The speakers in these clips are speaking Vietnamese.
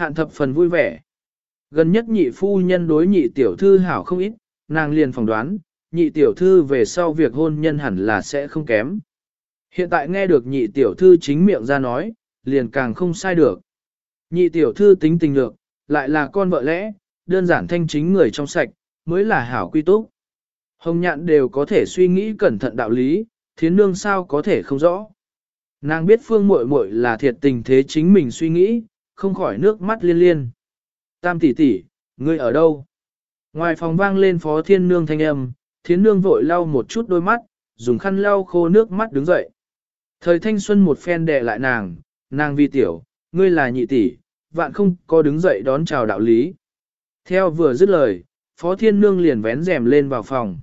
hạn thập phần vui vẻ. Gần nhất nhị phu nhân đối nhị tiểu thư hảo không ít, nàng liền phỏng đoán, nhị tiểu thư về sau việc hôn nhân hẳn là sẽ không kém. Hiện tại nghe được nhị tiểu thư chính miệng ra nói, liền càng không sai được. Nhị tiểu thư tính tình lược, lại là con vợ lẽ, đơn giản thanh chính người trong sạch, mới là hảo quy túc. Hồng nhạn đều có thể suy nghĩ cẩn thận đạo lý, thiến nương sao có thể không rõ. Nàng biết phương muội muội là thiệt tình thế chính mình suy nghĩ, không khỏi nước mắt liên liên. Tam tỷ tỷ, ngươi ở đâu? Ngoài phòng vang lên phó thiên nương thanh âm, thiên nương vội lau một chút đôi mắt, dùng khăn lau khô nước mắt đứng dậy. Thời thanh xuân một phen đè lại nàng, nàng vi tiểu, ngươi là nhị tỷ, vạn không có đứng dậy đón chào đạo lý. Theo vừa dứt lời, phó thiên nương liền vén rèm lên vào phòng.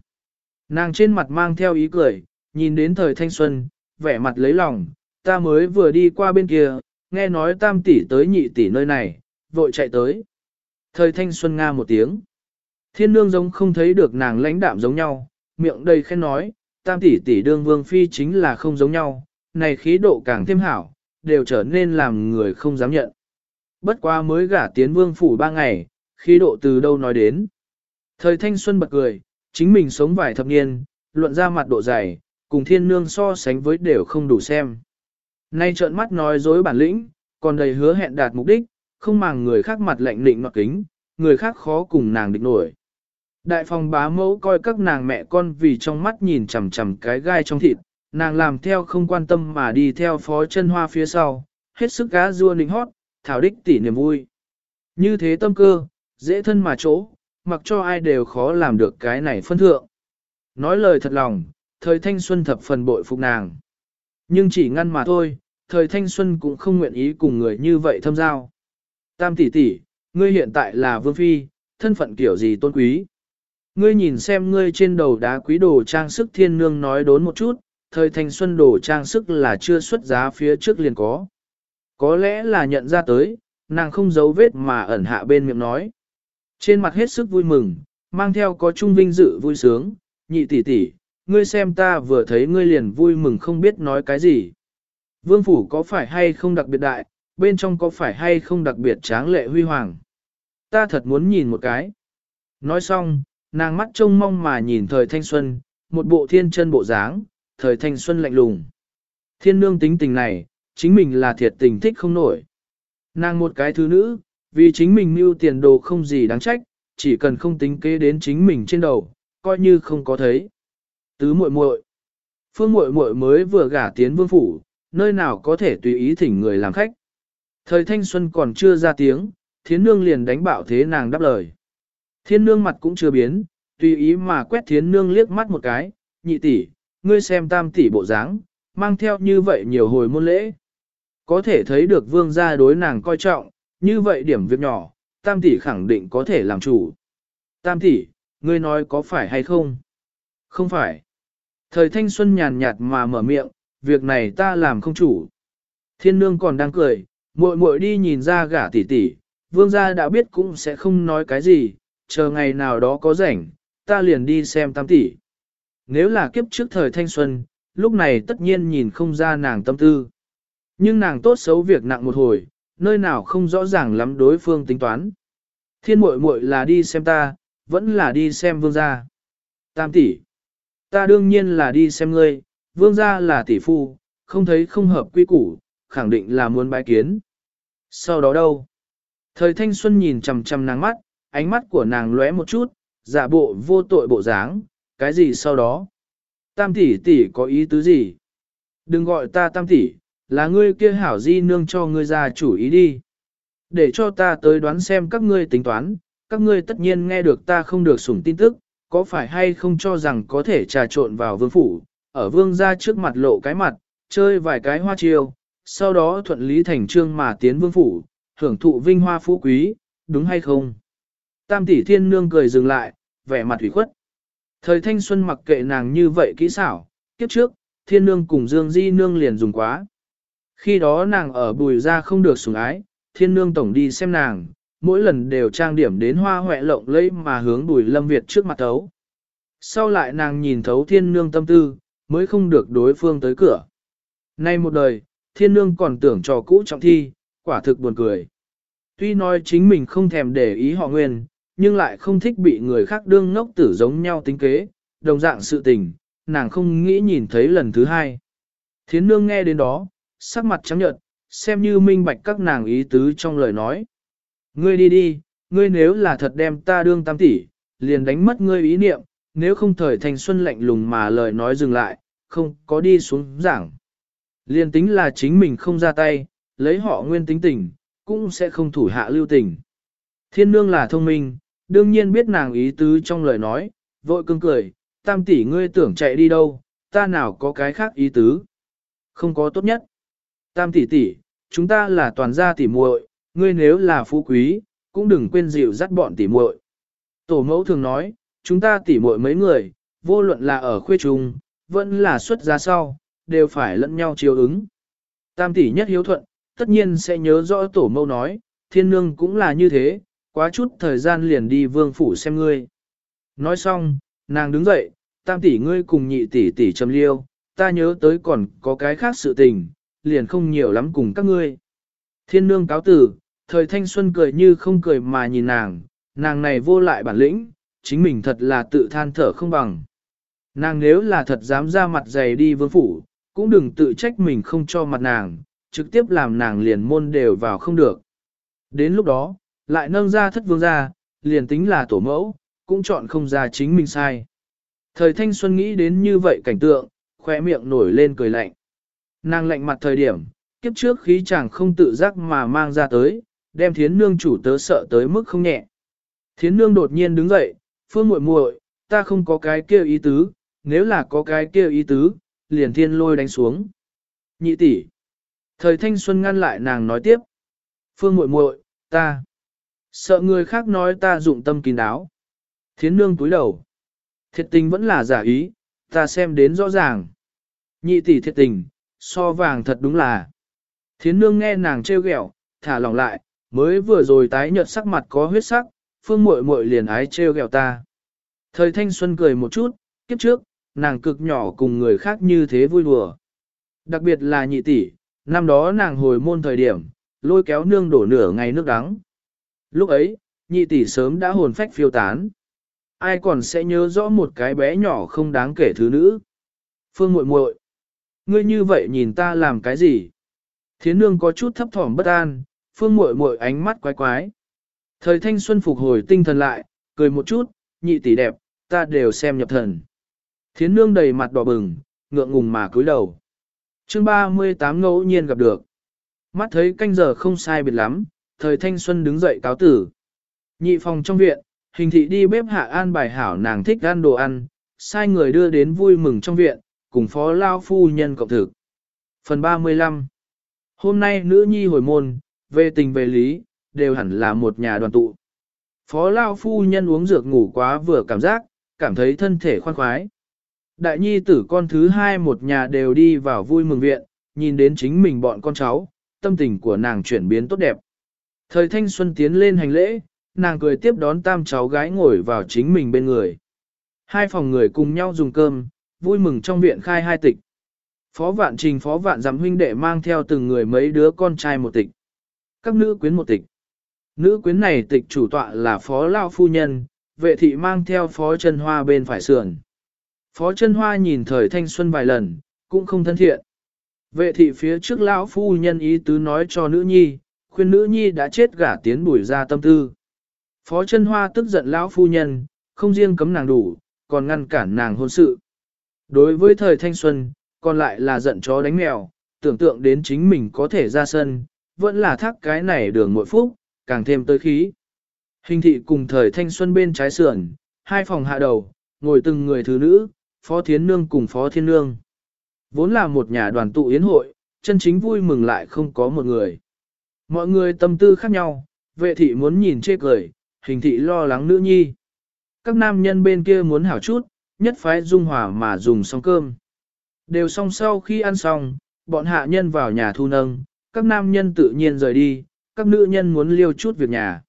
Nàng trên mặt mang theo ý cười, nhìn đến thời thanh xuân, vẻ mặt lấy lòng, ta mới vừa đi qua bên kia, nghe nói tam tỷ tới nhị tỷ nơi này, vội chạy tới. Thời thanh xuân nga một tiếng. Thiên nương giống không thấy được nàng lãnh đạm giống nhau, miệng đầy khen nói, tam tỷ tỷ đương vương phi chính là không giống nhau, này khí độ càng thêm hảo, đều trở nên làm người không dám nhận. Bất quá mới gả tiến vương phủ ba ngày, khí độ từ đâu nói đến. Thời thanh xuân bật cười, chính mình sống vài thập niên, luận ra mặt độ dày, cùng thiên nương so sánh với đều không đủ xem. Nay trợn mắt nói dối bản lĩnh, còn đầy hứa hẹn đạt mục đích, không màng người khác mặt lạnh lịnh mặc kính, người khác khó cùng nàng địch nổi. Đại phòng bá mẫu coi các nàng mẹ con vì trong mắt nhìn chằm chằm cái gai trong thịt, nàng làm theo không quan tâm mà đi theo phó chân hoa phía sau, hết sức cá rua nịnh hót, thảo đích tỉ niềm vui. Như thế tâm cơ, dễ thân mà chỗ, mặc cho ai đều khó làm được cái này phân thượng. Nói lời thật lòng, thời thanh xuân thập phần bội phục nàng. Nhưng chỉ ngăn mà thôi, thời thanh xuân cũng không nguyện ý cùng người như vậy thâm giao. Tam tỷ tỷ, ngươi hiện tại là vương phi, thân phận kiểu gì tôn quý. Ngươi nhìn xem ngươi trên đầu đá quý đồ trang sức thiên nương nói đốn một chút, thời thanh xuân đồ trang sức là chưa xuất giá phía trước liền có. Có lẽ là nhận ra tới, nàng không giấu vết mà ẩn hạ bên miệng nói. Trên mặt hết sức vui mừng, mang theo có trung vinh dự vui sướng, nhị tỷ tỷ, ngươi xem ta vừa thấy ngươi liền vui mừng không biết nói cái gì. Vương phủ có phải hay không đặc biệt đại, bên trong có phải hay không đặc biệt tráng lệ huy hoàng. Ta thật muốn nhìn một cái. Nói xong, nàng mắt trông mong mà nhìn thời thanh xuân, một bộ thiên chân bộ dáng, thời thanh xuân lạnh lùng. Thiên nương tính tình này, chính mình là thiệt tình thích không nổi. Nàng một cái thứ nữ, vì chính mình mưu tiền đồ không gì đáng trách, chỉ cần không tính kế đến chính mình trên đầu, coi như không có thấy. Tứ muội muội, Phương muội muội mới vừa gả tiến vương phủ, nơi nào có thể tùy ý thỉnh người làm khách. Thời thanh xuân còn chưa ra tiếng, thiến nương liền đánh bảo thế nàng đáp lời. Thiên nương mặt cũng chưa biến, tùy ý mà quét thiến nương liếc mắt một cái, nhị tỷ, ngươi xem tam tỷ bộ dáng, mang theo như vậy nhiều hồi môn lễ. Có thể thấy được vương gia đối nàng coi trọng, như vậy điểm việc nhỏ, tam tỷ khẳng định có thể làm chủ. Tam tỷ, ngươi nói có phải hay không? Không phải. Thời thanh xuân nhàn nhạt mà mở miệng, việc này ta làm không chủ. Thiên nương còn đang cười, muội muội đi nhìn ra gả tỷ tỷ, vương gia đã biết cũng sẽ không nói cái gì, chờ ngày nào đó có rảnh, ta liền đi xem tam tỷ. Nếu là kiếp trước thời thanh xuân, lúc này tất nhiên nhìn không ra nàng tâm tư. Nhưng nàng tốt xấu việc nặng một hồi, nơi nào không rõ ràng lắm đối phương tính toán. Thiên muội muội là đi xem ta, vẫn là đi xem vương gia. Tam tỷ, ta đương nhiên là đi xem ngươi, vương gia là tỷ phu, không thấy không hợp quy củ, khẳng định là muốn bái kiến. Sau đó đâu? Thời thanh xuân nhìn chằm chằm nàng mắt, ánh mắt của nàng lóe một chút, giả bộ vô tội bộ dáng, cái gì sau đó? Tam tỷ tỷ có ý tứ gì? Đừng gọi ta tam tỷ, là ngươi kia hảo di nương cho ngươi ra chủ ý đi. Để cho ta tới đoán xem các ngươi tính toán, các ngươi tất nhiên nghe được ta không được sủng tin tức, có phải hay không cho rằng có thể trà trộn vào vương phủ, ở vương ra trước mặt lộ cái mặt, chơi vài cái hoa chiêu, sau đó thuận lý thành trương mà tiến vương phủ, hưởng thụ vinh hoa phú quý, đúng hay không? Tam tỷ thiên nương cười dừng lại, vẻ mặt ủy khuất. Thời thanh xuân mặc kệ nàng như vậy kỹ xảo, kiếp trước, thiên nương cùng dương di nương liền dùng quá. Khi đó nàng ở bùi ra không được sủng ái, thiên nương tổng đi xem nàng, mỗi lần đều trang điểm đến hoa hoẹ lộng lẫy mà hướng bùi lâm Việt trước mặt thấu. Sau lại nàng nhìn thấu thiên nương tâm tư, mới không được đối phương tới cửa. Nay một đời, thiên nương còn tưởng trò cũ trọng thi, quả thực buồn cười. Tuy nói chính mình không thèm để ý họ nguyên, nhưng lại không thích bị người khác đương ngốc tử giống nhau tính kế, đồng dạng sự tình, nàng không nghĩ nhìn thấy lần thứ hai. Thiên nương nghe đến đó, sắc mặt trắng nhợt, xem như minh bạch các nàng ý tứ trong lời nói. Ngươi đi đi, ngươi nếu là thật đem ta đương tam tỷ, liền đánh mất ngươi ý niệm, nếu không thời thành xuân lạnh lùng mà lời nói dừng lại, không có đi xuống giảng. Liền tính là chính mình không ra tay, lấy họ nguyên tính tình, cũng sẽ không thủ hạ lưu tình. Thiên nương là thông minh, đương nhiên biết nàng ý tứ trong lời nói, vội cưng cười, tam tỷ ngươi tưởng chạy đi đâu, ta nào có cái khác ý tứ. Không có tốt nhất. Tam tỷ tỷ, chúng ta là toàn gia tỷ muội, ngươi nếu là phú quý, cũng đừng quên dịu dắt bọn tỷ muội. Tổ mẫu thường nói, chúng ta tỷ muội mấy người, vô luận là ở khuê trùng, vẫn là xuất gia sau, đều phải lẫn nhau chiều ứng. Tam tỷ nhất hiếu thuận, tất nhiên sẽ nhớ rõ tổ mẫu nói, thiên nương cũng là như thế, quá chút thời gian liền đi vương phủ xem ngươi. Nói xong, nàng đứng dậy, tam tỷ ngươi cùng nhị tỷ tỷ trầm liêu, ta nhớ tới còn có cái khác sự tình, liền không nhiều lắm cùng các ngươi. Thiên nương cáo tử, thời thanh xuân cười như không cười mà nhìn nàng, nàng này vô lại bản lĩnh, chính mình thật là tự than thở không bằng. Nàng nếu là thật dám ra mặt dày đi vương phủ, cũng đừng tự trách mình không cho mặt nàng, trực tiếp làm nàng liền môn đều vào không được. Đến lúc đó, lại nâng ra thất vương ra, liền tính là tổ mẫu, cũng chọn không ra chính mình sai. Thời thanh xuân nghĩ đến như vậy cảnh tượng, khoe miệng nổi lên cười lạnh. Nàng lạnh mặt thời điểm, kiếp trước khí chàng không tự giác mà mang ra tới, đem thiến nương chủ tớ sợ tới mức không nhẹ. Thiến nương đột nhiên đứng dậy, phương muội muội, ta không có cái kia ý tứ, nếu là có cái kia ý tứ, liền thiên lôi đánh xuống. Nhị tỷ. Thời thanh xuân ngăn lại nàng nói tiếp. Phương muội muội, ta. Sợ người khác nói ta dụng tâm kín đáo. Thiến nương túi đầu. Thiệt tình vẫn là giả ý, ta xem đến rõ ràng. Nhị tỷ thiệt tình, so vàng thật đúng là. Thiến nương nghe nàng trêu ghẹo, thả lòng lại, mới vừa rồi tái nhợt sắc mặt có huyết sắc, phương muội muội liền ái trêu ghẹo ta. Thời thanh xuân cười một chút, kiếp trước, nàng cực nhỏ cùng người khác như thế vui đùa. Đặc biệt là nhị tỷ, năm đó nàng hồi môn thời điểm, lôi kéo nương đổ nửa ngày nước đắng. Lúc ấy, nhị tỷ sớm đã hồn phách phiêu tán. Ai còn sẽ nhớ rõ một cái bé nhỏ không đáng kể thứ nữ. Phương muội muội, ngươi như vậy nhìn ta làm cái gì? Thiến nương có chút thấp thỏm bất an, phương muội muội ánh mắt quái quái. Thời thanh xuân phục hồi tinh thần lại, cười một chút, nhị tỷ đẹp, ta đều xem nhập thần. Thiến nương đầy mặt đỏ bừng, ngượng ngùng mà cúi đầu. chương 38 ngẫu nhiên gặp được. Mắt thấy canh giờ không sai biệt lắm, thời thanh xuân đứng dậy cáo tử. Nhị phòng trong viện, hình thị đi bếp hạ an bài hảo nàng thích ăn đồ ăn, sai người đưa đến vui mừng trong viện, cùng phó lao phu nhân cộng thực. Phần 35 Hôm nay nữ nhi hồi môn, về tình về lý, đều hẳn là một nhà đoàn tụ. Phó lao phu nhân uống dược ngủ quá vừa cảm giác, cảm thấy thân thể khoan khoái. Đại nhi tử con thứ hai một nhà đều đi vào vui mừng viện, nhìn đến chính mình bọn con cháu, tâm tình của nàng chuyển biến tốt đẹp. Thời thanh xuân tiến lên hành lễ, nàng cười tiếp đón tam cháu gái ngồi vào chính mình bên người. Hai phòng người cùng nhau dùng cơm, vui mừng trong viện khai hai tịch. Phó vạn trình phó vạn giám huynh đệ mang theo từng người mấy đứa con trai một tịch. Các nữ quyến một tịch. Nữ quyến này tịch chủ tọa là phó lao phu nhân, vệ thị mang theo phó chân hoa bên phải sườn. Phó chân hoa nhìn thời thanh xuân vài lần, cũng không thân thiện. Vệ thị phía trước lão phu nhân ý tứ nói cho nữ nhi, khuyên nữ nhi đã chết gả tiến bùi ra tâm tư. Phó chân hoa tức giận lão phu nhân, không riêng cấm nàng đủ, còn ngăn cản nàng hôn sự. Đối với thời thanh xuân, còn lại là giận chó đánh mèo, tưởng tượng đến chính mình có thể ra sân, vẫn là thác cái này đường mỗi phúc, càng thêm tới khí. Hình thị cùng thời thanh xuân bên trái sườn, hai phòng hạ đầu, ngồi từng người thứ nữ, phó thiến nương cùng phó thiên nương. Vốn là một nhà đoàn tụ yến hội, chân chính vui mừng lại không có một người. Mọi người tâm tư khác nhau, vệ thị muốn nhìn chê cười, hình thị lo lắng nữ nhi. Các nam nhân bên kia muốn hảo chút, nhất phái dung hòa mà dùng xong cơm. Đều xong sau khi ăn xong, bọn hạ nhân vào nhà thu nâng, các nam nhân tự nhiên rời đi, các nữ nhân muốn liêu chút việc nhà.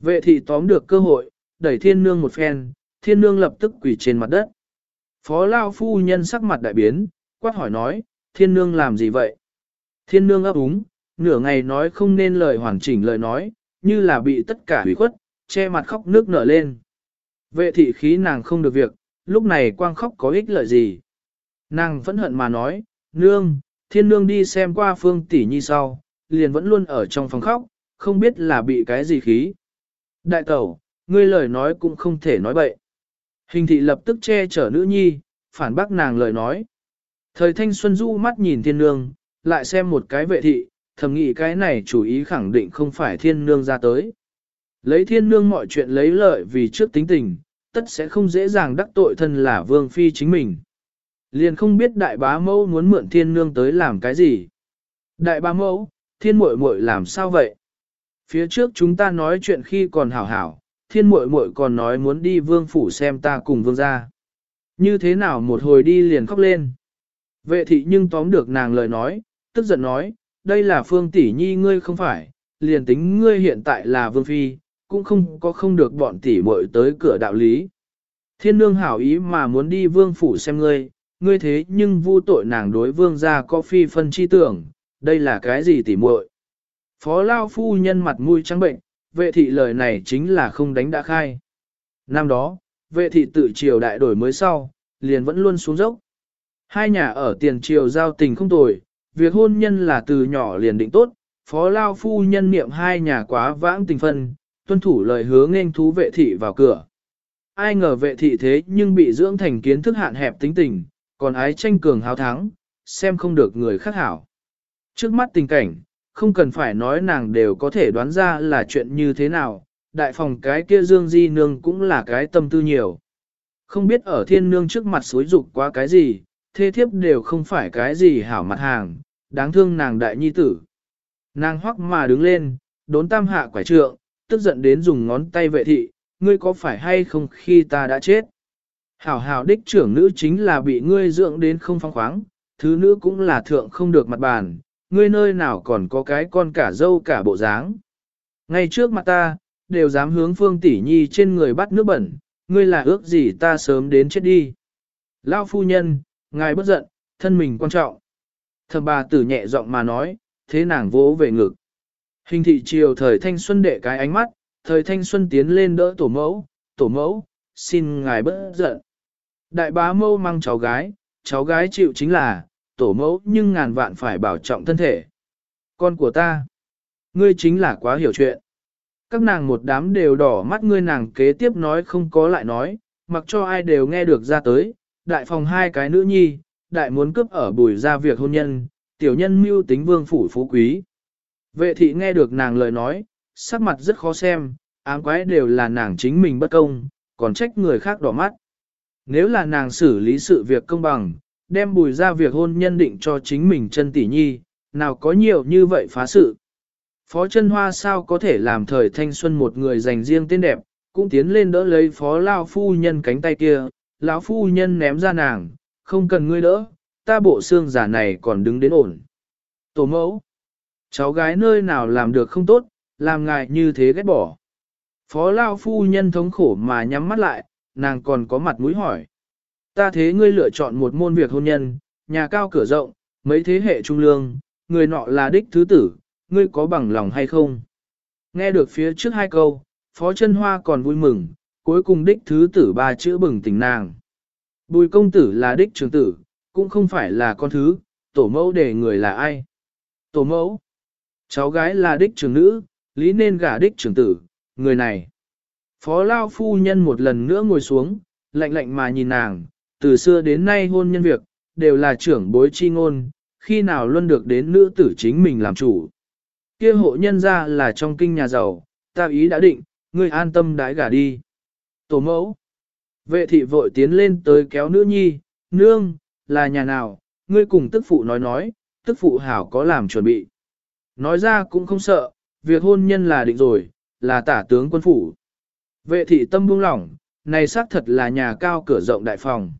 Vệ thị tóm được cơ hội, đẩy thiên nương một phen, thiên nương lập tức quỳ trên mặt đất. Phó Lao phu nhân sắc mặt đại biến, quát hỏi nói, thiên nương làm gì vậy? Thiên nương ấp úng, nửa ngày nói không nên lời hoàn chỉnh lời nói, như là bị tất cả hủy khuất, che mặt khóc nước nở lên. Vệ thị khí nàng không được việc, lúc này quang khóc có ích lợi gì. Nàng phẫn hận mà nói, nương, thiên nương đi xem qua phương tỷ nhi sau, liền vẫn luôn ở trong phòng khóc, không biết là bị cái gì khí. Đại tẩu, ngươi lời nói cũng không thể nói bậy. Hình thị lập tức che chở nữ nhi, phản bác nàng lời nói. Thời thanh xuân du mắt nhìn thiên nương, lại xem một cái vệ thị, thầm nghĩ cái này chủ ý khẳng định không phải thiên nương ra tới. Lấy thiên nương mọi chuyện lấy lợi vì trước tính tình, tất sẽ không dễ dàng đắc tội thân là vương phi chính mình. Liền không biết đại bá mẫu muốn mượn thiên nương tới làm cái gì. Đại bá mẫu, thiên muội muội làm sao vậy? Phía trước chúng ta nói chuyện khi còn hảo hảo, thiên muội muội còn nói muốn đi vương phủ xem ta cùng vương gia. Như thế nào một hồi đi liền khóc lên. Vệ thị nhưng tóm được nàng lời nói, tức giận nói, đây là phương tỷ nhi ngươi không phải, liền tính ngươi hiện tại là vương phi, cũng không có không được bọn tỷ muội tới cửa đạo lý. Thiên nương hảo ý mà muốn đi vương phủ xem ngươi, ngươi thế nhưng vu tội nàng đối vương gia có phi phân chi tưởng, đây là cái gì tỷ muội? Phó Lao phu nhân mặt mũi trắng bệnh, vệ thị lời này chính là không đánh đã khai. Năm đó, vệ thị tự triều đại đổi mới sau, liền vẫn luôn xuống dốc. Hai nhà ở tiền triều giao tình không tồi, việc hôn nhân là từ nhỏ liền định tốt, phó lao phu nhân niệm hai nhà quá vãng tình phân, tuân thủ lời hứa nên thú vệ thị vào cửa. Ai ngờ vệ thị thế nhưng bị dưỡng thành kiến thức hạn hẹp tính tình, còn ái tranh cường hào thắng, xem không được người khác hảo. Trước mắt tình cảnh, không cần phải nói nàng đều có thể đoán ra là chuyện như thế nào, đại phòng cái kia Dương Di Nương cũng là cái tâm tư nhiều. Không biết ở thiên nương trước mặt suối dục quá cái gì, thê thiếp đều không phải cái gì hảo mặt hàng, đáng thương nàng đại nhi tử. Nàng hoắc mà đứng lên, đốn tam hạ quải trượng, tức giận đến dùng ngón tay vệ thị, ngươi có phải hay không khi ta đã chết. Hảo hảo đích trưởng nữ chính là bị ngươi dưỡng đến không phong khoáng, thứ nữ cũng là thượng không được mặt bàn, ngươi nơi nào còn có cái con cả dâu cả bộ dáng. Ngay trước mặt ta, đều dám hướng phương tỷ nhi trên người bắt nước bẩn, ngươi là ước gì ta sớm đến chết đi. Lao phu nhân, ngài bất giận, thân mình quan trọng. Thầm bà tử nhẹ giọng mà nói, thế nàng vỗ về ngực. Hình thị chiều thời thanh xuân đệ cái ánh mắt, thời thanh xuân tiến lên đỡ tổ mẫu, tổ mẫu, xin ngài bất giận. Đại bá mâu mang cháu gái, cháu gái chịu chính là, tổ mẫu nhưng ngàn vạn phải bảo trọng thân thể. Con của ta, ngươi chính là quá hiểu chuyện. Các nàng một đám đều đỏ mắt ngươi nàng kế tiếp nói không có lại nói, mặc cho ai đều nghe được ra tới, đại phòng hai cái nữ nhi, đại muốn cướp ở bùi ra việc hôn nhân, tiểu nhân mưu tính vương phủ phú quý. Vệ thị nghe được nàng lời nói, sắc mặt rất khó xem, ám quái đều là nàng chính mình bất công, còn trách người khác đỏ mắt. Nếu là nàng xử lý sự việc công bằng, đem bùi ra việc hôn nhân định cho chính mình chân tỷ nhi, nào có nhiều như vậy phá sự. Phó chân hoa sao có thể làm thời thanh xuân một người dành riêng tên đẹp, cũng tiến lên đỡ lấy phó lao phu nhân cánh tay kia, lão phu nhân ném ra nàng, không cần ngươi đỡ, ta bộ xương giả này còn đứng đến ổn. Tổ mẫu, cháu gái nơi nào làm được không tốt, làm ngài như thế ghét bỏ. Phó lao phu nhân thống khổ mà nhắm mắt lại, nàng còn có mặt mũi hỏi. Ta thế ngươi lựa chọn một môn việc hôn nhân, nhà cao cửa rộng, mấy thế hệ trung lương, người nọ là đích thứ tử, ngươi có bằng lòng hay không? Nghe được phía trước hai câu, Phó chân Hoa còn vui mừng, cuối cùng đích thứ tử ba chữ bừng tỉnh nàng. Bùi công tử là đích trưởng tử, cũng không phải là con thứ, tổ mẫu để người là ai? Tổ mẫu, cháu gái là đích trưởng nữ, lý nên gả đích trưởng tử, người này. Phó Lao phu nhân một lần nữa ngồi xuống, lạnh lạnh mà nhìn nàng, từ xưa đến nay hôn nhân việc, đều là trưởng bối chi ngôn, khi nào luôn được đến nữ tử chính mình làm chủ. kia hộ nhân ra là trong kinh nhà giàu, ta ý đã định, ngươi an tâm đái gả đi. Tổ mẫu, vệ thị vội tiến lên tới kéo nữ nhi, nương, là nhà nào, ngươi cùng tức phụ nói nói, tức phụ hảo có làm chuẩn bị. Nói ra cũng không sợ, việc hôn nhân là định rồi, là tả tướng quân phủ. Vệ thị tâm buông lỏng, này xác thật là nhà cao cửa rộng đại phòng.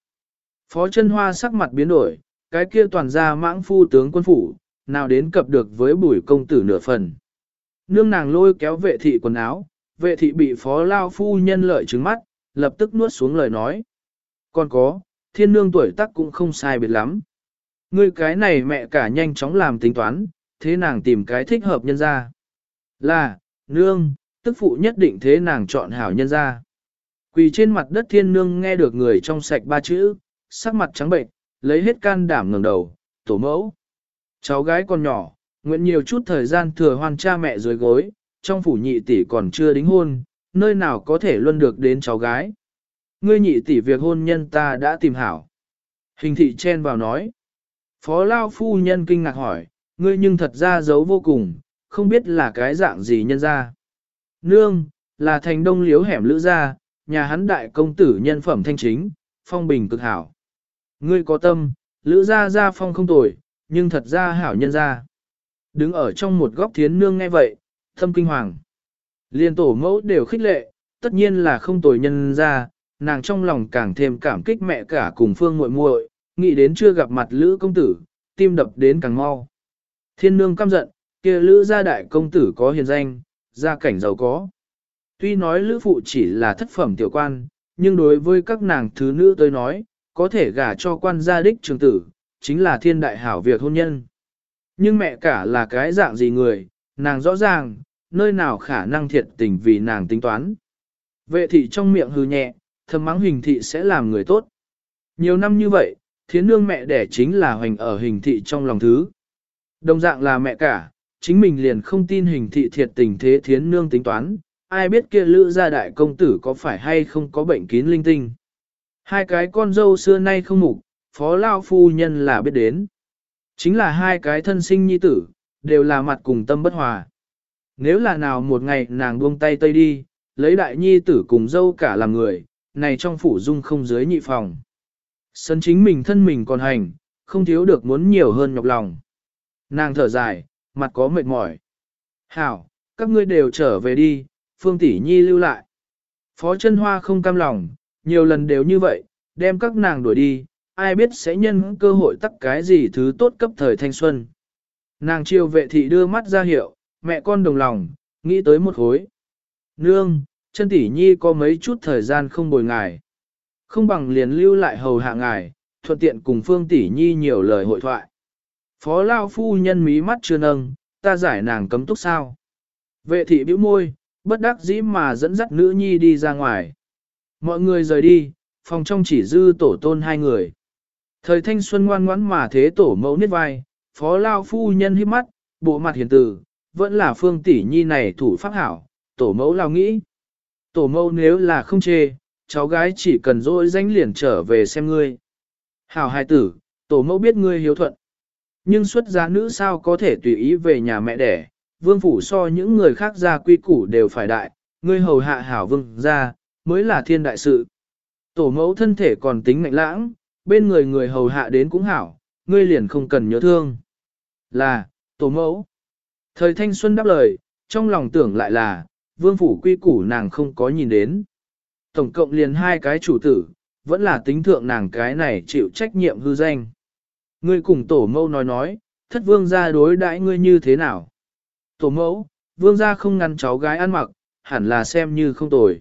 Phó chân hoa sắc mặt biến đổi, cái kia toàn ra mãng phu tướng quân phủ, nào đến cập được với bùi công tử nửa phần. Nương nàng lôi kéo vệ thị quần áo, vệ thị bị phó lao phu nhân lợi trứng mắt, lập tức nuốt xuống lời nói. Còn có, thiên nương tuổi tác cũng không sai biệt lắm. Ngươi cái này mẹ cả nhanh chóng làm tính toán, thế nàng tìm cái thích hợp nhân ra. Là, nương, tức phụ nhất định thế nàng chọn hảo nhân ra. Quỳ trên mặt đất thiên nương nghe được người trong sạch ba chữ, sắc mặt trắng bệnh, lấy hết can đảm ngẩng đầu, tổ mẫu. Cháu gái còn nhỏ, nguyện nhiều chút thời gian thừa hoan cha mẹ dưới gối, trong phủ nhị tỷ còn chưa đính hôn, nơi nào có thể luân được đến cháu gái. Ngươi nhị tỷ việc hôn nhân ta đã tìm hảo. Hình thị chen vào nói. Phó Lao phu nhân kinh ngạc hỏi, ngươi nhưng thật ra giấu vô cùng, không biết là cái dạng gì nhân ra. Nương, là thành đông liếu hẻm lữ gia, nhà hắn đại công tử nhân phẩm thanh chính, phong bình cực hảo. Ngươi có tâm, lữ gia gia phong không tồi, nhưng thật ra hảo nhân gia. Đứng ở trong một góc thiến nương nghe vậy, thâm kinh hoàng. Liên tổ mẫu đều khích lệ, tất nhiên là không tồi nhân gia. nàng trong lòng càng thêm cảm kích mẹ cả cùng phương muội muội, nghĩ đến chưa gặp mặt lữ công tử, tim đập đến càng mau. Thiên nương căm giận, kia lữ gia đại công tử có hiền danh, gia cảnh giàu có. Tuy nói lữ phụ chỉ là thất phẩm tiểu quan, nhưng đối với các nàng thứ nữ tới nói, có thể gả cho quan gia đích trường tử, chính là thiên đại hảo việc hôn nhân. Nhưng mẹ cả là cái dạng gì người, nàng rõ ràng, nơi nào khả năng thiệt tình vì nàng tính toán. Vệ thị trong miệng hư nhẹ, thầm mắng hình thị sẽ làm người tốt. Nhiều năm như vậy, thiến nương mẹ đẻ chính là hoành ở hình thị trong lòng thứ. Đồng dạng là mẹ cả, chính mình liền không tin hình thị thiệt tình thế thiến nương tính toán, ai biết kia lữ gia đại công tử có phải hay không có bệnh kín linh tinh. Hai cái con dâu xưa nay không mục, phó lao phu nhân là biết đến. Chính là hai cái thân sinh nhi tử, đều là mặt cùng tâm bất hòa. Nếu là nào một ngày nàng buông tay tây đi, lấy đại nhi tử cùng dâu cả làm người, này trong phủ dung không dưới nhị phòng. Sân chính mình thân mình còn hành, không thiếu được muốn nhiều hơn nhọc lòng. Nàng thở dài, mặt có mệt mỏi. Hảo, các ngươi đều trở về đi, phương tỷ nhi lưu lại. Phó chân hoa không cam lòng, nhiều lần đều như vậy, đem các nàng đuổi đi, ai biết sẽ nhân cơ hội tắc cái gì thứ tốt cấp thời thanh xuân. Nàng chiêu vệ thị đưa mắt ra hiệu, mẹ con đồng lòng, nghĩ tới một hối. Nương, chân tỷ nhi có mấy chút thời gian không bồi ngài. Không bằng liền lưu lại hầu hạ ngài, thuận tiện cùng phương tỷ nhi nhiều lời hội thoại. Phó Lao phu nhân mí mắt chưa nâng, ta giải nàng cấm túc sao. Vệ thị bĩu môi, bất đắc dĩ mà dẫn dắt nữ nhi đi ra ngoài. Mọi người rời đi, phòng trong chỉ dư tổ tôn hai người. Thời thanh xuân ngoan ngoãn mà thế tổ mẫu niết vai, phó lao phu nhân hiếp mắt, bộ mặt hiền tử, vẫn là phương tỷ nhi này thủ pháp hảo, tổ mẫu lao nghĩ. Tổ mẫu nếu là không chê, cháu gái chỉ cần dỗi danh liền trở về xem ngươi. Hảo hài tử, tổ mẫu biết ngươi hiếu thuận. Nhưng xuất giá nữ sao có thể tùy ý về nhà mẹ đẻ, vương phủ so những người khác ra quy củ đều phải đại, ngươi hầu hạ hảo vương ra, mới là thiên đại sự. Tổ mẫu thân thể còn tính ngạnh lãng, bên người người hầu hạ đến cũng hảo, ngươi liền không cần nhớ thương. Là, tổ mẫu. Thời thanh xuân đáp lời, trong lòng tưởng lại là, vương phủ quy củ nàng không có nhìn đến. Tổng cộng liền hai cái chủ tử, vẫn là tính thượng nàng cái này chịu trách nhiệm hư danh. Ngươi cùng tổ mẫu nói nói, thất vương gia đối đãi ngươi như thế nào? Tổ mẫu, vương gia không ngăn cháu gái ăn mặc, hẳn là xem như không tồi.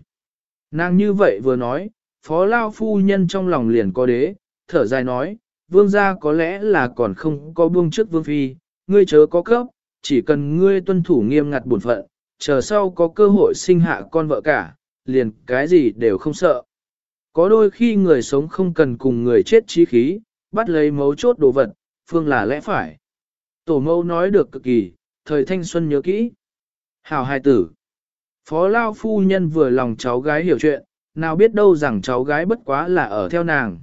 Nàng như vậy vừa nói, phó lao phu nhân trong lòng liền có đế, thở dài nói, vương gia có lẽ là còn không có buông trước vương phi, ngươi chớ có cấp, chỉ cần ngươi tuân thủ nghiêm ngặt bổn phận, chờ sau có cơ hội sinh hạ con vợ cả, liền cái gì đều không sợ. Có đôi khi người sống không cần cùng người chết trí khí, bắt lấy mấu chốt đồ vật, phương là lẽ phải. Tổ mẫu nói được cực kỳ, thời thanh xuân nhớ kỹ. Hào hài tử. Phó Lao phu nhân vừa lòng cháu gái hiểu chuyện, nào biết đâu rằng cháu gái bất quá là ở theo nàng.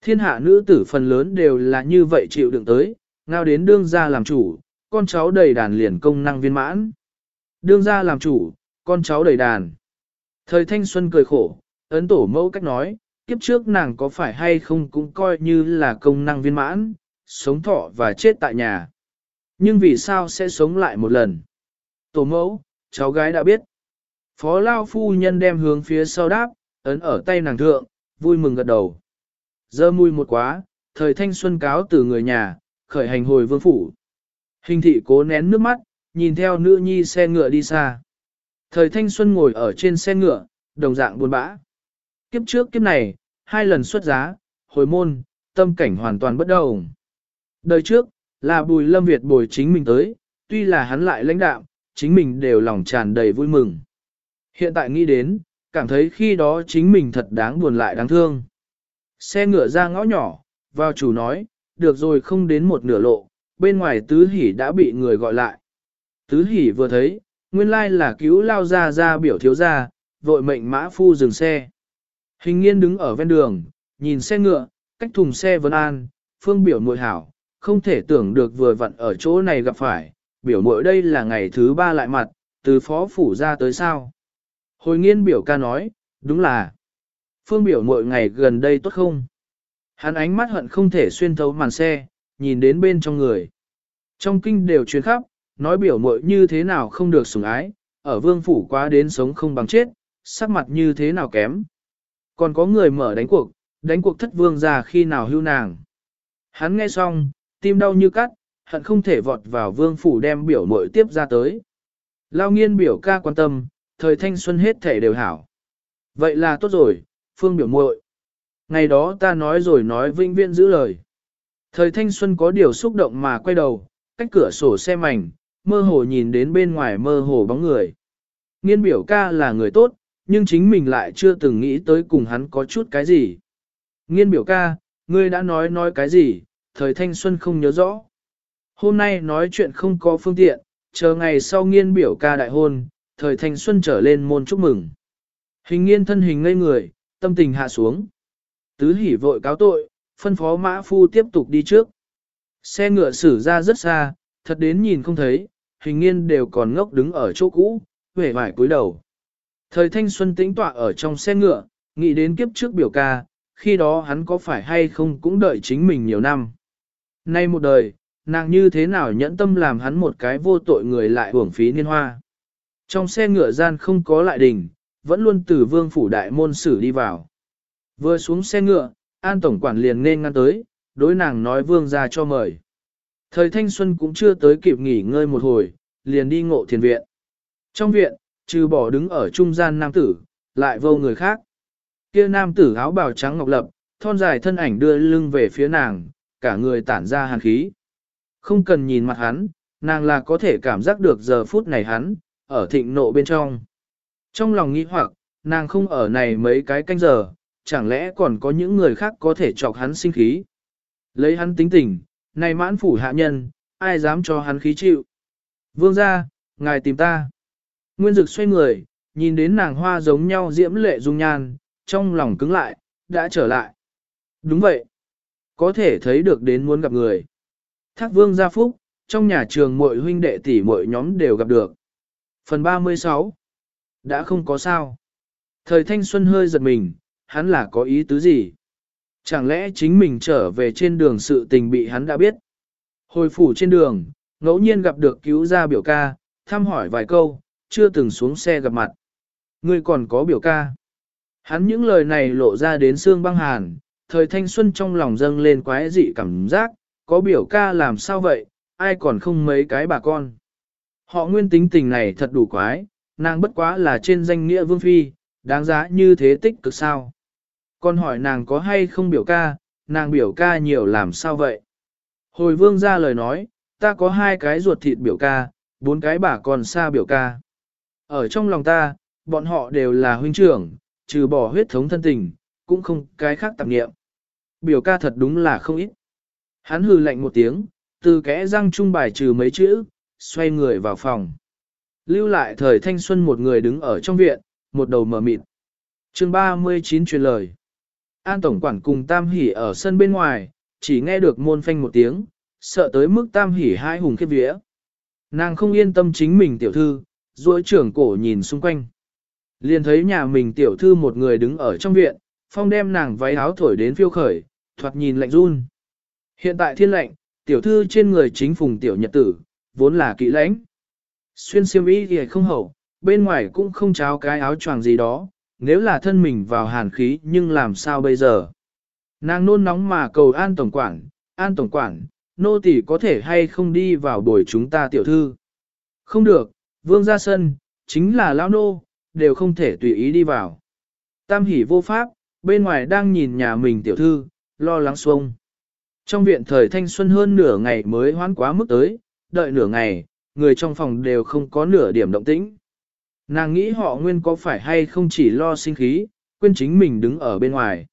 Thiên hạ nữ tử phần lớn đều là như vậy chịu đựng tới, ngao đến đương gia làm chủ, con cháu đầy đàn liền công năng viên mãn. Đương gia làm chủ, con cháu đầy đàn. Thời thanh xuân cười khổ, ấn tổ mẫu cách nói, kiếp trước nàng có phải hay không cũng coi như là công năng viên mãn, sống thọ và chết tại nhà. Nhưng vì sao sẽ sống lại một lần? Tổ mẫu, cháu gái đã biết. Phó Lao phu nhân đem hướng phía sau đáp, ấn ở tay nàng thượng, vui mừng gật đầu. Dơ mùi một quá, thời thanh xuân cáo từ người nhà, khởi hành hồi vương phủ. Hình thị cố nén nước mắt, nhìn theo nữ nhi xe ngựa đi xa. Thời thanh xuân ngồi ở trên xe ngựa, đồng dạng buồn bã. Kiếp trước kiếp này, hai lần xuất giá, hồi môn, tâm cảnh hoàn toàn bất đồng. Đời trước, là bùi lâm Việt bồi chính mình tới, tuy là hắn lại lãnh đạo, chính mình đều lòng tràn đầy vui mừng. Hiện tại nghĩ đến, cảm thấy khi đó chính mình thật đáng buồn lại đáng thương. Xe ngựa ra ngõ nhỏ, vào chủ nói, được rồi không đến một nửa lộ, bên ngoài tứ hỉ đã bị người gọi lại. Tứ hỉ vừa thấy, nguyên lai là cứu lao ra ra biểu thiếu ra, vội mệnh mã phu dừng xe. Hình nghiên đứng ở ven đường, nhìn xe ngựa, cách thùng xe vấn an, phương biểu mội hảo, không thể tưởng được vừa vặn ở chỗ này gặp phải, biểu mội đây là ngày thứ ba lại mặt, từ phó phủ ra tới sao. Hồi nghiên biểu ca nói, đúng là, phương biểu mội ngày gần đây tốt không? Hắn ánh mắt hận không thể xuyên thấu màn xe, nhìn đến bên trong người. Trong kinh đều truyền khắp, nói biểu mội như thế nào không được sủng ái, ở vương phủ quá đến sống không bằng chết, sắc mặt như thế nào kém. Còn có người mở đánh cuộc, đánh cuộc thất vương ra khi nào hưu nàng. Hắn nghe xong, tim đau như cắt, hận không thể vọt vào vương phủ đem biểu muội tiếp ra tới. Lao nghiên biểu ca quan tâm, thời thanh xuân hết thể đều hảo. Vậy là tốt rồi, phương biểu muội. Ngày đó ta nói rồi nói vinh viên giữ lời. Thời thanh xuân có điều xúc động mà quay đầu, cách cửa sổ xe mảnh, mơ hồ nhìn đến bên ngoài mơ hồ bóng người. Nghiên biểu ca là người tốt, nhưng chính mình lại chưa từng nghĩ tới cùng hắn có chút cái gì. Nghiên biểu ca, ngươi đã nói nói cái gì, thời thanh xuân không nhớ rõ. Hôm nay nói chuyện không có phương tiện, chờ ngày sau nghiên biểu ca đại hôn, thời thanh xuân trở lên môn chúc mừng. Hình nghiên thân hình ngây người, tâm tình hạ xuống. Tứ hỉ vội cáo tội, phân phó mã phu tiếp tục đi trước. Xe ngựa xử ra rất xa, thật đến nhìn không thấy, hình nghiên đều còn ngốc đứng ở chỗ cũ, vẻ vải cúi đầu. Thời thanh xuân tĩnh tọa ở trong xe ngựa, nghĩ đến kiếp trước biểu ca, khi đó hắn có phải hay không cũng đợi chính mình nhiều năm. Nay một đời, nàng như thế nào nhẫn tâm làm hắn một cái vô tội người lại hưởng phí niên hoa. Trong xe ngựa gian không có lại đình, vẫn luôn từ vương phủ đại môn sử đi vào. Vừa xuống xe ngựa, an tổng quản liền nên ngăn tới, đối nàng nói vương ra cho mời. Thời thanh xuân cũng chưa tới kịp nghỉ ngơi một hồi, liền đi ngộ thiền viện. Trong viện, trừ bỏ đứng ở trung gian nam tử, lại vô người khác. Kia nam tử áo bào trắng ngọc lập, thon dài thân ảnh đưa lưng về phía nàng, cả người tản ra hàn khí. Không cần nhìn mặt hắn, nàng là có thể cảm giác được giờ phút này hắn, ở thịnh nộ bên trong. Trong lòng nghĩ hoặc, nàng không ở này mấy cái canh giờ, chẳng lẽ còn có những người khác có thể chọc hắn sinh khí. Lấy hắn tính tình, này mãn phủ hạ nhân, ai dám cho hắn khí chịu. Vương ra, ngài tìm ta. Nguyên dực xoay người, nhìn đến nàng hoa giống nhau diễm lệ dung nhan, trong lòng cứng lại, đã trở lại. Đúng vậy. Có thể thấy được đến muốn gặp người. Thác vương gia phúc, trong nhà trường muội huynh đệ tỷ muội nhóm đều gặp được. Phần 36 Đã không có sao. Thời thanh xuân hơi giật mình, hắn là có ý tứ gì? Chẳng lẽ chính mình trở về trên đường sự tình bị hắn đã biết? Hồi phủ trên đường, ngẫu nhiên gặp được cứu gia biểu ca, thăm hỏi vài câu, chưa từng xuống xe gặp mặt. Ngươi còn có biểu ca. Hắn những lời này lộ ra đến xương băng hàn, thời thanh xuân trong lòng dâng lên quái dị cảm giác, có biểu ca làm sao vậy, ai còn không mấy cái bà con. Họ nguyên tính tình này thật đủ quái, nàng bất quá là trên danh nghĩa vương phi, đáng giá như thế tích cực sao. Còn hỏi nàng có hay không biểu ca, nàng biểu ca nhiều làm sao vậy? Hồi vương ra lời nói, ta có hai cái ruột thịt biểu ca, bốn cái bà còn xa biểu ca. Ở trong lòng ta, bọn họ đều là huynh trưởng, trừ bỏ huyết thống thân tình, cũng không cái khác tạp nghiệm. Biểu ca thật đúng là không ít. Hắn hừ lạnh một tiếng, từ kẽ răng trung bài trừ mấy chữ, xoay người vào phòng. Lưu lại thời thanh xuân một người đứng ở trong viện, một đầu mở mịt. chương 39 truyền lời. An Tổng Quản cùng Tam Hỷ ở sân bên ngoài, chỉ nghe được môn phanh một tiếng, sợ tới mức Tam Hỷ hai hùng khiếp vía. Nàng không yên tâm chính mình tiểu thư, duỗi trưởng cổ nhìn xung quanh. Liền thấy nhà mình tiểu thư một người đứng ở trong viện, phong đem nàng váy áo thổi đến phiêu khởi, thoạt nhìn lạnh run. Hiện tại thiên lệnh, tiểu thư trên người chính phùng tiểu nhật tử, vốn là kỵ lãnh. Xuyên xiêm y thì không hậu, bên ngoài cũng không cháo cái áo choàng gì đó, nếu là thân mình vào hàn khí nhưng làm sao bây giờ? Nàng nôn nóng mà cầu an tổng quản, an tổng quản, nô tỳ có thể hay không đi vào buổi chúng ta tiểu thư? Không được, vương ra sân, chính là lão nô, đều không thể tùy ý đi vào. Tam hỉ vô pháp, bên ngoài đang nhìn nhà mình tiểu thư, lo lắng xuông. Trong viện thời thanh xuân hơn nửa ngày mới hoán quá mức tới, đợi nửa ngày, người trong phòng đều không có nửa điểm động tĩnh. Nàng nghĩ họ nguyên có phải hay không chỉ lo sinh khí, quên chính mình đứng ở bên ngoài.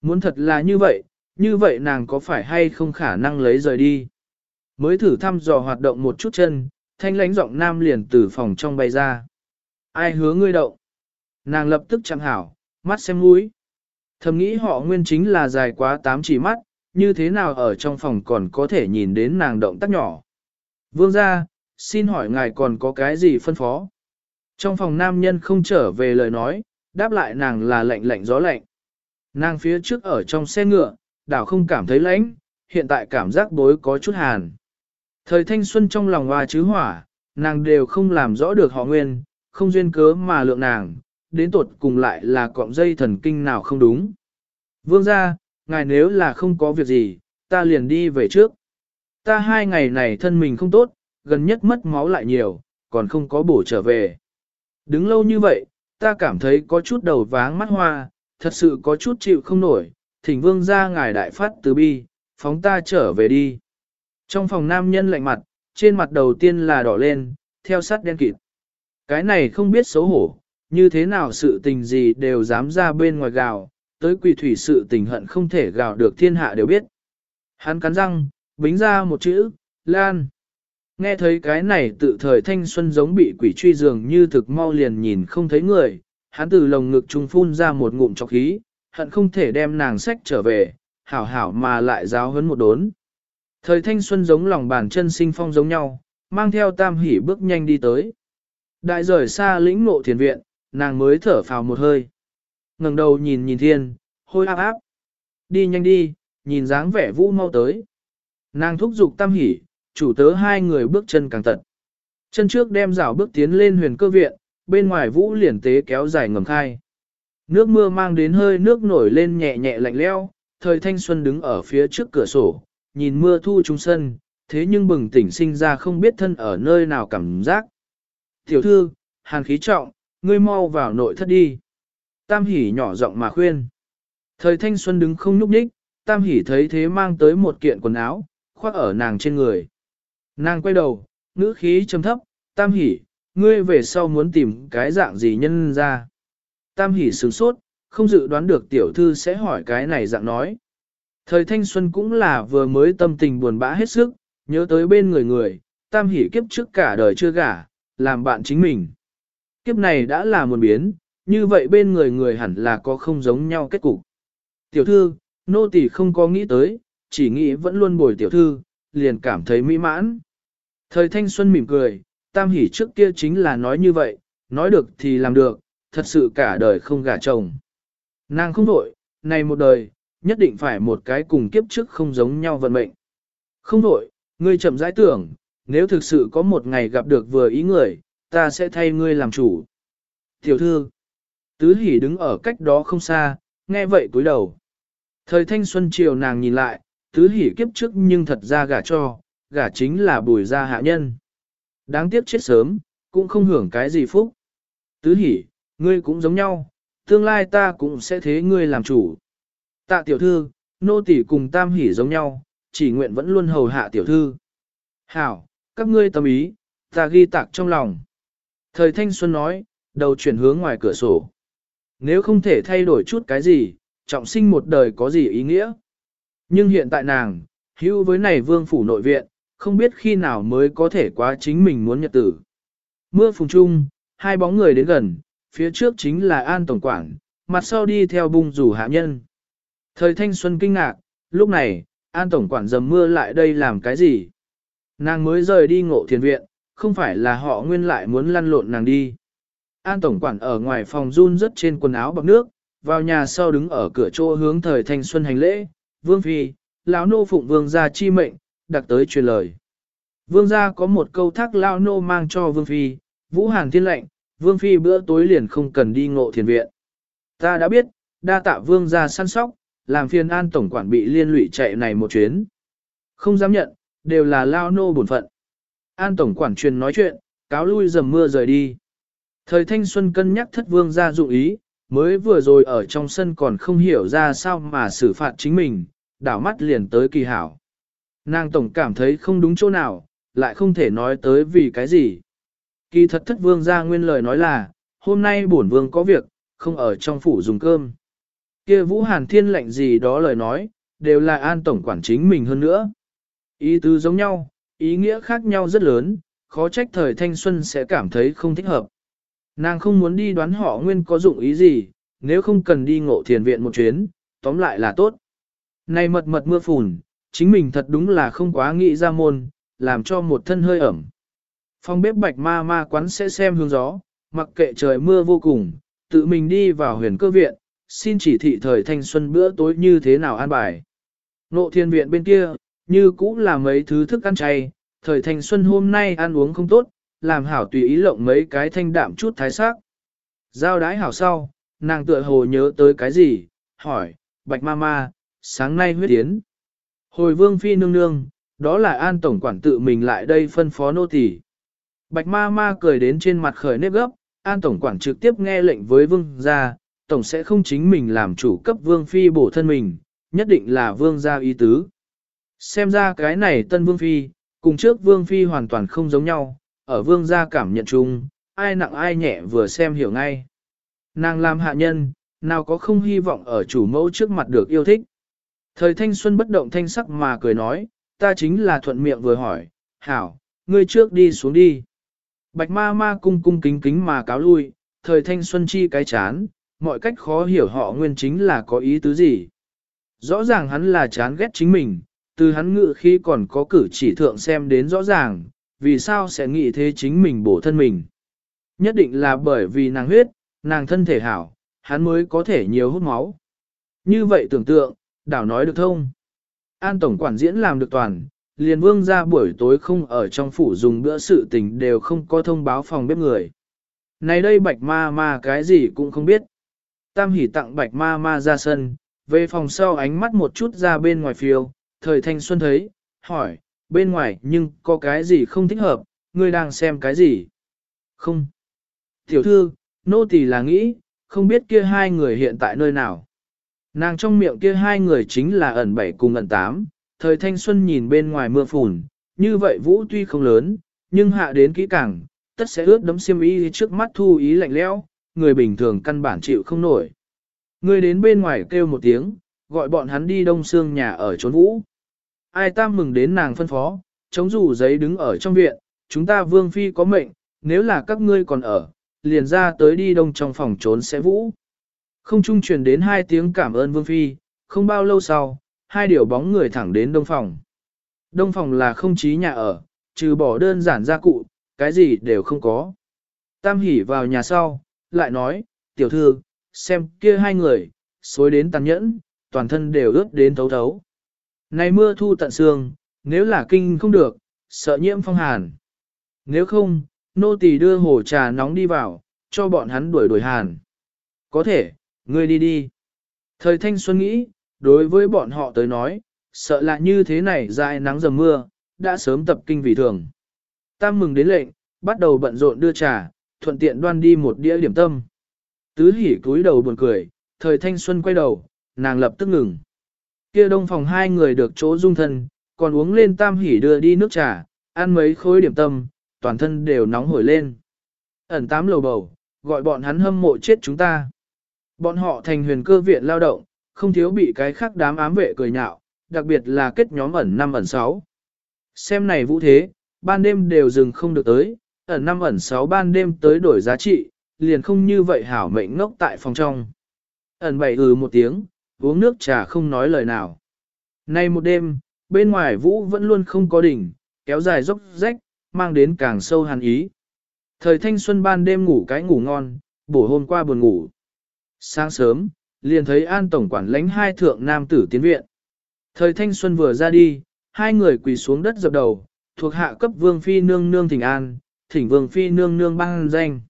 Muốn thật là như vậy, như vậy nàng có phải hay không khả năng lấy rời đi. Mới thử thăm dò hoạt động một chút chân, thanh lãnh giọng nam liền từ phòng trong bay ra. Ai hứa ngươi động? Nàng lập tức chẳng hảo, mắt xem mũi. Thầm nghĩ họ nguyên chính là dài quá tám chỉ mắt, như thế nào ở trong phòng còn có thể nhìn đến nàng động tác nhỏ. Vương ra, xin hỏi ngài còn có cái gì phân phó? Trong phòng nam nhân không trở về lời nói, đáp lại nàng là lạnh lạnh gió lạnh. Nàng phía trước ở trong xe ngựa, đảo không cảm thấy lạnh, hiện tại cảm giác bối có chút hàn. Thời thanh xuân trong lòng hoa chứ hỏa, nàng đều không làm rõ được họ nguyên, không duyên cớ mà lượng nàng, đến tột cùng lại là cọng dây thần kinh nào không đúng. Vương ra, ngài nếu là không có việc gì, ta liền đi về trước. Ta hai ngày này thân mình không tốt, gần nhất mất máu lại nhiều, còn không có bổ trở về. Đứng lâu như vậy, ta cảm thấy có chút đầu váng mắt hoa, thật sự có chút chịu không nổi, thỉnh vương ra ngài đại phát từ bi, phóng ta trở về đi. Trong phòng nam nhân lạnh mặt, trên mặt đầu tiên là đỏ lên, theo sát đen kịt. Cái này không biết xấu hổ, như thế nào sự tình gì đều dám ra bên ngoài gào, tới quỷ thủy sự tình hận không thể gào được thiên hạ đều biết. Hắn cắn răng, bính ra một chữ, Lan. Nghe thấy cái này tự thời thanh xuân giống bị quỷ truy dường như thực mau liền nhìn không thấy người, hắn từ lồng ngực trung phun ra một ngụm chọc khí, hận không thể đem nàng sách trở về, hảo hảo mà lại giáo hấn một đốn. Thời thanh xuân giống lòng bàn chân sinh phong giống nhau, mang theo tam hỉ bước nhanh đi tới. Đại rời xa lĩnh ngộ thiền viện, nàng mới thở phào một hơi. ngẩng đầu nhìn nhìn thiên, hôi áp áp. Đi nhanh đi, nhìn dáng vẻ vũ mau tới. Nàng thúc giục tam hỉ, chủ tớ hai người bước chân càng tận. Chân trước đem rào bước tiến lên huyền cơ viện, bên ngoài vũ liền tế kéo dài ngầm khai. Nước mưa mang đến hơi nước nổi lên nhẹ nhẹ lạnh leo, thời thanh xuân đứng ở phía trước cửa sổ, nhìn mưa thu trung sân, thế nhưng bừng tỉnh sinh ra không biết thân ở nơi nào cảm giác. Tiểu thư, hàn khí trọng, ngươi mau vào nội thất đi. Tam hỉ nhỏ giọng mà khuyên. Thời thanh xuân đứng không nhúc nhích, tam hỉ thấy thế mang tới một kiện quần áo, khoác ở nàng trên người. Nàng quay đầu, ngữ khí trầm thấp, tam hỉ, ngươi về sau muốn tìm cái dạng gì nhân ra. Tam hỉ sửng sốt, không dự đoán được tiểu thư sẽ hỏi cái này dạng nói. Thời thanh xuân cũng là vừa mới tâm tình buồn bã hết sức, nhớ tới bên người người, tam hỉ kiếp trước cả đời chưa gả, làm bạn chính mình. Kiếp này đã là một biến, như vậy bên người người hẳn là có không giống nhau kết cục. Tiểu thư, nô tỳ không có nghĩ tới, chỉ nghĩ vẫn luôn bồi tiểu thư, liền cảm thấy mỹ mãn. Thời thanh xuân mỉm cười, tam hỉ trước kia chính là nói như vậy, nói được thì làm được, thật sự cả đời không gả chồng. Nàng không đổi, này một đời, nhất định phải một cái cùng kiếp trước không giống nhau vận mệnh. Không đổi, ngươi chậm rãi tưởng, nếu thực sự có một ngày gặp được vừa ý người, ta sẽ thay ngươi làm chủ. Tiểu thư, tứ hỉ đứng ở cách đó không xa, nghe vậy cúi đầu. Thời thanh xuân chiều nàng nhìn lại, tứ hỉ kiếp trước nhưng thật ra gả cho, gả chính là bùi gia hạ nhân. Đáng tiếc chết sớm, cũng không hưởng cái gì phúc. Tứ hỉ, ngươi cũng giống nhau, tương lai ta cũng sẽ thế ngươi làm chủ. Tạ tiểu thư, nô tỷ cùng tam hỉ giống nhau, chỉ nguyện vẫn luôn hầu hạ tiểu thư. Hảo, các ngươi tâm ý, ta ghi tạc trong lòng. Thời thanh xuân nói, đầu chuyển hướng ngoài cửa sổ. Nếu không thể thay đổi chút cái gì, trọng sinh một đời có gì ý nghĩa? Nhưng hiện tại nàng, hữu với này vương phủ nội viện, không biết khi nào mới có thể quá chính mình muốn nhật tử. Mưa phùng trung, hai bóng người đến gần, phía trước chính là An Tổng Quảng, mặt sau đi theo bung rủ hạ nhân. Thời thanh xuân kinh ngạc, lúc này, An Tổng Quản dầm mưa lại đây làm cái gì? Nàng mới rời đi ngộ thiền viện, không phải là họ nguyên lại muốn lăn lộn nàng đi. An Tổng Quản ở ngoài phòng run rất trên quần áo bọc nước, vào nhà sau đứng ở cửa chỗ hướng thời thanh xuân hành lễ, Vương Phi, lão nô phụng vương gia chi mệnh, đặc tới truyền lời. Vương gia có một câu thác lão nô mang cho Vương Phi, Vũ Hàn thiên lệnh, Vương Phi bữa tối liền không cần đi ngộ thiền viện. Ta đã biết, đa tạ Vương gia săn sóc, làm phiền an tổng quản bị liên lụy chạy này một chuyến. Không dám nhận, đều là lao nô bổn phận. An tổng quản truyền nói chuyện, cáo lui dầm mưa rời đi. Thời thanh xuân cân nhắc thất vương gia dụng ý, mới vừa rồi ở trong sân còn không hiểu ra sao mà xử phạt chính mình, đảo mắt liền tới kỳ hảo. Nàng tổng cảm thấy không đúng chỗ nào, lại không thể nói tới vì cái gì. Kỳ thật thất vương ra nguyên lời nói là, hôm nay bổn vương có việc, không ở trong phủ dùng cơm kia Vũ Hàn Thiên lệnh gì đó lời nói, đều là an tổng quản chính mình hơn nữa. Ý tứ giống nhau, ý nghĩa khác nhau rất lớn, khó trách thời thanh xuân sẽ cảm thấy không thích hợp. Nàng không muốn đi đoán họ nguyên có dụng ý gì, nếu không cần đi ngộ thiền viện một chuyến, tóm lại là tốt. Này mật mật mưa phùn, chính mình thật đúng là không quá nghĩ ra môn, làm cho một thân hơi ẩm. Phong bếp bạch ma ma quán sẽ xem hướng gió, mặc kệ trời mưa vô cùng, tự mình đi vào huyền cơ viện, xin chỉ thị thời thanh xuân bữa tối như thế nào an bài. Nộ thiên viện bên kia, như cũng là mấy thứ thức ăn chay, thời thanh xuân hôm nay ăn uống không tốt, làm hảo tùy ý lộng mấy cái thanh đạm chút thái sắc. Giao đái hảo sau, nàng tựa hồ nhớ tới cái gì, hỏi, bạch ma ma, sáng nay huyết tiến. Hồi vương phi nương nương, đó là an tổng quản tự mình lại đây phân phó nô tỳ. Bạch ma ma cười đến trên mặt khởi nếp gấp, an tổng quản trực tiếp nghe lệnh với vương ra, tổng sẽ không chính mình làm chủ cấp vương phi bổ thân mình, nhất định là vương gia ý tứ. Xem ra cái này tân vương phi, cùng trước vương phi hoàn toàn không giống nhau, ở vương gia cảm nhận chung, ai nặng ai nhẹ vừa xem hiểu ngay. Nàng làm hạ nhân, nào có không hy vọng ở chủ mẫu trước mặt được yêu thích. Thời thanh xuân bất động thanh sắc mà cười nói, ta chính là thuận miệng vừa hỏi, hảo, ngươi trước đi xuống đi. Bạch ma ma cung cung kính kính mà cáo lui, thời thanh xuân chi cái chán, mọi cách khó hiểu họ nguyên chính là có ý tứ gì. Rõ ràng hắn là chán ghét chính mình, từ hắn ngự khi còn có cử chỉ thượng xem đến rõ ràng, vì sao sẽ nghĩ thế chính mình bổ thân mình. Nhất định là bởi vì nàng huyết, nàng thân thể hảo, hắn mới có thể nhiều hút máu. Như vậy tưởng tượng, đảo nói được thông. An tổng quản diễn làm được toàn, liền vương ra buổi tối không ở trong phủ dùng bữa sự tình đều không có thông báo phòng bếp người. Này đây bạch ma ma cái gì cũng không biết. Tam hỉ tặng bạch ma ma ra sân, về phòng sau ánh mắt một chút ra bên ngoài phiêu, thời thanh xuân thấy, hỏi, bên ngoài nhưng có cái gì không thích hợp, ngươi đang xem cái gì? Không. Tiểu thư, nô tỳ là nghĩ, không biết kia hai người hiện tại nơi nào. Nàng trong miệng kia hai người chính là ẩn bảy cùng ẩn tám, thời thanh xuân nhìn bên ngoài mưa phùn, như vậy vũ tuy không lớn, nhưng hạ đến kỹ càng, tất sẽ ướt đấm xiêm y trước mắt thu ý lạnh lẽo, người bình thường căn bản chịu không nổi. Người đến bên ngoài kêu một tiếng, gọi bọn hắn đi đông xương nhà ở trốn vũ. Ai tam mừng đến nàng phân phó, chống rủ giấy đứng ở trong viện, chúng ta vương phi có mệnh, nếu là các ngươi còn ở, liền ra tới đi đông trong phòng trốn sẽ vũ. Không trung truyền đến hai tiếng cảm ơn vương phi, không bao lâu sau, hai điều bóng người thẳng đến đông phòng. Đông phòng là không chí nhà ở, trừ bỏ đơn giản gia cụ, cái gì đều không có. Tam hỉ vào nhà sau, lại nói, tiểu thư, xem kia hai người, xối đến tàn nhẫn, toàn thân đều ướt đến thấu thấu. Này mưa thu tận xương, nếu là kinh không được, sợ nhiễm phong hàn. Nếu không, nô tỳ đưa hồ trà nóng đi vào, cho bọn hắn đuổi đuổi hàn. Có thể, ngươi đi đi. Thời thanh xuân nghĩ, đối với bọn họ tới nói, sợ là như thế này dài nắng dầm mưa, đã sớm tập kinh vì thường. Tam mừng đến lệnh, bắt đầu bận rộn đưa trà, thuận tiện đoan đi một đĩa điểm tâm. Tứ hỉ cúi đầu buồn cười, thời thanh xuân quay đầu, nàng lập tức ngừng. Kia đông phòng hai người được chỗ dung thân, còn uống lên tam hỉ đưa đi nước trà, ăn mấy khối điểm tâm, toàn thân đều nóng hổi lên. Ẩn tám lầu bầu, gọi bọn hắn hâm mộ chết chúng ta. Bọn họ thành huyền cơ viện lao động, không thiếu bị cái khác đám ám vệ cười nhạo, đặc biệt là kết nhóm ẩn năm ẩn sáu. Xem này vũ thế, ban đêm đều dừng không được tới, ẩn năm ẩn sáu ban đêm tới đổi giá trị, liền không như vậy hảo mệnh ngốc tại phòng trong. Ẩn bảy ừ một tiếng, uống nước trà không nói lời nào. Nay một đêm, bên ngoài vũ vẫn luôn không có đỉnh, kéo dài dốc rách, mang đến càng sâu hàn ý. Thời thanh xuân ban đêm ngủ cái ngủ ngon, bổ hôm qua buồn ngủ. Sáng sớm, liền thấy an tổng quản lãnh hai thượng nam tử tiến viện. Thời thanh xuân vừa ra đi, hai người quỳ xuống đất dập đầu, thuộc hạ cấp vương phi nương nương thỉnh an, thỉnh vương phi nương nương băng danh.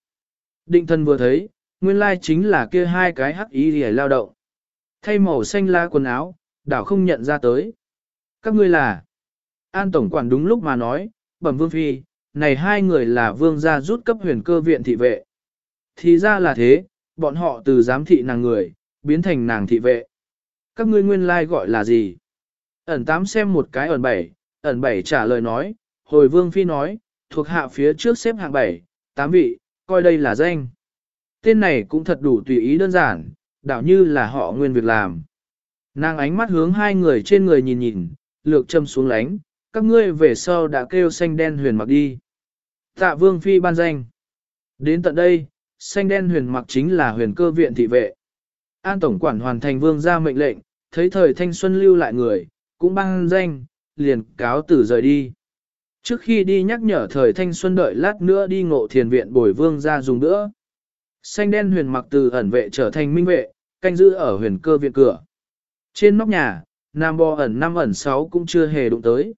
Định thân vừa thấy, nguyên lai chính là kia hai cái hắc ý để lao động. Thay màu xanh lá quần áo, đảo không nhận ra tới. Các ngươi là, an tổng quản đúng lúc mà nói, bẩm vương phi, này hai người là vương gia rút cấp huyền cơ viện thị vệ. Thì ra là thế, bọn họ từ giám thị nàng người, biến thành nàng thị vệ. Các ngươi nguyên lai gọi là gì? Ẩn tám xem một cái ẩn bảy, ẩn bảy trả lời nói, hồi vương phi nói, thuộc hạ phía trước xếp hạng 7, 8 vị, coi đây là danh. Tên này cũng thật đủ tùy ý đơn giản, đảo như là họ nguyên việc làm. Nàng ánh mắt hướng hai người trên người nhìn nhìn, lược châm xuống lánh, các ngươi về sau đã kêu xanh đen huyền mặc đi. Tạ vương phi ban danh. Đến tận đây, xanh đen huyền mặc chính là huyền cơ viện thị vệ. An tổng quản hoàn thành vương ra mệnh lệnh, thấy thời thanh xuân lưu lại người, cũng ban danh, liền cáo tử rời đi. Trước khi đi nhắc nhở thời thanh xuân đợi lát nữa đi ngộ thiền viện bồi vương ra dùng nữa. Xanh đen huyền mặc từ ẩn vệ trở thành minh vệ, canh giữ ở huyền cơ viện cửa. Trên nóc nhà, nam bò ẩn năm ẩn sáu cũng chưa hề đụng tới.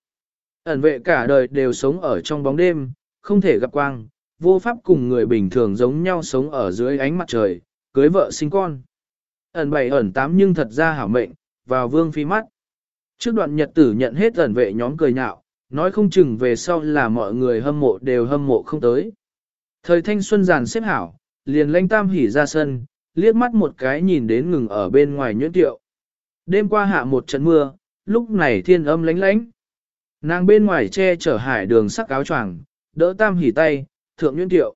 Ẩn vệ cả đời đều sống ở trong bóng đêm, không thể gặp quang, vô pháp cùng người bình thường giống nhau sống ở dưới ánh mặt trời, cưới vợ sinh con. Ẩn bảy ẩn tám nhưng thật ra hảo mệnh, vào vương phi mắt. Trước đoạn nhật tử nhận hết ẩn vệ nhóm cười nhạo, nói không chừng về sau là mọi người hâm mộ đều hâm mộ không tới. Thời thanh xuân giàn xếp hảo, liền lanh tam hỉ ra sân, liếc mắt một cái nhìn đến ngừng ở bên ngoài nhuyễn tiệu. Đêm qua hạ một trận mưa, lúc này thiên âm lánh lánh. Nàng bên ngoài che chở hải đường sắc áo choàng, đỡ tam hỉ tay, thượng nhuyễn tiệu.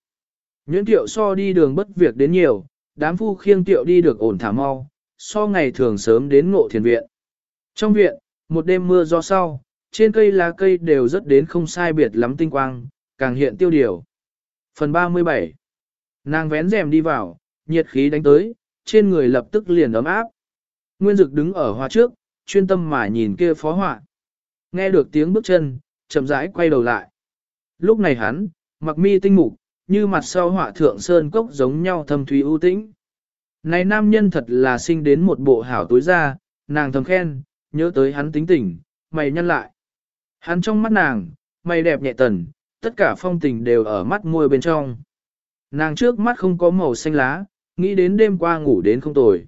Nhuyễn tiệu so đi đường bất việc đến nhiều, đám phu khiêng tiệu đi được ổn thả mau, so ngày thường sớm đến ngộ thiền viện. Trong viện, một đêm mưa do sau, trên cây lá cây đều rất đến không sai biệt lắm tinh quang, càng hiện tiêu điều. Phần 37 Nàng vén rèm đi vào, nhiệt khí đánh tới, trên người lập tức liền ấm áp. Nguyên Dực đứng ở hoa trước, chuyên tâm mà nhìn kia phó họa. Nghe được tiếng bước chân, chậm rãi quay đầu lại. Lúc này hắn, mặc mi tinh mục, như mặt sau họa thượng sơn cốc giống nhau thâm thúy ưu tĩnh. Này nam nhân thật là sinh đến một bộ hảo tối ra, nàng thầm khen, nhớ tới hắn tính tình, mày nhăn lại. Hắn trong mắt nàng, mày đẹp nhẹ tần, tất cả phong tình đều ở mắt môi bên trong. Nàng trước mắt không có màu xanh lá, nghĩ đến đêm qua ngủ đến không tồi.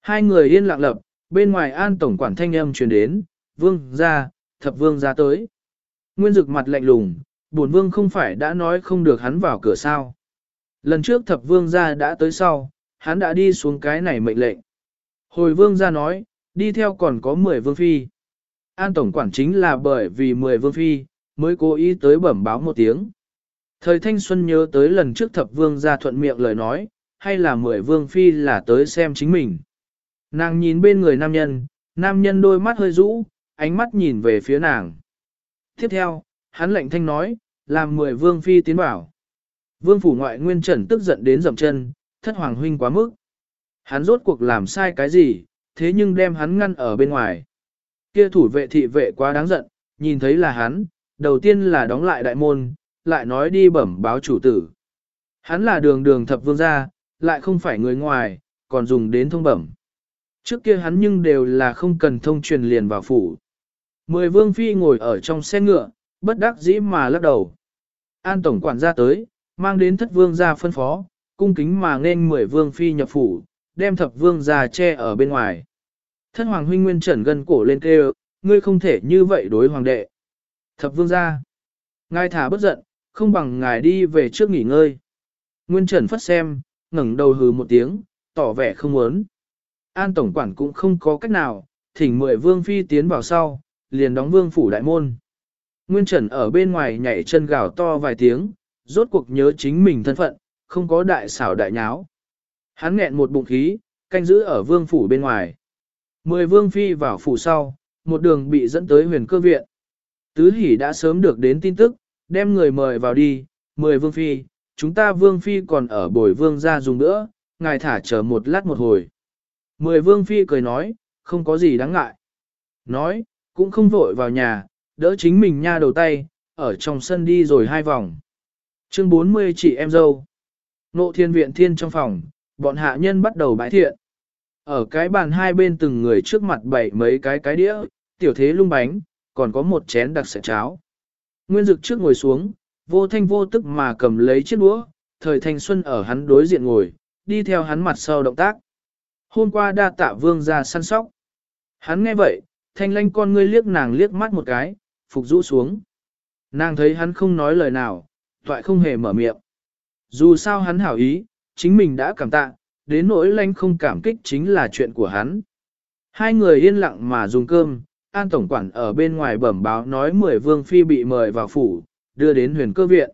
Hai người yên lặng lập, bên ngoài an tổng quản thanh âm truyền đến, vương ra, thập vương ra tới. Nguyên dực mặt lạnh lùng, bổn vương không phải đã nói không được hắn vào cửa sao. Lần trước thập vương ra đã tới sau, hắn đã đi xuống cái này mệnh lệnh. Hồi vương ra nói, đi theo còn có 10 vương phi. An tổng quản chính là bởi vì 10 vương phi, mới cố ý tới bẩm báo một tiếng. Thời thanh xuân nhớ tới lần trước thập vương ra thuận miệng lời nói, hay là 10 vương phi là tới xem chính mình. Nàng nhìn bên người nam nhân, nam nhân đôi mắt hơi rũ, ánh mắt nhìn về phía nàng. Tiếp theo, hắn lệnh thanh nói, làm 10 vương phi tiến bảo. Vương phủ ngoại nguyên trần tức giận đến dậm chân, thất hoàng huynh quá mức. Hắn rốt cuộc làm sai cái gì, thế nhưng đem hắn ngăn ở bên ngoài. Kia thủ vệ thị vệ quá đáng giận, nhìn thấy là hắn, đầu tiên là đóng lại đại môn, lại nói đi bẩm báo chủ tử. Hắn là đường đường thập vương gia, lại không phải người ngoài, còn dùng đến thông bẩm. Trước kia hắn nhưng đều là không cần thông truyền liền vào phủ. Mười vương phi ngồi ở trong xe ngựa, bất đắc dĩ mà lắc đầu. An tổng quản gia tới, mang đến thất vương gia phân phó, cung kính mà nên mười vương phi nhập phủ, đem thập vương gia che ở bên ngoài. Thất hoàng huynh nguyên trần gân cổ lên kêu, ngươi không thể như vậy đối hoàng đệ. Thập vương gia, ngài thả bất giận, không bằng ngài đi về trước nghỉ ngơi. Nguyên trần phất xem, ngẩng đầu hừ một tiếng, tỏ vẻ không muốn. An tổng quản cũng không có cách nào, thỉnh mười vương phi tiến vào sau, liền đóng vương phủ đại môn. Nguyên Trần ở bên ngoài nhảy chân gào to vài tiếng, rốt cuộc nhớ chính mình thân phận, không có đại xảo đại nháo. Hắn nghẹn một bụng khí, canh giữ ở vương phủ bên ngoài. Mười vương phi vào phủ sau, một đường bị dẫn tới huyền cơ viện. Tứ hỷ đã sớm được đến tin tức, đem người mời vào đi, mười vương phi, chúng ta vương phi còn ở bồi vương ra dùng nữa, ngài thả chờ một lát một hồi. Mười vương phi cười nói, không có gì đáng ngại. Nói, cũng không vội vào nhà, đỡ chính mình nha đầu tay, ở trong sân đi rồi hai vòng. Chương 40 chị em dâu. Nộ thiên viện thiên trong phòng, bọn hạ nhân bắt đầu bãi thiện. Ở cái bàn hai bên từng người trước mặt bày mấy cái cái đĩa, tiểu thế lung bánh, còn có một chén đặc sản cháo. Nguyên dực trước ngồi xuống, vô thanh vô tức mà cầm lấy chiếc đũa, thời thanh xuân ở hắn đối diện ngồi, đi theo hắn mặt sau động tác. Hôm qua đa tạ vương ra săn sóc. Hắn nghe vậy, thanh lanh con ngươi liếc nàng liếc mắt một cái, phục rũ xuống. Nàng thấy hắn không nói lời nào, toại không hề mở miệng. Dù sao hắn hảo ý, chính mình đã cảm tạ, đến nỗi lanh không cảm kích chính là chuyện của hắn. Hai người yên lặng mà dùng cơm, An Tổng Quản ở bên ngoài bẩm báo nói 10 vương phi bị mời vào phủ, đưa đến huyền cơ viện.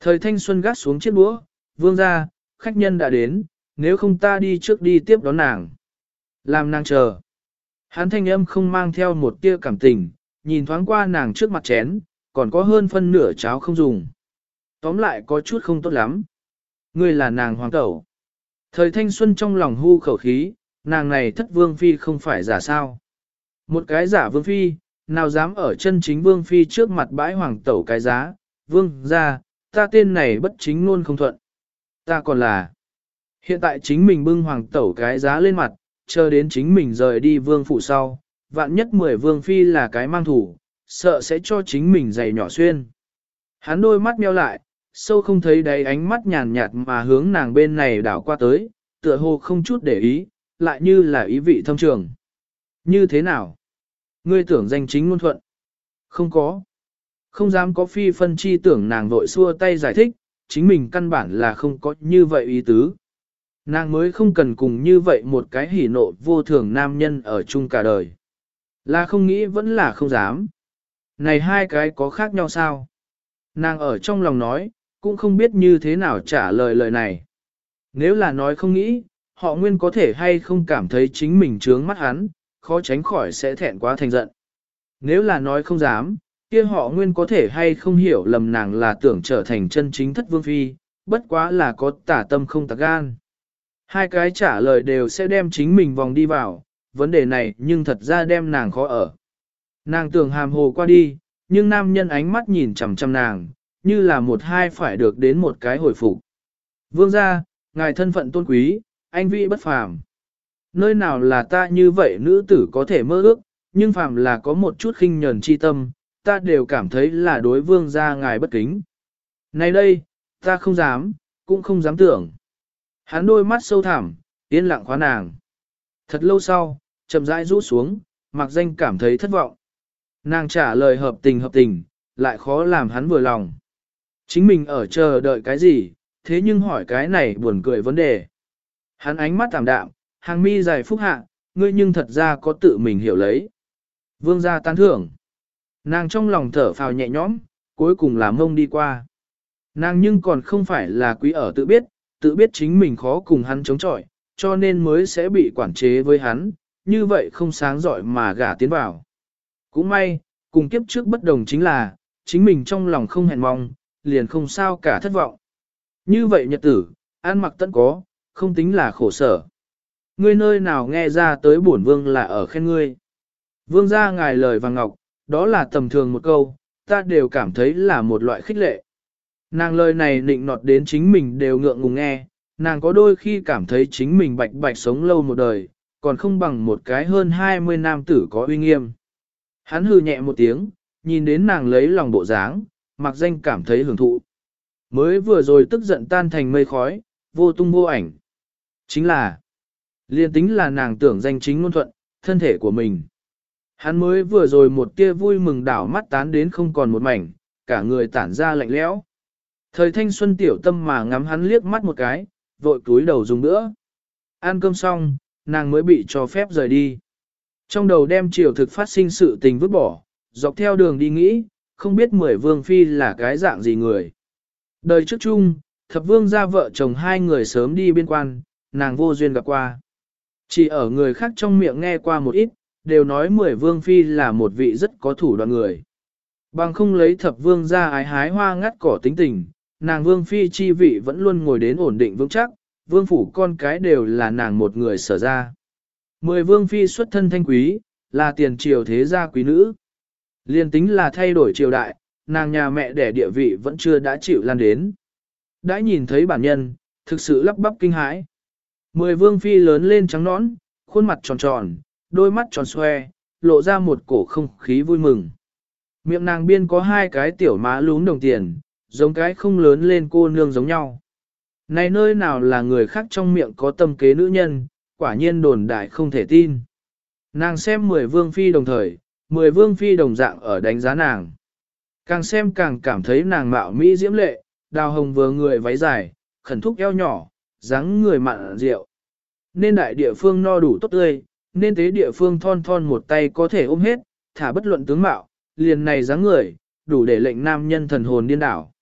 Thời thanh xuân gắt xuống chiếc đũa, vương ra, khách nhân đã đến, nếu không ta đi trước đi tiếp đón nàng. Làm nàng chờ. Hắn thanh âm không mang theo một tia cảm tình, nhìn thoáng qua nàng trước mặt chén, còn có hơn phân nửa cháo không dùng. Tóm lại có chút không tốt lắm. Ngươi là nàng hoàng tẩu. Thời thanh xuân trong lòng hưu khẩu khí, nàng này thất vương phi không phải giả sao. Một cái giả vương phi, nào dám ở chân chính vương phi trước mặt bãi hoàng tẩu cái giá, vương ra, ta tên này bất chính luôn không thuận. Ta còn là, hiện tại chính mình bưng hoàng tẩu cái giá lên mặt, chờ đến chính mình rời đi vương phủ sau, vạn nhất mười vương phi là cái mang thủ, sợ sẽ cho chính mình dày nhỏ xuyên. Hắn đôi mắt meo lại, sâu không thấy đáy ánh mắt nhàn nhạt mà hướng nàng bên này đảo qua tới, tựa hồ không chút để ý, lại như là ý vị thâm trường. Như thế nào? Ngươi tưởng danh chính ngôn thuận? Không có. Không dám có phi phân chi tưởng nàng vội xua tay giải thích, chính mình căn bản là không có như vậy ý tứ. Nàng mới không cần cùng như vậy một cái hỉ nộ vô thường nam nhân ở chung cả đời. Là không nghĩ vẫn là không dám. Này hai cái có khác nhau sao? Nàng ở trong lòng nói, cũng không biết như thế nào trả lời lời này. Nếu là nói không nghĩ, họ nguyên có thể hay không cảm thấy chính mình trướng mắt hắn, khó tránh khỏi sẽ thẹn quá thành giận. Nếu là nói không dám, kia họ nguyên có thể hay không hiểu lầm nàng là tưởng trở thành chân chính thất vương phi, bất quá là có tả tâm không tạc gan. Hai cái trả lời đều sẽ đem chính mình vòng đi vào, vấn đề này nhưng thật ra đem nàng khó ở. Nàng tưởng hàm hồ qua đi, nhưng nam nhân ánh mắt nhìn chằm chằm nàng, như là một hai phải được đến một cái hồi phục. Vương gia, ngài thân phận tôn quý, anh vị bất phàm. Nơi nào là ta như vậy nữ tử có thể mơ ước, nhưng phàm là có một chút khinh nhẫn chi tâm, ta đều cảm thấy là đối vương gia ngài bất kính. Này đây, ta không dám, cũng không dám tưởng. Hắn đôi mắt sâu thẳm, yên lặng khóa nàng. Thật lâu sau, chậm rãi rũ xuống, mặc danh cảm thấy thất vọng. Nàng trả lời hợp tình hợp tình, lại khó làm hắn vừa lòng. Chính mình ở chờ đợi cái gì, thế nhưng hỏi cái này buồn cười vấn đề. Hắn ánh mắt tạm đạm, hàng mi dài phúc hạ, ngươi nhưng thật ra có tự mình hiểu lấy. Vương gia tán thưởng. Nàng trong lòng thở phào nhẹ nhõm, cuối cùng là mông đi qua. Nàng nhưng còn không phải là quý ở tự biết, tự biết chính mình khó cùng hắn chống chọi, cho nên mới sẽ bị quản chế với hắn, như vậy không sáng giỏi mà gả tiến vào. Cũng may, cùng kiếp trước bất đồng chính là, chính mình trong lòng không hẹn mong, liền không sao cả thất vọng. Như vậy nhật tử, an mặc tận có, không tính là khổ sở. Ngươi nơi nào nghe ra tới bổn vương là ở khen ngươi. Vương ra ngài lời vàng ngọc, đó là tầm thường một câu, ta đều cảm thấy là một loại khích lệ. Nàng lời này nịnh nọt đến chính mình đều ngượng ngùng nghe, nàng có đôi khi cảm thấy chính mình bạch bạch sống lâu một đời, còn không bằng một cái hơn 20 nam tử có uy nghiêm. Hắn hư nhẹ một tiếng, nhìn đến nàng lấy lòng bộ dáng, mặc danh cảm thấy hưởng thụ. Mới vừa rồi tức giận tan thành mây khói, vô tung vô ảnh. Chính là, liên tính là nàng tưởng danh chính ngôn thuận, thân thể của mình. Hắn mới vừa rồi một tia vui mừng đảo mắt tán đến không còn một mảnh, cả người tản ra lạnh lẽo. Thời thanh xuân tiểu tâm mà ngắm hắn liếc mắt một cái, vội túi đầu dùng nữa. Ăn cơm xong, nàng mới bị cho phép rời đi. Trong đầu đem chiều thực phát sinh sự tình vứt bỏ, dọc theo đường đi nghĩ, không biết mười vương phi là cái dạng gì người. Đời trước chung, thập vương gia vợ chồng hai người sớm đi biên quan, nàng vô duyên gặp qua. Chỉ ở người khác trong miệng nghe qua một ít, đều nói mười vương phi là một vị rất có thủ đoạn người. Bằng không lấy thập vương gia ái hái hoa ngắt cỏ tính tình, nàng vương phi chi vị vẫn luôn ngồi đến ổn định vững chắc, vương phủ con cái đều là nàng một người sở ra. Mười vương phi xuất thân thanh quý, là tiền triều thế gia quý nữ. Liên tính là thay đổi triều đại, nàng nhà mẹ đẻ địa vị vẫn chưa đã chịu lan đến. Đã nhìn thấy bản nhân, thực sự lắp bắp kinh hãi. Mười vương phi lớn lên trắng nõn, khuôn mặt tròn tròn, đôi mắt tròn xoe, lộ ra một cổ không khí vui mừng. Miệng nàng biên có hai cái tiểu má lún đồng tiền, giống cái không lớn lên cô nương giống nhau. Này nơi nào là người khác trong miệng có tâm kế nữ nhân, quả nhiên đồn đại không thể tin. Nàng xem mười vương phi đồng thời, mười vương phi đồng dạng ở đánh giá nàng. Càng xem càng cảm thấy nàng mạo mỹ diễm lệ, đào hồng vừa người váy dài, khẩn thúc eo nhỏ, dáng người mặn rượu. Nên đại địa phương no đủ tốt tươi, nên tế địa phương thon thon một tay có thể ôm hết, thả bất luận tướng mạo, liền này dáng người, đủ để lệnh nam nhân thần hồn điên đảo.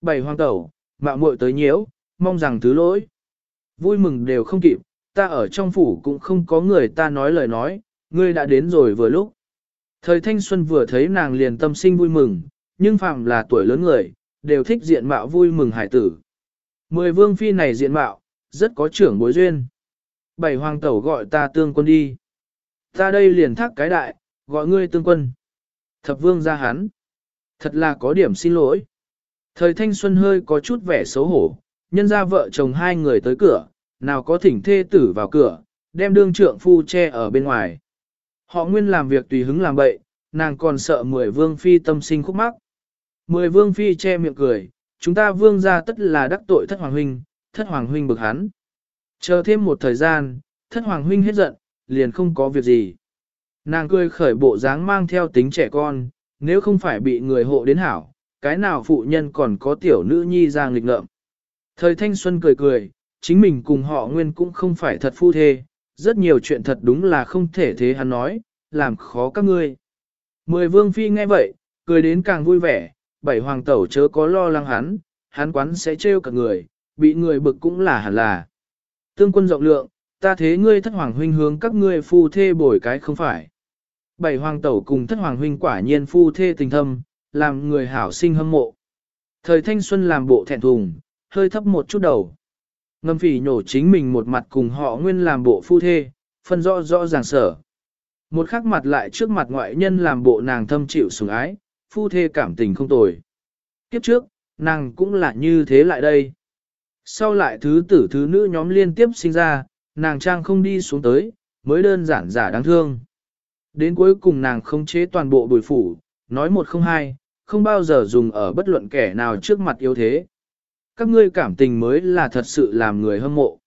Bảy hoang tẩu, mạo muội tới nhiễu, mong rằng thứ lỗi. Vui mừng đều không kịp, ta ở trong phủ cũng không có người ta nói lời nói, ngươi đã đến rồi vừa lúc. Thời thanh xuân vừa thấy nàng liền tâm sinh vui mừng, nhưng phạm là tuổi lớn người, đều thích diện mạo vui mừng hải tử. Mười vương phi này diện mạo, rất có trưởng bối duyên. Bảy hoàng tẩu gọi ta tương quân đi. Ta đây liền thác cái đại, gọi ngươi tương quân. Thập vương ra hắn. Thật là có điểm xin lỗi. Thời thanh xuân hơi có chút vẻ xấu hổ, nhân ra vợ chồng hai người tới cửa, nào có thỉnh thê tử vào cửa, đem đương trượng phu che ở bên ngoài. Họ nguyên làm việc tùy hứng làm bậy, nàng còn sợ mười vương phi tâm sinh khúc mắc. Mười vương phi che miệng cười, chúng ta vương ra tất là đắc tội thất hoàng huynh, thất hoàng huynh bực hắn. Chờ thêm một thời gian, thất hoàng huynh hết giận, liền không có việc gì. Nàng cười khởi bộ dáng mang theo tính trẻ con, nếu không phải bị người hộ đến hảo, cái nào phụ nhân còn có tiểu nữ nhi ra nghịch ngợm. Thời thanh xuân cười cười, chính mình cùng họ nguyên cũng không phải thật phu thê, rất nhiều chuyện thật đúng là không thể thế hắn nói, làm khó các ngươi. Mười vương phi nghe vậy, cười đến càng vui vẻ, bảy hoàng tẩu chớ có lo lắng hắn, hắn quán sẽ trêu cả người, bị người bực cũng là hẳn là. Tương quân rộng lượng, ta thế ngươi thất hoàng huynh hướng các ngươi phu thê bồi cái không phải. Bảy hoàng tẩu cùng thất hoàng huynh quả nhiên phu thê tình thâm, làm người hảo sinh hâm mộ. Thời thanh xuân làm bộ thẹn thùng, hơi thấp một chút đầu. Ngâm phỉ nhổ chính mình một mặt cùng họ nguyên làm bộ phu thê, phân rõ rõ ràng sở. Một khắc mặt lại trước mặt ngoại nhân làm bộ nàng thâm chịu sủng ái, phu thê cảm tình không tồi. Kiếp trước, nàng cũng là như thế lại đây. Sau lại thứ tử thứ nữ nhóm liên tiếp sinh ra, nàng trang không đi xuống tới, mới đơn giản giả đáng thương. Đến cuối cùng nàng không chế toàn bộ bùi phủ, nói một không hai, không bao giờ dùng ở bất luận kẻ nào trước mặt yếu thế. Các ngươi cảm tình mới là thật sự làm người hâm mộ.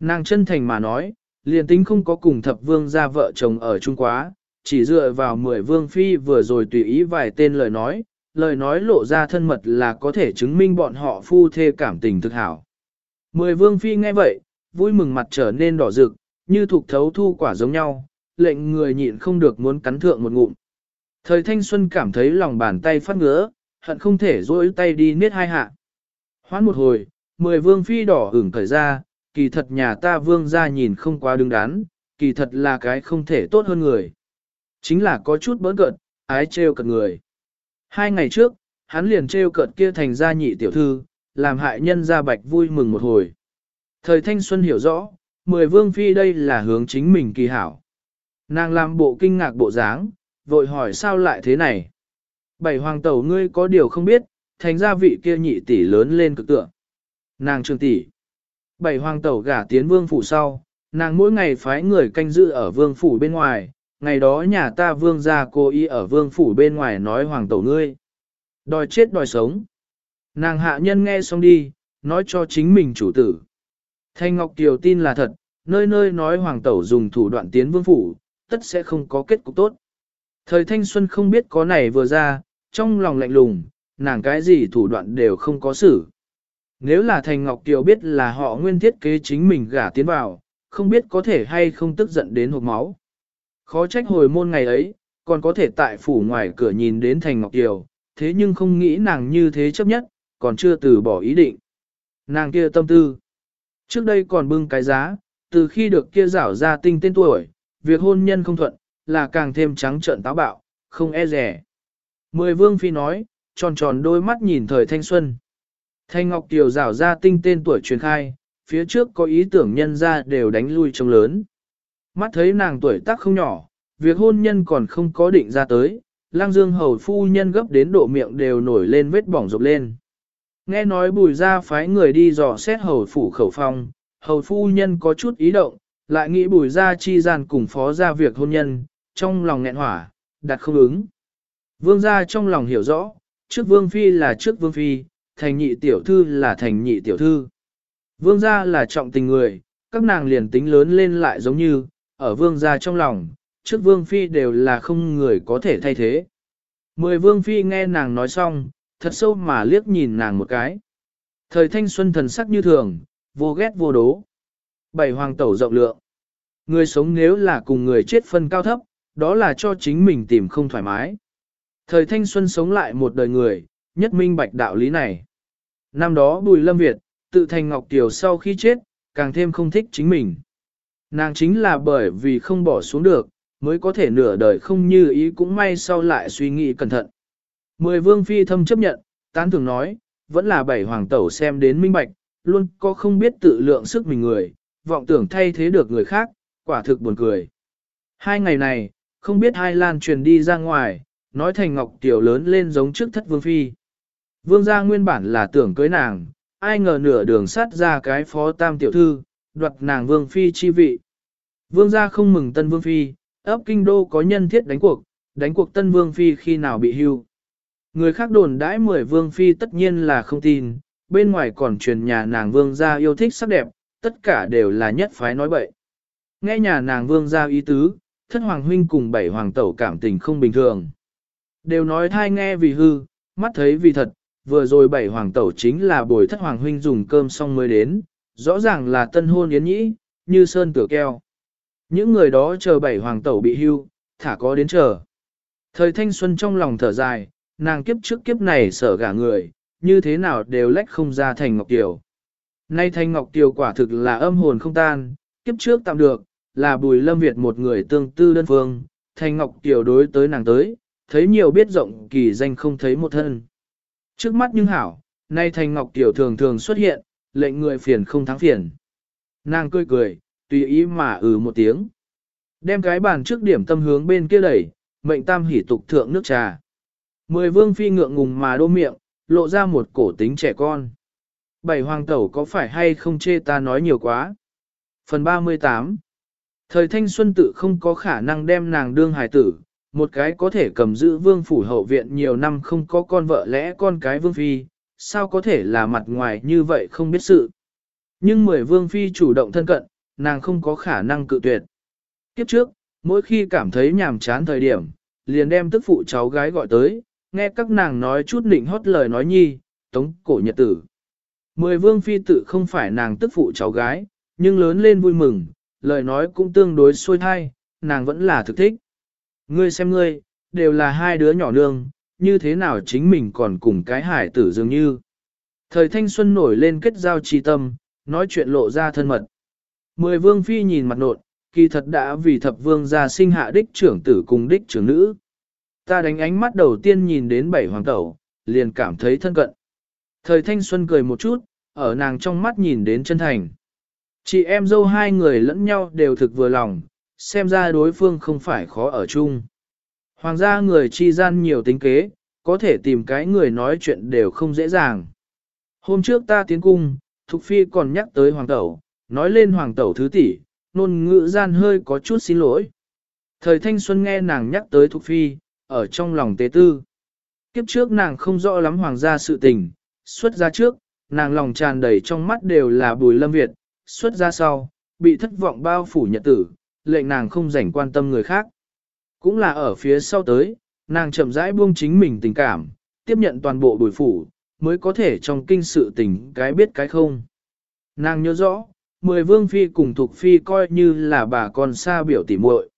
Nàng chân thành mà nói, liền tính không có cùng thập vương gia vợ chồng ở Trung Quá, chỉ dựa vào mười vương phi vừa rồi tùy ý vài tên lời nói, lời nói lộ ra thân mật là có thể chứng minh bọn họ phu thê cảm tình thực hảo. Mười vương phi nghe vậy, vui mừng mặt trở nên đỏ rực, như thuộc thấu thu quả giống nhau, lệnh người nhịn không được muốn cắn thượng một ngụm. Thời thanh xuân cảm thấy lòng bàn tay phát ngứa, hận không thể dối tay đi niết hai hạ. Hoán một hồi, mười vương phi đỏ ửng thời ra, kỳ thật nhà ta vương ra nhìn không quá đứng đắn, kỳ thật là cái không thể tốt hơn người. Chính là có chút bỡn cợt, ái trêu cợt người. Hai ngày trước, hắn liền trêu cợt kia thành gia nhị tiểu thư, làm hại nhân gia bạch vui mừng một hồi. Thời thanh xuân hiểu rõ, mười vương phi đây là hướng chính mình kỳ hảo. Nàng làm bộ kinh ngạc bộ dáng, vội hỏi sao lại thế này. Bảy hoàng tẩu ngươi có điều không biết, thành gia vị kia nhị tỷ lớn lên cực tượng. Nàng trường tỷ. Bảy hoàng tẩu gả tiến vương phủ sau, nàng mỗi ngày phái người canh giữ ở vương phủ bên ngoài, ngày đó nhà ta vương gia cô y ở vương phủ bên ngoài nói hoàng tẩu ngươi. Đòi chết đòi sống. Nàng hạ nhân nghe xong đi, nói cho chính mình chủ tử. Thanh Ngọc Kiều tin là thật, nơi nơi nói hoàng tẩu dùng thủ đoạn tiến vương phủ, tất sẽ không có kết cục tốt. Thời thanh xuân không biết có này vừa ra, trong lòng lạnh lùng, nàng cái gì thủ đoạn đều không có xử. Nếu là Thành Ngọc Kiều biết là họ nguyên thiết kế chính mình gả tiến vào, không biết có thể hay không tức giận đến hộp máu. Khó trách hồi môn ngày ấy, còn có thể tại phủ ngoài cửa nhìn đến Thành Ngọc Kiều, thế nhưng không nghĩ nàng như thế chấp nhất, còn chưa từ bỏ ý định. Nàng kia tâm tư. Trước đây còn bưng cái giá, từ khi được kia rảo ra tinh tên tuổi, việc hôn nhân không thuận, là càng thêm trắng trợn táo bạo, không e rẻ. Mười vương phi nói, tròn tròn đôi mắt nhìn thời thanh xuân. Thanh Ngọc Kiều rảo ra tinh tên tuổi truyền khai, phía trước có ý tưởng nhân ra đều đánh lui trông lớn. Mắt thấy nàng tuổi tác không nhỏ, việc hôn nhân còn không có định ra tới, lang dương hầu phu nhân gấp đến độ miệng đều nổi lên vết bỏng rộp lên. Nghe nói bùi ra phái người đi dò xét hầu phủ khẩu phong, hầu phu nhân có chút ý động, lại nghĩ bùi ra chi gian cùng phó ra việc hôn nhân, trong lòng nghẹn hỏa, đặt không ứng. Vương gia trong lòng hiểu rõ, trước vương phi là trước vương phi, thành nhị tiểu thư là thành nhị tiểu thư. Vương gia là trọng tình người, các nàng liền tính lớn lên lại giống như, ở vương gia trong lòng, trước vương phi đều là không người có thể thay thế. Mười vương phi nghe nàng nói xong, thật sâu mà liếc nhìn nàng một cái. Thời thanh xuân thần sắc như thường, vô ghét vô đố. Bảy hoàng tẩu rộng lượng. Người sống nếu là cùng người chết phân cao thấp, đó là cho chính mình tìm không thoải mái. Thời thanh xuân sống lại một đời người, nhất minh bạch đạo lý này. Năm đó Bùi Lâm Việt, tự thành Ngọc tiểu sau khi chết, càng thêm không thích chính mình. Nàng chính là bởi vì không bỏ xuống được, mới có thể nửa đời không như ý cũng may sau lại suy nghĩ cẩn thận. Mười vương phi thâm chấp nhận, tán thường nói, vẫn là bảy hoàng tẩu xem đến minh bạch, luôn có không biết tự lượng sức mình người, vọng tưởng thay thế được người khác, quả thực buồn cười. Hai ngày này, không biết hai lan truyền đi ra ngoài, nói thành ngọc tiểu lớn lên giống trước thất vương phi. Vương gia nguyên bản là tưởng cưới nàng, ai ngờ nửa đường sát ra cái phó tam tiểu thư, đoạt nàng vương phi chi vị. Vương gia không mừng tân vương phi, ấp kinh đô có nhân thiết đánh cuộc, đánh cuộc tân vương phi khi nào bị hưu. Người khác đồn đãi mười vương phi tất nhiên là không tin, bên ngoài còn truyền nhà nàng vương gia yêu thích sắc đẹp, tất cả đều là nhất phái nói bậy. Nghe nhà nàng vương gia ý tứ, thất hoàng huynh cùng bảy hoàng tẩu cảm tình không bình thường. Đều nói thai nghe vì hư, mắt thấy vì thật, vừa rồi bảy hoàng tẩu chính là bồi thất hoàng huynh dùng cơm xong mới đến, rõ ràng là tân hôn yến nhĩ, như sơn tửa keo. Những người đó chờ bảy hoàng tẩu bị hưu, thả có đến chờ. Thời thanh xuân trong lòng thở dài, nàng kiếp trước kiếp này sợ gả người, như thế nào đều lách không ra thành Ngọc tiểu. Nay thanh Ngọc tiểu quả thực là âm hồn không tan, kiếp trước tạm được, là bùi lâm Việt một người tương tư đơn phương, thanh Ngọc tiểu đối tới nàng tới, thấy nhiều biết rộng kỳ danh không thấy một thân. Trước mắt nhưng hảo, nay thành Ngọc tiểu thường thường xuất hiện, lệnh người phiền không thắng phiền. Nàng cười cười, tùy ý mà ừ một tiếng. Đem cái bàn trước điểm tâm hướng bên kia đẩy, mệnh tam hỉ tục thượng nước trà. Mười vương phi ngượng ngùng mà đô miệng, lộ ra một cổ tính trẻ con. Bảy hoàng tẩu có phải hay không chê ta nói nhiều quá? Phần 38 Thời thanh xuân tự không có khả năng đem nàng đương hài tử, một cái có thể cầm giữ vương phủ hậu viện nhiều năm không có con vợ lẽ con cái vương phi, sao có thể là mặt ngoài như vậy không biết sự. Nhưng mười vương phi chủ động thân cận, nàng không có khả năng cự tuyệt. Kiếp trước, mỗi khi cảm thấy nhàm chán thời điểm, liền đem tức phụ cháu gái gọi tới, nghe các nàng nói chút nịnh hót lời nói nhi, tống cổ nhật tử. Mười vương phi tự không phải nàng tức phụ cháu gái, nhưng lớn lên vui mừng, lời nói cũng tương đối xuôi thai, nàng vẫn là thực thích. Ngươi xem ngươi, đều là hai đứa nhỏ nương, như thế nào chính mình còn cùng cái hải tử dường như. Thời thanh xuân nổi lên kết giao trì tâm, nói chuyện lộ ra thân mật. Mười vương phi nhìn mặt nộn, kỳ thật đã vì thập vương gia sinh hạ đích trưởng tử cùng đích trưởng nữ. Ta đánh ánh mắt đầu tiên nhìn đến bảy hoàng tẩu, liền cảm thấy thân cận. Thời thanh xuân cười một chút, ở nàng trong mắt nhìn đến chân thành. Chị em dâu hai người lẫn nhau đều thực vừa lòng, xem ra đối phương không phải khó ở chung. Hoàng gia người chi gian nhiều tính kế, có thể tìm cái người nói chuyện đều không dễ dàng. Hôm trước ta tiến cung, Thục Phi còn nhắc tới Hoàng Tẩu, nói lên Hoàng Tẩu thứ tỷ, nôn ngữ gian hơi có chút xin lỗi. Thời thanh xuân nghe nàng nhắc tới Thục Phi, ở trong lòng tế tư. Kiếp trước nàng không rõ lắm Hoàng gia sự tình, xuất ra trước, nàng lòng tràn đầy trong mắt đều là bùi lâm Việt, xuất ra sau, bị thất vọng bao phủ nhật tử, lệnh nàng không rảnh quan tâm người khác. Cũng là ở phía sau tới, nàng chậm rãi buông chính mình tình cảm, tiếp nhận toàn bộ bùi phủ, mới có thể trong kinh sự tình cái biết cái không. Nàng nhớ rõ, mười vương phi cùng thuộc phi coi như là bà con xa biểu tỉ muội.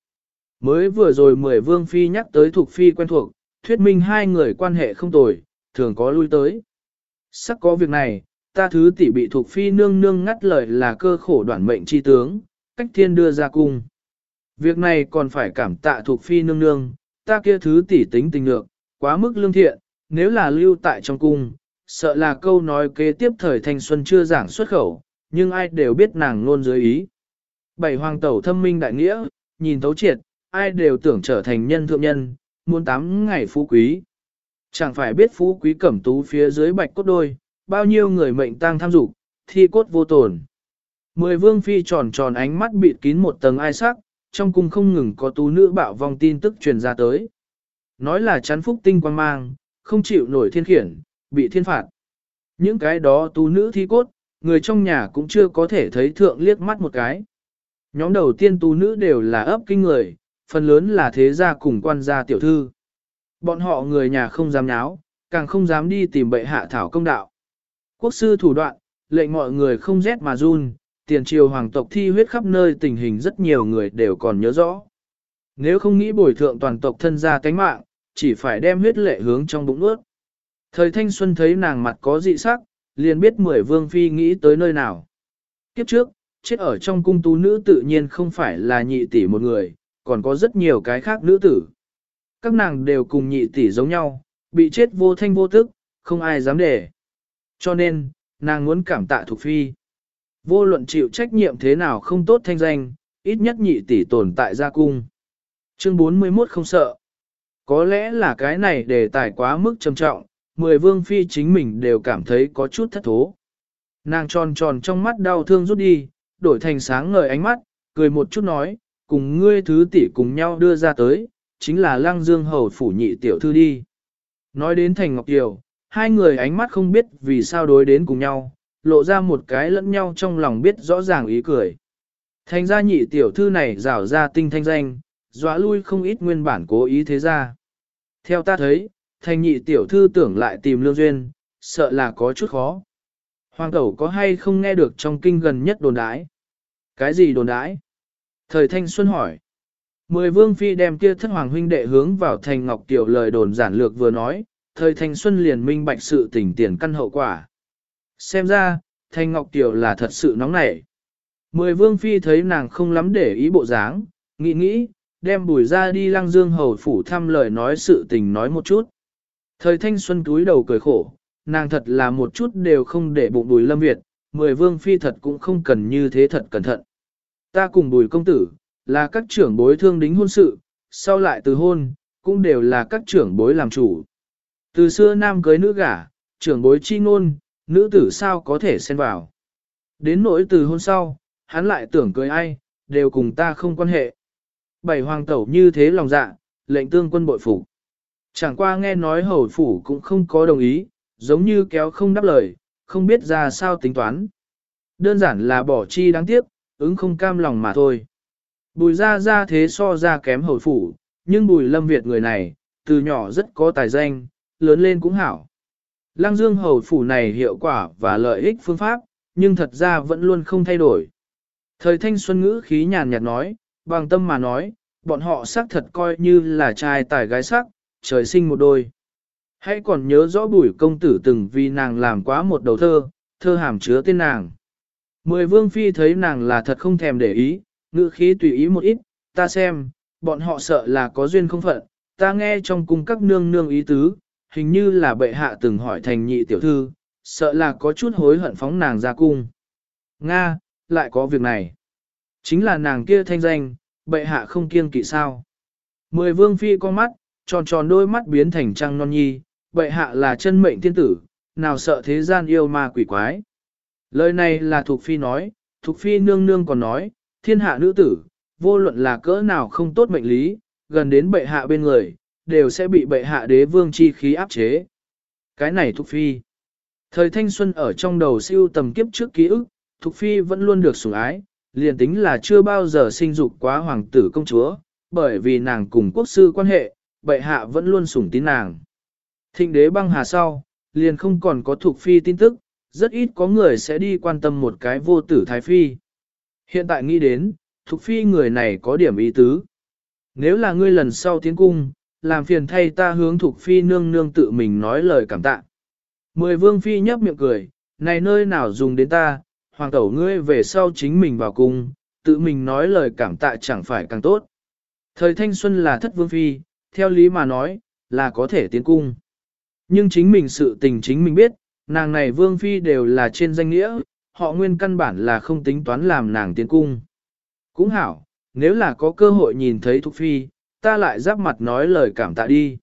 Mới vừa rồi mười vương phi nhắc tới thuộc phi quen thuộc, thuyết minh hai người quan hệ không tồi, thường có lui tới. Sắc có việc này, ta thứ tỷ bị thuộc phi nương nương ngắt lời là cơ khổ đoạn mệnh chi tướng, cách thiên đưa ra cung. Việc này còn phải cảm tạ thuộc phi nương nương, ta kia thứ tỷ tính tình lượng, quá mức lương thiện, nếu là lưu tại trong cung, sợ là câu nói kế tiếp thời thanh xuân chưa giảng xuất khẩu, nhưng ai đều biết nàng luôn dưới ý. Bảy hoàng tẩu thâm minh đại nghĩa, nhìn thấu triệt, ai đều tưởng trở thành nhân thượng nhân, muốn tám ngày phú quý. Chẳng phải biết phú quý cẩm tú phía dưới bạch cốt đôi, bao nhiêu người mệnh tang tham dục, thi cốt vô tồn. Mười vương phi tròn tròn ánh mắt bịt kín một tầng ai sắc, trong cung không ngừng có tú nữ bạo vong tin tức truyền ra tới. Nói là chán phúc tinh quang mang, không chịu nổi thiên khiển, bị thiên phạt. Những cái đó tú nữ thi cốt, người trong nhà cũng chưa có thể thấy thượng liếc mắt một cái. Nhóm đầu tiên tú nữ đều là ấp kinh người, phần lớn là thế gia cùng quan gia tiểu thư. Bọn họ người nhà không dám nháo, càng không dám đi tìm bệ hạ thảo công đạo. Quốc sư thủ đoạn, lệnh mọi người không rét mà run, tiền triều hoàng tộc thi huyết khắp nơi tình hình rất nhiều người đều còn nhớ rõ. Nếu không nghĩ bồi thượng toàn tộc thân gia cánh mạng, chỉ phải đem huyết lệ hướng trong bụng ướt. Thời thanh xuân thấy nàng mặt có dị sắc, liền biết mười vương phi nghĩ tới nơi nào. Kiếp trước, chết ở trong cung tú nữ tự nhiên không phải là nhị tỷ một người, còn có rất nhiều cái khác nữ tử. Các nàng đều cùng nhị tỷ giống nhau, bị chết vô thanh vô tức, không ai dám để. Cho nên, nàng muốn cảm tạ Thục Phi. Vô luận chịu trách nhiệm thế nào không tốt thanh danh, ít nhất nhị tỷ tồn tại gia cung. Chương 41 không sợ. Có lẽ là cái này đề tài quá mức trầm trọng, mười vương phi chính mình đều cảm thấy có chút thất thố. Nàng tròn tròn trong mắt đau thương rút đi, đổi thành sáng ngời ánh mắt, cười một chút nói, cùng ngươi thứ tỷ cùng nhau đưa ra tới, chính là lăng dương hầu phủ nhị tiểu thư đi. Nói đến thành ngọc kiều, hai người ánh mắt không biết vì sao đối đến cùng nhau, lộ ra một cái lẫn nhau trong lòng biết rõ ràng ý cười. Thành ra nhị tiểu thư này rảo ra tinh thanh danh, dọa lui không ít nguyên bản cố ý thế ra. Theo ta thấy, thành nhị tiểu thư tưởng lại tìm lương duyên, sợ là có chút khó. Hoàng tẩu có hay không nghe được trong kinh gần nhất đồn đãi? Cái gì đồn đãi? Thời thanh xuân hỏi. Mười vương phi đem kia thất hoàng huynh đệ hướng vào thành ngọc tiểu lời đồn giản lược vừa nói, thời thanh xuân liền minh bạch sự tình tiền căn hậu quả. Xem ra, thanh ngọc tiểu là thật sự nóng nảy. Mười vương phi thấy nàng không lắm để ý bộ dáng, nghĩ nghĩ, đem bùi ra đi lăng dương hầu phủ thăm lời nói sự tình nói một chút. Thời thanh xuân túi đầu cười khổ, nàng thật là một chút đều không để bụng bùi lâm Việt, mười vương phi thật cũng không cần như thế thật cẩn thận. Ta cùng bùi công tử, là các trưởng bối thương đính hôn sự, sau lại từ hôn, cũng đều là các trưởng bối làm chủ. Từ xưa nam cưới nữ gả, trưởng bối chi ngôn, nữ tử sao có thể xen vào. Đến nỗi từ hôn sau, hắn lại tưởng cười ai, đều cùng ta không quan hệ. Bảy hoàng tẩu như thế lòng dạ, lệnh tương quân bội phủ. Chẳng qua nghe nói hầu phủ cũng không có đồng ý, giống như kéo không đáp lời, không biết ra sao tính toán. Đơn giản là bỏ chi đáng tiếc, ứng không cam lòng mà thôi. Bùi ra ra thế so ra kém hầu phủ, nhưng bùi lâm Việt người này, từ nhỏ rất có tài danh, lớn lên cũng hảo. Lăng dương hầu phủ này hiệu quả và lợi ích phương pháp, nhưng thật ra vẫn luôn không thay đổi. Thời thanh xuân ngữ khí nhàn nhạt nói, bằng tâm mà nói, bọn họ xác thật coi như là trai tài gái sắc, trời sinh một đôi. Hãy còn nhớ rõ bùi công tử từng vì nàng làm quá một đầu thơ, thơ hàm chứa tên nàng. Mười vương phi thấy nàng là thật không thèm để ý, ngữ khí tùy ý một ít, ta xem, bọn họ sợ là có duyên không phận, ta nghe trong cung các nương nương ý tứ, hình như là bệ hạ từng hỏi thành nhị tiểu thư, sợ là có chút hối hận phóng nàng ra cung. Nga, lại có việc này. Chính là nàng kia thanh danh, bệ hạ không kiêng kỵ sao. Mười vương phi con mắt, tròn tròn đôi mắt biến thành trăng non nhi, bệ hạ là chân mệnh thiên tử, nào sợ thế gian yêu ma quỷ quái. Lời này là thuộc Phi nói, thuộc Phi nương nương còn nói, thiên hạ nữ tử, vô luận là cỡ nào không tốt mệnh lý, gần đến bệ hạ bên người, đều sẽ bị bệ hạ đế vương chi khí áp chế. Cái này Thục Phi. Thời thanh xuân ở trong đầu siêu tầm kiếp trước ký ức, Thục Phi vẫn luôn được sủng ái, liền tính là chưa bao giờ sinh dục quá hoàng tử công chúa, bởi vì nàng cùng quốc sư quan hệ, bệ hạ vẫn luôn sủng tín nàng. Thịnh đế băng hà sau, liền không còn có Thục phi tin tức, rất ít có người sẽ đi quan tâm một cái vô tử thái phi. Hiện tại nghĩ đến, Thục phi người này có điểm ý tứ. Nếu là ngươi lần sau tiến cung, làm phiền thay ta hướng thuộc phi nương nương tự mình nói lời cảm tạ. Mười vương phi nhấp miệng cười, này nơi nào dùng đến ta, hoàng tẩu ngươi về sau chính mình vào cung, tự mình nói lời cảm tạ chẳng phải càng tốt. Thời thanh xuân là thất vương phi, theo lý mà nói, là có thể tiến cung. Nhưng chính mình sự tình chính mình biết, nàng này vương phi đều là trên danh nghĩa, họ nguyên căn bản là không tính toán làm nàng tiến cung. Cũng hảo, nếu là có cơ hội nhìn thấy thuộc Phi, ta lại giáp mặt nói lời cảm tạ đi.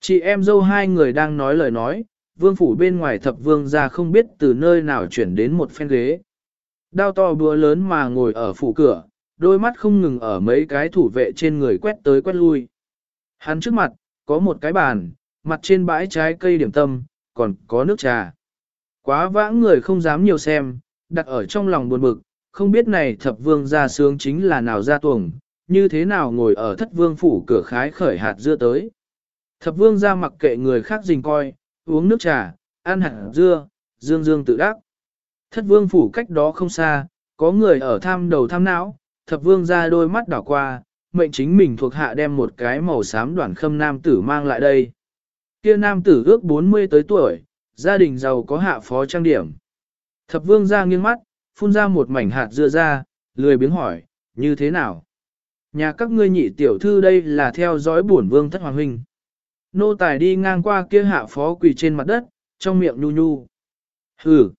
Chị em dâu hai người đang nói lời nói, vương phủ bên ngoài thập vương ra không biết từ nơi nào chuyển đến một phen ghế. Đao to búa lớn mà ngồi ở phủ cửa, đôi mắt không ngừng ở mấy cái thủ vệ trên người quét tới quét lui. Hắn trước mặt, có một cái bàn, mặt trên bãi trái cây điểm tâm, còn có nước trà. Quá vãng người không dám nhiều xem, đặt ở trong lòng buồn bực, không biết này thập vương ra sướng chính là nào ra tuồng, như thế nào ngồi ở thất vương phủ cửa khái khởi hạt dưa tới. Thập vương ra mặc kệ người khác dình coi, uống nước trà, ăn hạt dưa, dương dương tự đắc. Thất vương phủ cách đó không xa, có người ở tham đầu tham não, thập vương ra đôi mắt đảo qua, mệnh chính mình thuộc hạ đem một cái màu xám đoàn khâm nam tử mang lại đây. Kia nam tử ước 40 tới tuổi, gia đình giàu có hạ phó trang điểm. Thập vương ra nghiêng mắt, phun ra một mảnh hạt dưa ra, lười biếng hỏi, như thế nào? Nhà các ngươi nhị tiểu thư đây là theo dõi bổn vương thất hoàng huynh. Nô tài đi ngang qua kia hạ phó quỳ trên mặt đất, trong miệng nhu nhu. Hừ.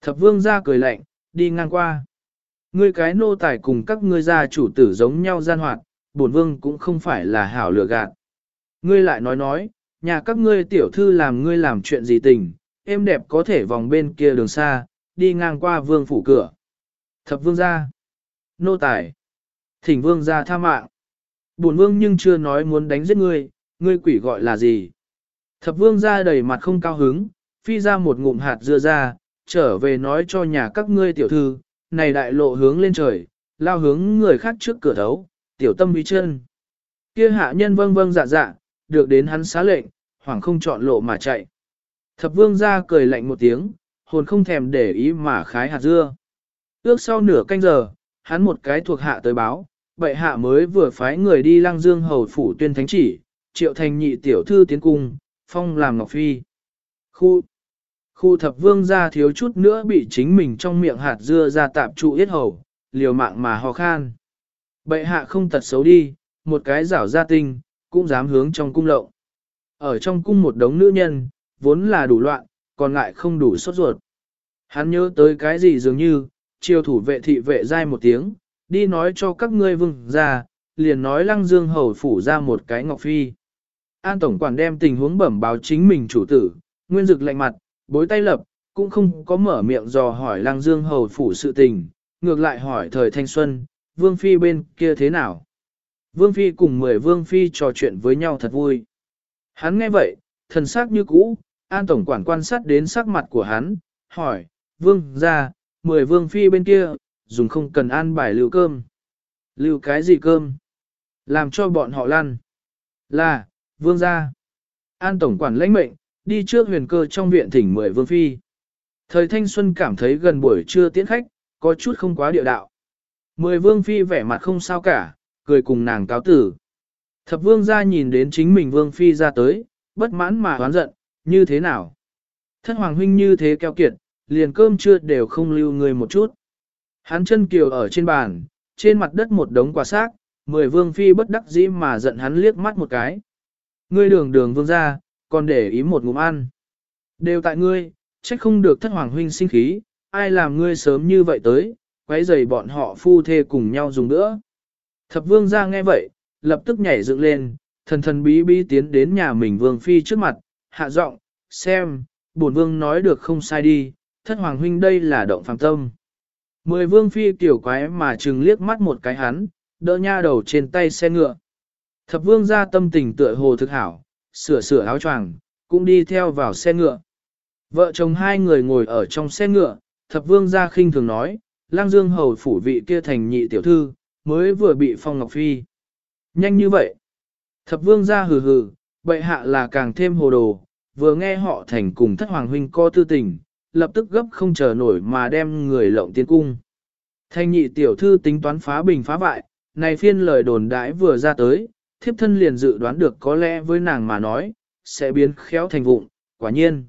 Thập vương ra cười lạnh, đi ngang qua. Ngươi cái nô tài cùng các ngươi gia chủ tử giống nhau gian hoạt, bổn vương cũng không phải là hảo lừa gạt. Ngươi lại nói nói, nhà các ngươi tiểu thư làm ngươi làm chuyện gì tình, em đẹp có thể vòng bên kia đường xa, đi ngang qua vương phủ cửa. Thập vương ra Nô tài. Thỉnh vương ra tha mạng. Bổn vương nhưng chưa nói muốn đánh giết ngươi, ngươi quỷ gọi là gì. Thập vương gia đầy mặt không cao hứng, phi ra một ngụm hạt dưa ra, trở về nói cho nhà các ngươi tiểu thư, này đại lộ hướng lên trời, lao hướng người khác trước cửa thấu, tiểu tâm uy chân. Kia hạ nhân vâng vâng dạ dạ, được đến hắn xá lệnh, hoảng không chọn lộ mà chạy. Thập vương ra cười lạnh một tiếng, hồn không thèm để ý mà khái hạt dưa. Ước sau nửa canh giờ, hắn một cái thuộc hạ tới báo, bệ hạ mới vừa phái người đi lăng dương hầu phủ tuyên thánh chỉ, triệu thành nhị tiểu thư tiến cung, phong làm ngọc phi. Khu, khu thập vương ra thiếu chút nữa bị chính mình trong miệng hạt dưa ra tạp trụ yết hầu, liều mạng mà ho khan. Bệ hạ không tật xấu đi, một cái rảo gia tinh, cũng dám hướng trong cung lộng. Ở trong cung một đống nữ nhân, vốn là đủ loạn, còn lại không đủ sốt ruột. Hắn nhớ tới cái gì dường như, triều thủ vệ thị vệ dai một tiếng, đi nói cho các ngươi vương ra, liền nói lăng dương hầu phủ ra một cái ngọc phi. An tổng quản đem tình huống bẩm báo chính mình chủ tử, nguyên dực lạnh mặt, bối tay lập, cũng không có mở miệng dò hỏi lăng dương hầu phủ sự tình, ngược lại hỏi thời thanh xuân, vương phi bên kia thế nào. Vương phi cùng mười vương phi trò chuyện với nhau thật vui. Hắn nghe vậy, thần sắc như cũ, an tổng quản quan sát đến sắc mặt của hắn, hỏi, vương ra, mười vương phi bên kia, dùng không cần ăn bài lưu cơm. Lưu cái gì cơm? Làm cho bọn họ lăn. Là, vương gia. An tổng quản lãnh mệnh, đi trước huyền cơ trong viện thỉnh mười vương phi. Thời thanh xuân cảm thấy gần buổi trưa tiễn khách, có chút không quá địa đạo. Mười vương phi vẻ mặt không sao cả, cười cùng nàng cáo tử. Thập vương gia nhìn đến chính mình vương phi ra tới, bất mãn mà hoán giận, như thế nào? Thất hoàng huynh như thế keo kiệt, liền cơm trưa đều không lưu người một chút. Hắn chân kiều ở trên bàn, trên mặt đất một đống quả xác, mười vương phi bất đắc dĩ mà giận hắn liếc mắt một cái. Ngươi đường đường vương ra, còn để ý một ngụm ăn. Đều tại ngươi, trách không được thất hoàng huynh sinh khí, ai làm ngươi sớm như vậy tới, quấy rầy bọn họ phu thê cùng nhau dùng nữa. Thập vương ra nghe vậy, lập tức nhảy dựng lên, thần thần bí bí tiến đến nhà mình vương phi trước mặt, hạ giọng, xem, bổn vương nói được không sai đi, thất hoàng huynh đây là động phàm tâm. Mười vương phi tiểu quái mà trừng liếc mắt một cái hắn, đỡ nha đầu trên tay xe ngựa. Thập vương ra tâm tình tựa hồ thực hảo, sửa sửa áo choàng, cũng đi theo vào xe ngựa. Vợ chồng hai người ngồi ở trong xe ngựa, thập vương ra khinh thường nói, lang dương hầu phủ vị kia thành nhị tiểu thư, mới vừa bị phong ngọc phi. Nhanh như vậy. Thập vương ra hừ hừ, bệ hạ là càng thêm hồ đồ, vừa nghe họ thành cùng thất hoàng huynh co tư tình, lập tức gấp không chờ nổi mà đem người lộng tiến cung. Thanh nhị tiểu thư tính toán phá bình phá bại, này phiên lời đồn đãi vừa ra tới, thiếp thân liền dự đoán được có lẽ với nàng mà nói, sẽ biến khéo thành vụng, quả nhiên.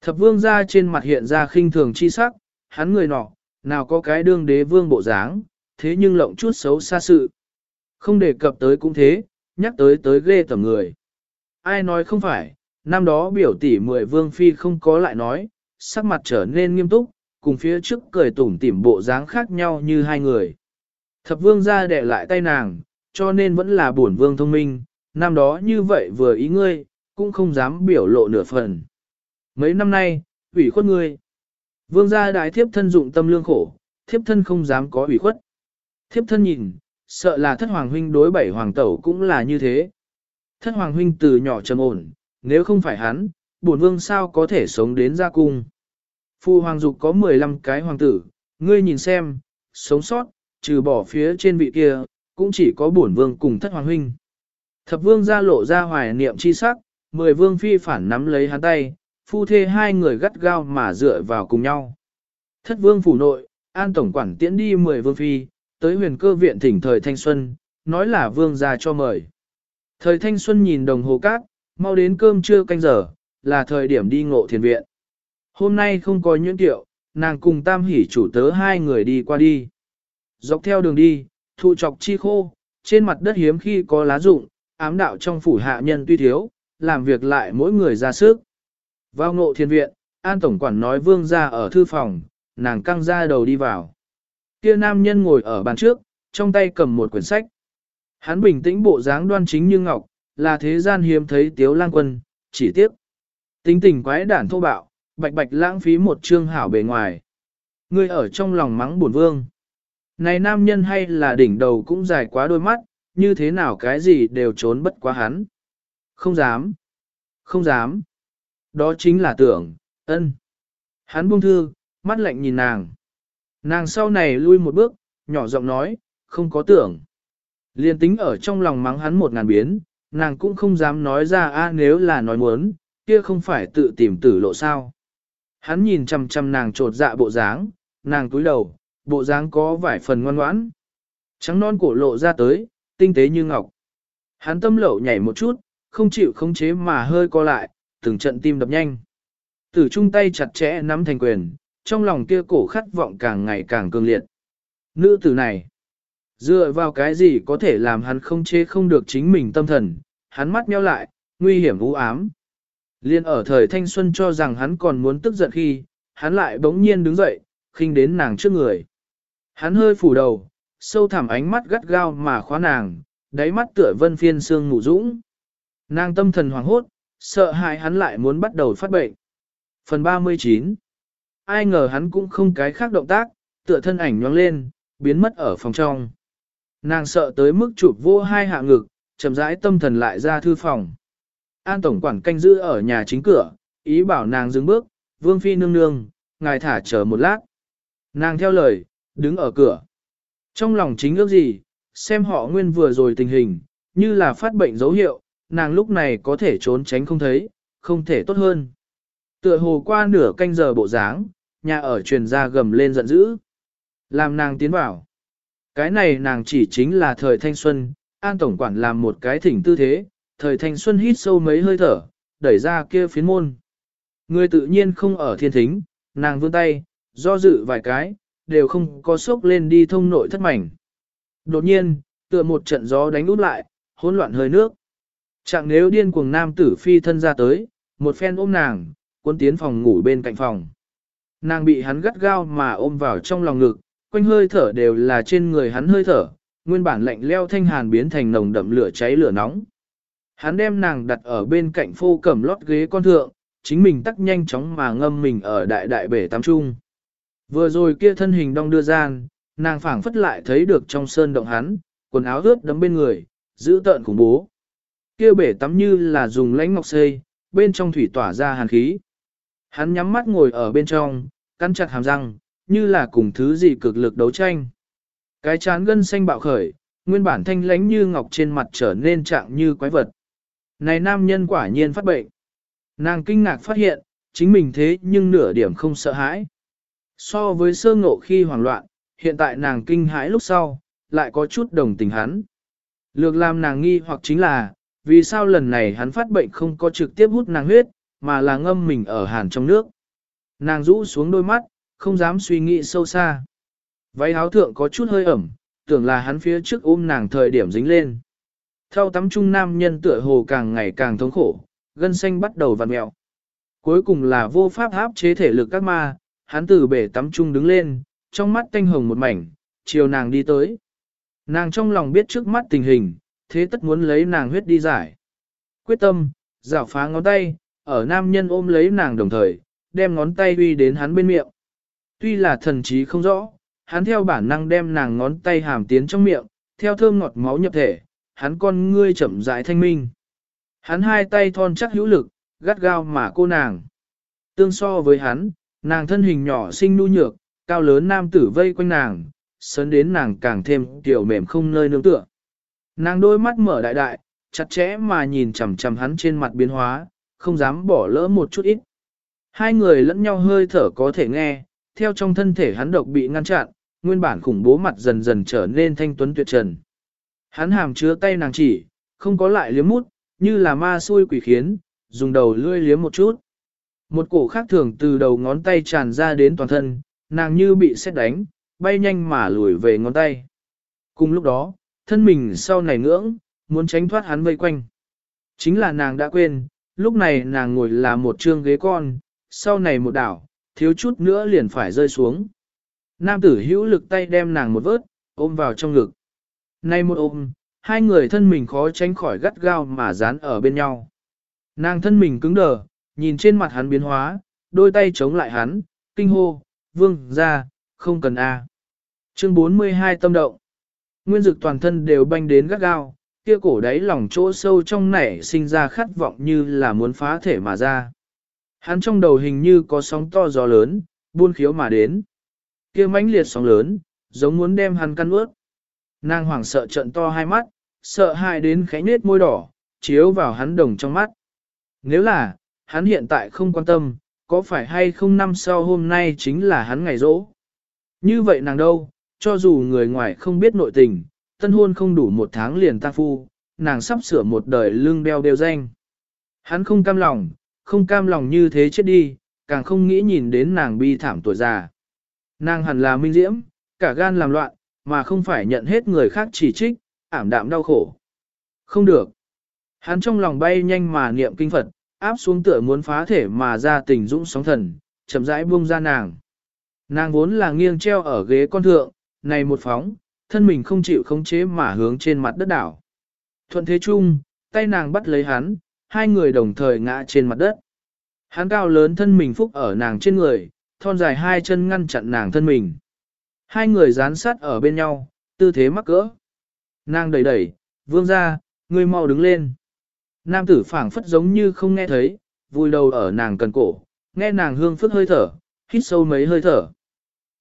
Thập vương ra trên mặt hiện ra khinh thường chi sắc, hắn người nọ, nào có cái đương đế vương bộ dáng, thế nhưng lộng chút xấu xa sự. Không đề cập tới cũng thế, nhắc tới tới ghê tầm người. Ai nói không phải, năm đó biểu tỷ mười vương phi không có lại nói, sắc mặt trở nên nghiêm túc, cùng phía trước cười tủm tỉm bộ dáng khác nhau như hai người. Thập vương ra đẻ lại tay nàng, cho nên vẫn là bổn vương thông minh, năm đó như vậy vừa ý ngươi, cũng không dám biểu lộ nửa phần. Mấy năm nay, ủy khuất ngươi. Vương gia đại thiếp thân dụng tâm lương khổ, thiếp thân không dám có ủy khuất. Thiếp thân nhìn, sợ là thất hoàng huynh đối bảy hoàng tẩu cũng là như thế. Thất hoàng huynh từ nhỏ trầm ổn, nếu không phải hắn, bổn vương sao có thể sống đến gia cung. Phu hoàng dục có 15 cái hoàng tử, ngươi nhìn xem, sống sót, trừ bỏ phía trên vị kia, cũng chỉ có bổn vương cùng thất hoàng huynh. Thập vương ra lộ ra hoài niệm chi sắc, mười vương phi phản nắm lấy hắn tay, phu thê hai người gắt gao mà dựa vào cùng nhau. Thất vương phủ nội, an tổng quản tiễn đi mười vương phi, tới huyền cơ viện thỉnh thời thanh xuân, nói là vương gia cho mời. Thời thanh xuân nhìn đồng hồ cát, mau đến cơm trưa canh giờ, là thời điểm đi ngộ thiền viện. Hôm nay không có nhuyễn tiệu, nàng cùng tam hỉ chủ tớ hai người đi qua đi. Dọc theo đường đi, thụ trọc chi khô, trên mặt đất hiếm khi có lá rụng, ám đạo trong phủ hạ nhân tuy thiếu, làm việc lại mỗi người ra sức. Vào ngộ thiền viện, An Tổng Quản nói vương ra ở thư phòng, nàng căng ra đầu đi vào. Kia nam nhân ngồi ở bàn trước, trong tay cầm một quyển sách. Hắn bình tĩnh bộ dáng đoan chính như ngọc, là thế gian hiếm thấy tiếu lang quân, chỉ tiếc. Tính tình quái đản thô bạo, bạch bạch lãng phí một trương hảo bề ngoài. Người ở trong lòng mắng buồn vương. Này nam nhân hay là đỉnh đầu cũng dài quá đôi mắt, như thế nào cái gì đều trốn bất quá hắn. Không dám. Không dám. Đó chính là tưởng, ân. Hắn buông thư, mắt lạnh nhìn nàng. Nàng sau này lui một bước, nhỏ giọng nói, không có tưởng. Liên tính ở trong lòng mắng hắn một ngàn biến, nàng cũng không dám nói ra a nếu là nói muốn, kia không phải tự tìm tử lộ sao. Hắn nhìn chăm chăm nàng trột dạ bộ dáng, nàng túi đầu, bộ dáng có vài phần ngoan ngoãn. Trắng non cổ lộ ra tới, tinh tế như ngọc. Hắn tâm lậu nhảy một chút, không chịu khống chế mà hơi co lại, từng trận tim đập nhanh. Tử trung tay chặt chẽ nắm thành quyền, trong lòng kia cổ khát vọng càng ngày càng cường liệt. Nữ tử này, dựa vào cái gì có thể làm hắn không chế không được chính mình tâm thần, hắn mắt nheo lại, nguy hiểm u ám. Liên ở thời thanh xuân cho rằng hắn còn muốn tức giận khi, hắn lại bỗng nhiên đứng dậy, khinh đến nàng trước người. Hắn hơi phủ đầu, sâu thẳm ánh mắt gắt gao mà khóa nàng, đáy mắt tựa vân phiên sương ngủ dũng. Nàng tâm thần hoảng hốt, sợ hãi hắn lại muốn bắt đầu phát bệnh. Phần 39 Ai ngờ hắn cũng không cái khác động tác, tựa thân ảnh nhoang lên, biến mất ở phòng trong. Nàng sợ tới mức chụp vô hai hạ ngực, chậm rãi tâm thần lại ra thư phòng. An tổng quản canh giữ ở nhà chính cửa, ý bảo nàng dừng bước, vương phi nương nương, ngài thả chờ một lát. Nàng theo lời, đứng ở cửa. Trong lòng chính ước gì, xem họ nguyên vừa rồi tình hình, như là phát bệnh dấu hiệu, nàng lúc này có thể trốn tránh không thấy, không thể tốt hơn. Tựa hồ qua nửa canh giờ bộ dáng, nhà ở truyền ra gầm lên giận dữ. Làm nàng tiến vào. Cái này nàng chỉ chính là thời thanh xuân, an tổng quản làm một cái thỉnh tư thế, thời thanh xuân hít sâu mấy hơi thở, đẩy ra kia phiến môn. Người tự nhiên không ở thiên thính, nàng vươn tay, do dự vài cái, đều không có sốc lên đi thông nội thất mảnh. Đột nhiên, tựa một trận gió đánh út lại, hỗn loạn hơi nước. Chẳng nếu điên cuồng nam tử phi thân ra tới, một phen ôm nàng, cuốn tiến phòng ngủ bên cạnh phòng. Nàng bị hắn gắt gao mà ôm vào trong lòng ngực, quanh hơi thở đều là trên người hắn hơi thở, nguyên bản lạnh leo thanh hàn biến thành nồng đậm lửa cháy lửa nóng. Hắn đem nàng đặt ở bên cạnh phô cẩm lót ghế con thượng, chính mình tắc nhanh chóng mà ngâm mình ở đại đại bể tắm trung. Vừa rồi kia thân hình đong đưa gian, nàng phảng phất lại thấy được trong sơn động hắn, quần áo ướt đấm bên người, giữ tợn khủng bố. Kia bể tắm như là dùng lãnh ngọc xây, bên trong thủy tỏa ra hàn khí. Hắn nhắm mắt ngồi ở bên trong, cắn chặt hàm răng, như là cùng thứ gì cực lực đấu tranh. Cái chán gân xanh bạo khởi, nguyên bản thanh lánh như ngọc trên mặt trở nên trạng như quái vật. Này nam nhân quả nhiên phát bệnh. Nàng kinh ngạc phát hiện, chính mình thế nhưng nửa điểm không sợ hãi. So với sơ ngộ khi hoảng loạn, hiện tại nàng kinh hãi lúc sau, lại có chút đồng tình hắn. Lược làm nàng nghi hoặc chính là, vì sao lần này hắn phát bệnh không có trực tiếp hút nàng huyết, mà là ngâm mình ở hàn trong nước. Nàng rũ xuống đôi mắt, không dám suy nghĩ sâu xa. Váy áo thượng có chút hơi ẩm, tưởng là hắn phía trước ôm nàng thời điểm dính lên. Theo tắm trung nam nhân tựa hồ càng ngày càng thống khổ, gân xanh bắt đầu vặn mẹo. Cuối cùng là vô pháp áp chế thể lực các ma, hắn từ bể tắm trung đứng lên, trong mắt tanh hồng một mảnh, chiều nàng đi tới. Nàng trong lòng biết trước mắt tình hình, thế tất muốn lấy nàng huyết đi giải. Quyết tâm, rảo phá ngón tay, ở nam nhân ôm lấy nàng đồng thời, đem ngón tay uy đến hắn bên miệng. Tuy là thần trí không rõ, hắn theo bản năng đem nàng ngón tay hàm tiến trong miệng, theo thơm ngọt máu nhập thể, hắn con ngươi chậm rãi thanh minh. Hắn hai tay thon chắc hữu lực, gắt gao mà cô nàng. Tương so với hắn, nàng thân hình nhỏ xinh nu nhược, cao lớn nam tử vây quanh nàng, sớn đến nàng càng thêm tiểu mềm không nơi nương tựa. Nàng đôi mắt mở đại đại, chặt chẽ mà nhìn chằm chằm hắn trên mặt biến hóa, không dám bỏ lỡ một chút ít. Hai người lẫn nhau hơi thở có thể nghe, theo trong thân thể hắn độc bị ngăn chặn, nguyên bản khủng bố mặt dần dần trở nên thanh tuấn tuyệt trần. Hắn hàm chứa tay nàng chỉ, không có lại liếm mút, như là ma xui quỷ khiến, dùng đầu lươi liếm một chút. Một cổ khác thường từ đầu ngón tay tràn ra đến toàn thân, nàng như bị xét đánh, bay nhanh mà lùi về ngón tay. Cùng lúc đó, thân mình sau này ngưỡng, muốn tránh thoát hắn vây quanh. Chính là nàng đã quên, lúc này nàng ngồi là một trương ghế con, sau này một đảo, thiếu chút nữa liền phải rơi xuống. Nam tử hữu lực tay đem nàng một vớt, ôm vào trong ngực. Nay một ôm, hai người thân mình khó tránh khỏi gắt gao mà dán ở bên nhau. Nàng thân mình cứng đờ, nhìn trên mặt hắn biến hóa, đôi tay chống lại hắn, kinh hô, vương, ra, không cần a. Chương 42 tâm động. Nguyên dực toàn thân đều banh đến gắt gao, kia cổ đáy lòng chỗ sâu trong nảy sinh ra khát vọng như là muốn phá thể mà ra. Hắn trong đầu hình như có sóng to gió lớn, buôn khiếu mà đến. Kia mãnh liệt sóng lớn, giống muốn đem hắn căn ướt. Nàng hoảng sợ trận to hai mắt, sợ hãi đến khẽ nết môi đỏ, chiếu vào hắn đồng trong mắt. Nếu là, hắn hiện tại không quan tâm, có phải hay không năm sau hôm nay chính là hắn ngày rỗ. Như vậy nàng đâu, cho dù người ngoài không biết nội tình, tân hôn không đủ một tháng liền ta phu, nàng sắp sửa một đời lương đeo đeo danh. Hắn không cam lòng, không cam lòng như thế chết đi, càng không nghĩ nhìn đến nàng bi thảm tuổi già. Nàng hẳn là minh diễm, cả gan làm loạn, mà không phải nhận hết người khác chỉ trích, ảm đạm đau khổ. Không được. Hắn trong lòng bay nhanh mà niệm kinh Phật, áp xuống tựa muốn phá thể mà ra tình dũng sóng thần, chậm rãi buông ra nàng. Nàng vốn là nghiêng treo ở ghế con thượng, này một phóng, thân mình không chịu khống chế mà hướng trên mặt đất đảo. Thuận thế chung, tay nàng bắt lấy hắn, hai người đồng thời ngã trên mặt đất. Hắn cao lớn thân mình phúc ở nàng trên người, thon dài hai chân ngăn chặn nàng thân mình. Hai người dán sát ở bên nhau, tư thế mắc cỡ. Nàng đẩy đẩy, vương ra, ngươi mau đứng lên. Nam tử phảng phất giống như không nghe thấy, vùi đầu ở nàng cần cổ, nghe nàng hương phức hơi thở, hít sâu mấy hơi thở.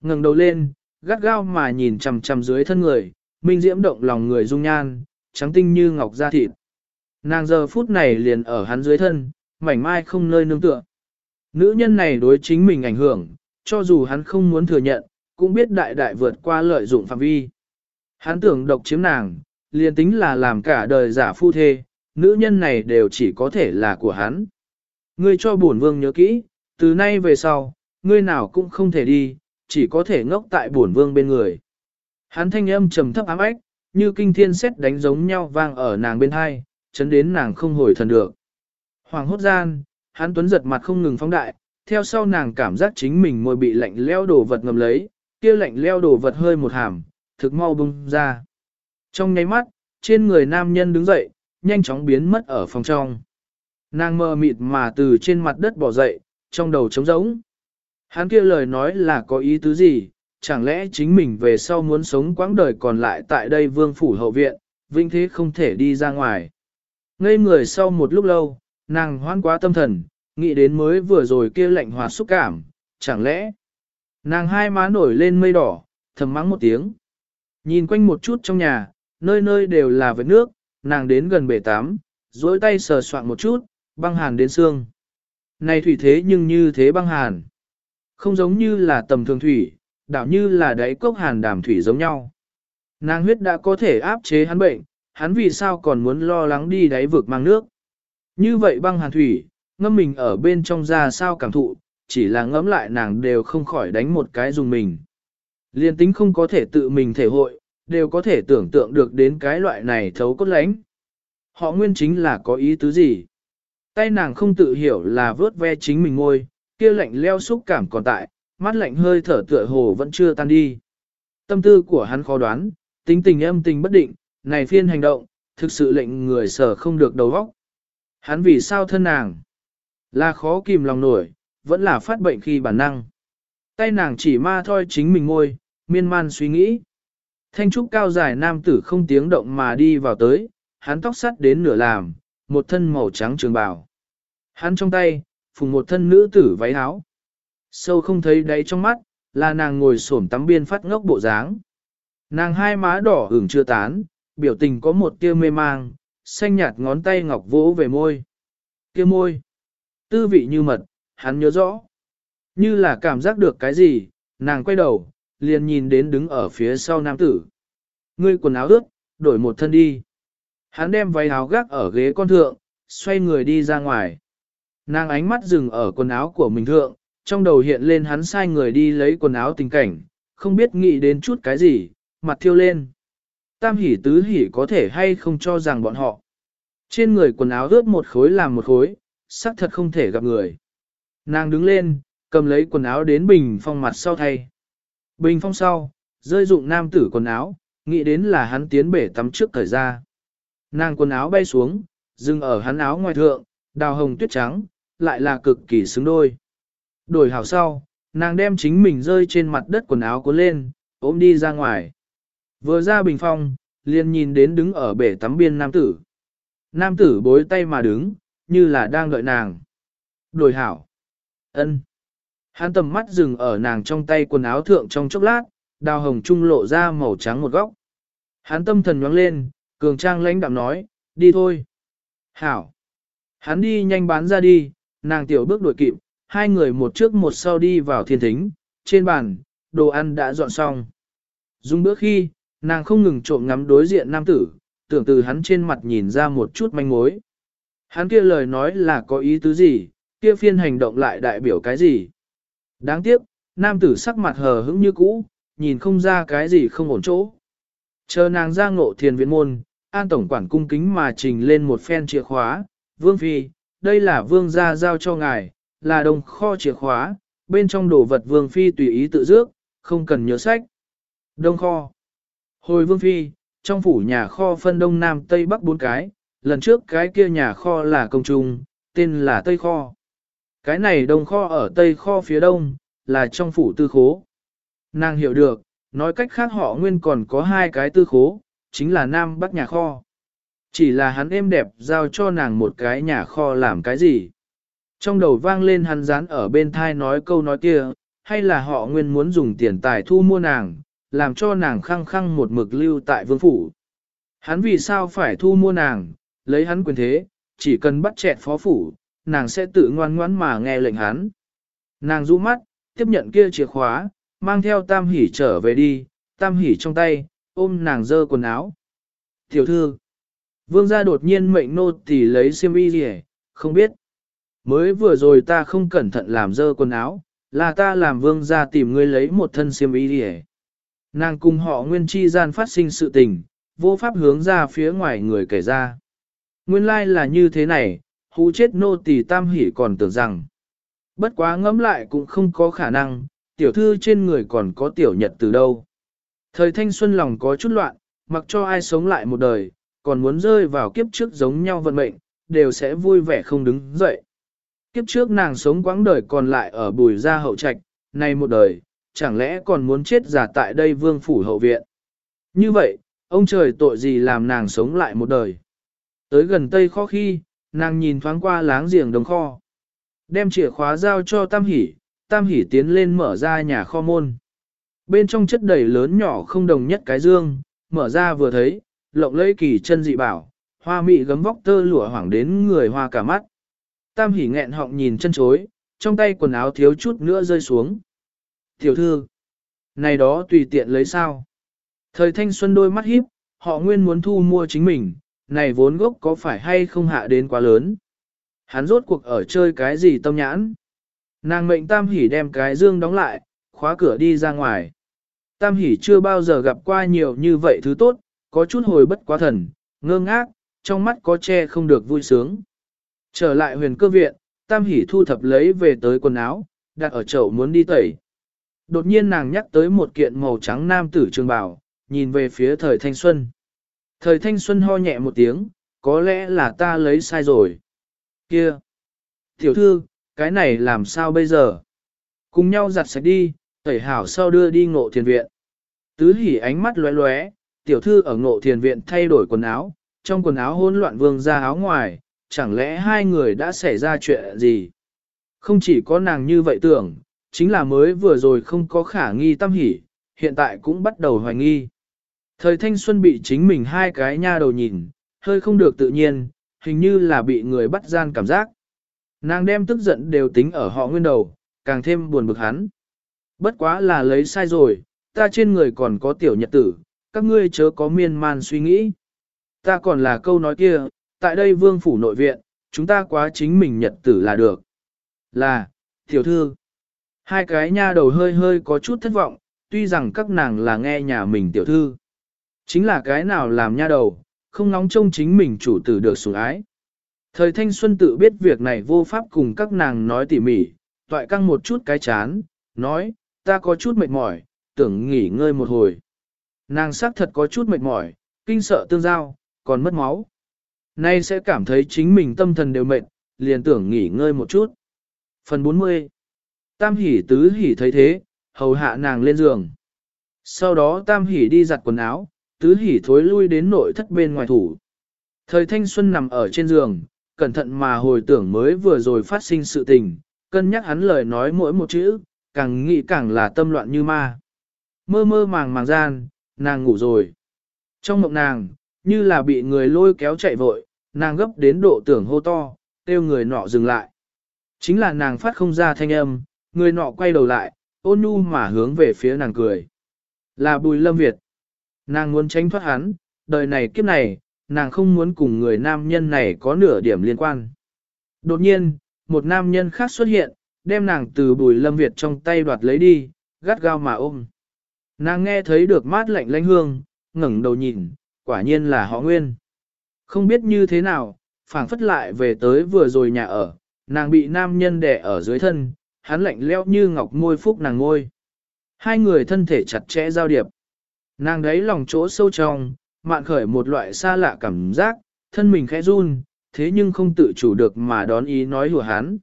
ngẩng đầu lên, gắt gao mà nhìn chằm chằm dưới thân người, minh diễm động lòng người dung nhan, trắng tinh như ngọc da thịt. Nàng giờ phút này liền ở hắn dưới thân, mảnh mai không nơi nương tựa. Nữ nhân này đối chính mình ảnh hưởng, cho dù hắn không muốn thừa nhận, cũng biết đại đại vượt qua lợi dụng phạm vi. Hắn tưởng độc chiếm nàng, liền tính là làm cả đời giả phu thê, nữ nhân này đều chỉ có thể là của hắn. Ngươi cho bổn vương nhớ kỹ, từ nay về sau, ngươi nào cũng không thể đi, chỉ có thể ngốc tại bổn vương bên người. Hắn thanh âm trầm thấp ám ách, như kinh thiên xét đánh giống nhau vang ở nàng bên hai, chấn đến nàng không hồi thần được. Hoàng hốt gian, hắn tuấn giật mặt không ngừng phóng đại, theo sau nàng cảm giác chính mình môi bị lạnh leo đổ vật ngầm lấy, kia lạnh leo đồ vật hơi một hàm, thực mau bung ra. Trong nháy mắt, trên người nam nhân đứng dậy, nhanh chóng biến mất ở phòng trong. Nàng mơ mịt mà từ trên mặt đất bỏ dậy, trong đầu trống rỗng. Hắn kia lời nói là có ý tứ gì, chẳng lẽ chính mình về sau muốn sống quãng đời còn lại tại đây vương phủ hậu viện, vinh thế không thể đi ra ngoài. Ngây người sau một lúc lâu, nàng hoan quá tâm thần, nghĩ đến mới vừa rồi kia lạnh hòa xúc cảm, chẳng lẽ nàng hai má nổi lên mây đỏ, thầm mắng một tiếng. Nhìn quanh một chút trong nhà, nơi nơi đều là vết nước, nàng đến gần bể tắm, duỗi tay sờ soạn một chút, băng hàn đến xương. Này thủy thế nhưng như thế băng hàn. Không giống như là tầm thường thủy, đảo như là đáy cốc hàn đàm thủy giống nhau. Nàng huyết đã có thể áp chế hắn bệnh, hắn vì sao còn muốn lo lắng đi đáy vực mang nước. Như vậy băng hàn thủy, ngâm mình ở bên trong ra sao cảm thụ, chỉ là ngẫm lại nàng đều không khỏi đánh một cái dùng mình. Liên tính không có thể tự mình thể hội, đều có thể tưởng tượng được đến cái loại này thấu cốt lánh. Họ nguyên chính là có ý tứ gì? Tay nàng không tự hiểu là vớt ve chính mình ngôi, kia lạnh leo xúc cảm còn tại, mắt lạnh hơi thở tựa hồ vẫn chưa tan đi. Tâm tư của hắn khó đoán, tính tình âm tình bất định, này phiên hành động, thực sự lệnh người sở không được đầu óc. Hắn vì sao thân nàng? Là khó kìm lòng nổi, vẫn là phát bệnh khi bản năng. Tay nàng chỉ ma thôi chính mình ngôi, miên man suy nghĩ. Thanh trúc cao dài nam tử không tiếng động mà đi vào tới, hắn tóc sắt đến nửa làm, một thân màu trắng trường bào. Hắn trong tay, phùng một thân nữ tử váy áo. Sâu không thấy đáy trong mắt, là nàng ngồi xổm tắm biên phát ngốc bộ dáng. Nàng hai má đỏ hưởng chưa tán, biểu tình có một tia mê mang, xanh nhạt ngón tay ngọc vỗ về môi. Kia môi, tư vị như mật, hắn nhớ rõ. Như là cảm giác được cái gì, nàng quay đầu, liền nhìn đến đứng ở phía sau nam tử. Ngươi quần áo ướt, đổi một thân đi. Hắn đem váy áo gác ở ghế con thượng, xoay người đi ra ngoài. Nàng ánh mắt dừng ở quần áo của mình thượng, trong đầu hiện lên hắn sai người đi lấy quần áo tình cảnh, không biết nghĩ đến chút cái gì, mặt thiêu lên. Tam hỉ tứ hỉ có thể hay không cho rằng bọn họ. Trên người quần áo ướt một khối làm một khối, xác thật không thể gặp người. Nàng đứng lên, cầm lấy quần áo đến bình phong mặt sau thay. Bình phong sau, rơi dụng nam tử quần áo, nghĩ đến là hắn tiến bể tắm trước thời ra. Nàng quần áo bay xuống, dừng ở hắn áo ngoài thượng, đào hồng tuyết trắng, lại là cực kỳ xứng đôi. Đổi hảo sau, nàng đem chính mình rơi trên mặt đất quần áo cuốn lên, ôm đi ra ngoài. Vừa ra bình phong, liền nhìn đến đứng ở bể tắm biên nam tử. Nam tử bối tay mà đứng, như là đang đợi nàng. Đổi hảo ân. Hắn tầm mắt dừng ở nàng trong tay quần áo thượng trong chốc lát, đào hồng trung lộ ra màu trắng một góc. Hắn tâm thần nhoáng lên, cường trang lãnh đạm nói, đi thôi. Hảo. Hắn đi nhanh bán ra đi, nàng tiểu bước đuổi kịp, hai người một trước một sau đi vào thiên thính, trên bàn, đồ ăn đã dọn xong. Dùng bữa khi, nàng không ngừng trộm ngắm đối diện nam tử, tưởng từ hắn trên mặt nhìn ra một chút manh mối. Hắn kia lời nói là có ý tứ gì, kia phiên hành động lại đại biểu cái gì. Đáng tiếc, nam tử sắc mặt hờ hững như cũ, nhìn không ra cái gì không ổn chỗ. Chờ nàng ra ngộ thiền viện môn, an tổng quản cung kính mà trình lên một phen chìa khóa, vương phi, đây là vương gia giao cho ngài, là đồng kho chìa khóa, bên trong đồ vật vương phi tùy ý tự dước, không cần nhớ sách. Đông kho. Hồi vương phi, trong phủ nhà kho phân đông nam tây bắc bốn cái, lần trước cái kia nhà kho là công trung, tên là tây kho. Cái này đông kho ở tây kho phía đông, là trong phủ tư khố. Nàng hiểu được, nói cách khác họ nguyên còn có hai cái tư khố, chính là nam bắc nhà kho. Chỉ là hắn êm đẹp giao cho nàng một cái nhà kho làm cái gì. Trong đầu vang lên hắn dán ở bên thai nói câu nói kia, hay là họ nguyên muốn dùng tiền tài thu mua nàng, làm cho nàng khăng khăng một mực lưu tại vương phủ. Hắn vì sao phải thu mua nàng, lấy hắn quyền thế, chỉ cần bắt chẹt phó phủ, nàng sẽ tự ngoan ngoãn mà nghe lệnh hắn. Nàng rũ mắt, tiếp nhận kia chìa khóa, mang theo tam hỉ trở về đi, tam hỉ trong tay, ôm nàng dơ quần áo. Tiểu thư, vương gia đột nhiên mệnh nô tỳ lấy xiêm y gì không biết. Mới vừa rồi ta không cẩn thận làm dơ quần áo, là ta làm vương gia tìm ngươi lấy một thân xiêm y gì Nàng cùng họ nguyên chi gian phát sinh sự tình, vô pháp hướng ra phía ngoài người kể ra. Nguyên lai like là như thế này, hú chết nô tỳ tam hỉ còn tưởng rằng. Bất quá ngẫm lại cũng không có khả năng, tiểu thư trên người còn có tiểu nhật từ đâu. Thời thanh xuân lòng có chút loạn, mặc cho ai sống lại một đời, còn muốn rơi vào kiếp trước giống nhau vận mệnh, đều sẽ vui vẻ không đứng dậy. Kiếp trước nàng sống quãng đời còn lại ở bùi gia hậu trạch, nay một đời, chẳng lẽ còn muốn chết giả tại đây vương phủ hậu viện. Như vậy, ông trời tội gì làm nàng sống lại một đời. Tới gần tây kho khi, nàng nhìn thoáng qua láng giềng đồng kho. Đem chìa khóa giao cho Tam Hỷ, Tam Hỷ tiến lên mở ra nhà kho môn. Bên trong chất đầy lớn nhỏ không đồng nhất cái dương, mở ra vừa thấy, lộng lẫy kỳ chân dị bảo, hoa mị gấm vóc tơ lụa hoảng đến người hoa cả mắt. Tam Hỷ nghẹn họng nhìn chân chối, trong tay quần áo thiếu chút nữa rơi xuống. Tiểu thư, này đó tùy tiện lấy sao. Thời thanh xuân đôi mắt híp, họ nguyên muốn thu mua chính mình, này vốn gốc có phải hay không hạ đến quá lớn. Hắn rốt cuộc ở chơi cái gì tâm nhãn. Nàng mệnh Tam Hỷ đem cái dương đóng lại, khóa cửa đi ra ngoài. Tam Hỷ chưa bao giờ gặp qua nhiều như vậy thứ tốt, có chút hồi bất quá thần, ngơ ngác, trong mắt có che không được vui sướng. Trở lại huyền cơ viện, Tam Hỷ thu thập lấy về tới quần áo, đặt ở chậu muốn đi tẩy. Đột nhiên nàng nhắc tới một kiện màu trắng nam tử trường bào, nhìn về phía thời thanh xuân. Thời thanh xuân ho nhẹ một tiếng, có lẽ là ta lấy sai rồi. Kia! Tiểu thư, cái này làm sao bây giờ? Cùng nhau giặt sạch đi, tẩy hảo sau đưa đi ngộ thiền viện. Tứ hỉ ánh mắt lóe lóe, tiểu thư ở ngộ thiền viện thay đổi quần áo, trong quần áo hỗn loạn vương ra áo ngoài, chẳng lẽ hai người đã xảy ra chuyện gì? Không chỉ có nàng như vậy tưởng, chính là mới vừa rồi không có khả nghi tâm hỉ, hiện tại cũng bắt đầu hoài nghi. Thời thanh xuân bị chính mình hai cái nha đầu nhìn, hơi không được tự nhiên, hình như là bị người bắt gian cảm giác. Nàng đem tức giận đều tính ở họ nguyên đầu, càng thêm buồn bực hắn. Bất quá là lấy sai rồi, ta trên người còn có tiểu nhật tử, các ngươi chớ có miên man suy nghĩ. Ta còn là câu nói kia, tại đây vương phủ nội viện, chúng ta quá chính mình nhật tử là được. Là, tiểu thư. Hai cái nha đầu hơi hơi có chút thất vọng, tuy rằng các nàng là nghe nhà mình tiểu thư. Chính là cái nào làm nha đầu, không nóng trông chính mình chủ tử được sủng ái. Thời thanh xuân tự biết việc này vô pháp cùng các nàng nói tỉ mỉ, toại căng một chút cái chán, nói, ta có chút mệt mỏi, tưởng nghỉ ngơi một hồi. Nàng xác thật có chút mệt mỏi, kinh sợ tương giao, còn mất máu. Nay sẽ cảm thấy chính mình tâm thần đều mệt, liền tưởng nghỉ ngơi một chút. Phần 40 Tam hỉ tứ hỉ thấy thế, hầu hạ nàng lên giường. Sau đó tam hỉ đi giặt quần áo, tứ hỉ thối lui đến nội thất bên ngoài thủ. Thời thanh xuân nằm ở trên giường, cẩn thận mà hồi tưởng mới vừa rồi phát sinh sự tình, cân nhắc hắn lời nói mỗi một chữ, càng nghĩ càng là tâm loạn như ma. Mơ mơ màng màng gian, nàng ngủ rồi. Trong mộng nàng, như là bị người lôi kéo chạy vội, nàng gấp đến độ tưởng hô to, kêu người nọ dừng lại. Chính là nàng phát không ra thanh âm, người nọ quay đầu lại, ôn nhu mà hướng về phía nàng cười. Là Bùi Lâm Việt. Nàng muốn tránh thoát hắn, đời này kiếp này, nàng không muốn cùng người nam nhân này có nửa điểm liên quan. Đột nhiên, một nam nhân khác xuất hiện, đem nàng từ Bùi Lâm Việt trong tay đoạt lấy đi, gắt gao mà ôm. Nàng nghe thấy được mát lạnh lãnh hương, ngẩng đầu nhìn, quả nhiên là họ Nguyên. Không biết như thế nào, phảng phất lại về tới vừa rồi nhà ở, nàng bị nam nhân đè ở dưới thân, hắn lạnh leo như ngọc môi phúc nàng ngôi. Hai người thân thể chặt chẽ giao điệp. Nàng đấy lòng chỗ sâu trong, mạn khởi một loại xa lạ cảm giác, thân mình khẽ run, thế nhưng không tự chủ được mà đón ý nói hùa hắn.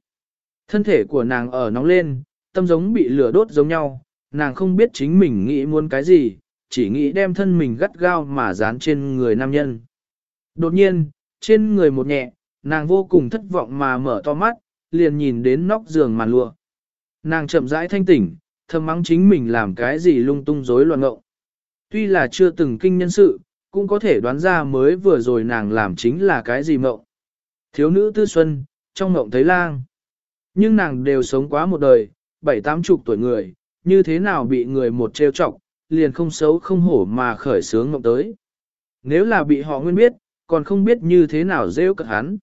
Thân thể của nàng ở nóng lên, tâm giống bị lửa đốt giống nhau, nàng không biết chính mình nghĩ muốn cái gì, chỉ nghĩ đem thân mình gắt gao mà dán trên người nam nhân. Đột nhiên, trên người một nhẹ, nàng vô cùng thất vọng mà mở to mắt, liền nhìn đến nóc giường màn lụa. Nàng chậm rãi thanh tỉnh, thầm mắng chính mình làm cái gì lung tung rối loạn ngộng. Tuy là chưa từng kinh nhân sự, cũng có thể đoán ra mới vừa rồi nàng làm chính là cái gì mộng. Thiếu nữ tư xuân, trong mộng thấy lang. Nhưng nàng đều sống quá một đời, bảy tám chục tuổi người, như thế nào bị người một trêu chọc, liền không xấu không hổ mà khởi sướng mộng tới. Nếu là bị họ nguyên biết, còn không biết như thế nào rêu cật hắn.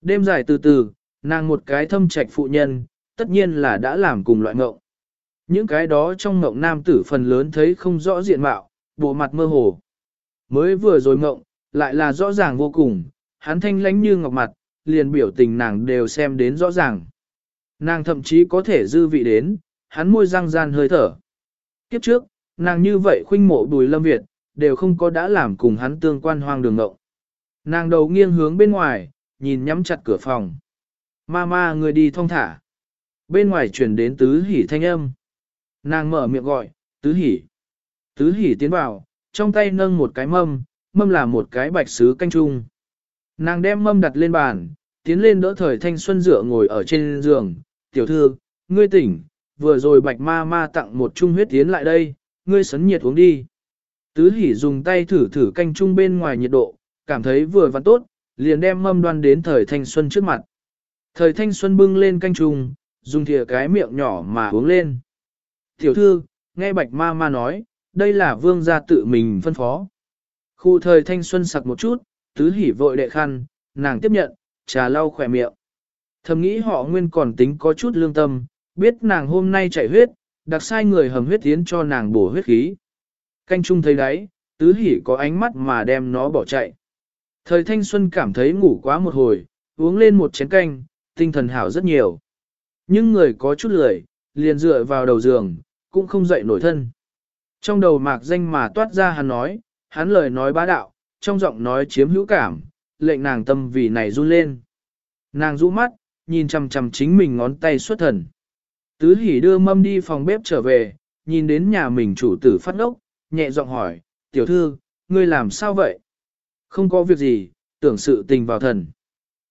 Đêm dài từ từ, nàng một cái thâm trạch phụ nhân, tất nhiên là đã làm cùng loại mộng. Những cái đó trong mộng nam tử phần lớn thấy không rõ diện mạo, bộ mặt mơ hồ. Mới vừa rồi mộng, lại là rõ ràng vô cùng, hắn thanh lánh như ngọc mặt, liền biểu tình nàng đều xem đến rõ ràng. Nàng thậm chí có thể dư vị đến, hắn môi răng gian hơi thở. Kiếp trước, nàng như vậy khuynh mộ bùi lâm Việt, đều không có đã làm cùng hắn tương quan hoang đường ngộng. Nàng đầu nghiêng hướng bên ngoài, nhìn nhắm chặt cửa phòng. Ma ma người đi thong thả. Bên ngoài chuyển đến tứ hỉ thanh âm. Nàng mở miệng gọi, tứ hỉ. Tứ hỉ tiến vào, trong tay nâng một cái mâm, mâm là một cái bạch sứ canh trung. Nàng đem mâm đặt lên bàn, tiến lên đỡ thời thanh xuân dựa ngồi ở trên giường. Tiểu thư, ngươi tỉnh, vừa rồi bạch ma ma tặng một chung huyết tiến lại đây, ngươi sấn nhiệt uống đi. Tứ hỉ dùng tay thử thử canh chung bên ngoài nhiệt độ, cảm thấy vừa và tốt, liền đem mâm đoan đến thời thanh xuân trước mặt. Thời thanh xuân bưng lên canh chung, dùng thìa cái miệng nhỏ mà uống lên. Tiểu thư, nghe bạch ma ma nói, đây là vương gia tự mình phân phó. Khu thời thanh xuân sặc một chút, tứ hỉ vội đệ khăn, nàng tiếp nhận, trà lau khỏe miệng. Thầm nghĩ họ nguyên còn tính có chút lương tâm, biết nàng hôm nay chạy huyết, đặc sai người hầm huyết tiến cho nàng bổ huyết khí. Canh chung thấy đấy, tứ hỉ có ánh mắt mà đem nó bỏ chạy. Thời thanh xuân cảm thấy ngủ quá một hồi, uống lên một chén canh, tinh thần hảo rất nhiều. Nhưng người có chút lười, liền dựa vào đầu giường, cũng không dậy nổi thân. Trong đầu mạc danh mà toát ra hắn nói, hắn lời nói bá đạo, trong giọng nói chiếm hữu cảm, lệnh nàng tâm vì này run lên. Nàng rũ mắt, nhìn chằm chằm chính mình ngón tay xuất thần. Tứ hỉ đưa mâm đi phòng bếp trở về, nhìn đến nhà mình chủ tử phát ốc, nhẹ giọng hỏi, tiểu thư, ngươi làm sao vậy? Không có việc gì, tưởng sự tình vào thần.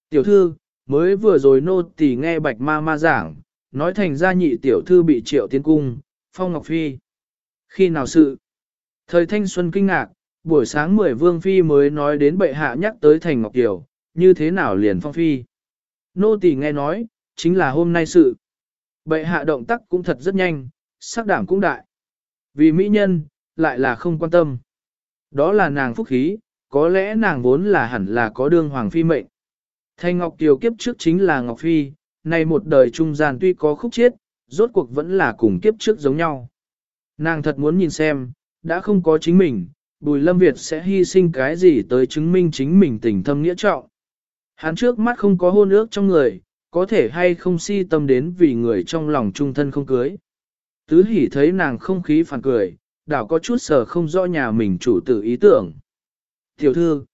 Tiểu thư, mới vừa rồi nô tỳ nghe bạch ma ma giảng, nói thành ra nhị tiểu thư bị triệu tiến cung, phong ngọc phi. Khi nào sự? Thời thanh xuân kinh ngạc, buổi sáng mười vương phi mới nói đến bệ hạ nhắc tới thành ngọc tiểu, như thế nào liền phong phi. Nô tỳ nghe nói, chính là hôm nay sự. Bệ hạ động tác cũng thật rất nhanh, sắc đảm cũng đại. Vì mỹ nhân, lại là không quan tâm. Đó là nàng phúc khí, có lẽ nàng vốn là hẳn là có đương hoàng phi mệnh. Thanh Ngọc Kiều kiếp trước chính là Ngọc Phi, nay một đời trung gian tuy có khúc chiết, rốt cuộc vẫn là cùng kiếp trước giống nhau. Nàng thật muốn nhìn xem, đã không có chính mình, Bùi Lâm Việt sẽ hy sinh cái gì tới chứng minh chính mình tình thâm nghĩa trọng. Hắn trước mắt không có hôn ước trong người, có thể hay không si tâm đến vì người trong lòng trung thân không cưới. Tứ hỉ thấy nàng không khí phản cười, đảo có chút sở không rõ nhà mình chủ tử ý tưởng. Tiểu thư,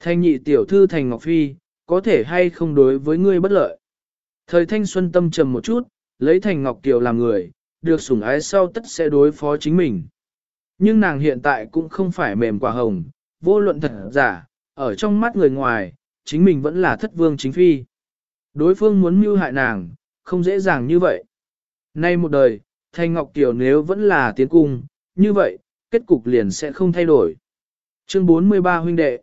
thanh nhị tiểu thư thành Ngọc Phi, có thể hay không đối với ngươi bất lợi. Thời thanh xuân tâm trầm một chút, lấy thành Ngọc Kiều làm người, được sủng ái sau tất sẽ đối phó chính mình. Nhưng nàng hiện tại cũng không phải mềm quả hồng, vô luận thật giả, ở trong mắt người ngoài, chính mình vẫn là thất vương chính phi. Đối phương muốn mưu hại nàng, không dễ dàng như vậy. Nay một đời, Thanh Ngọc Kiều nếu vẫn là tiến cung, như vậy, kết cục liền sẽ không thay đổi. Chương 43 huynh đệ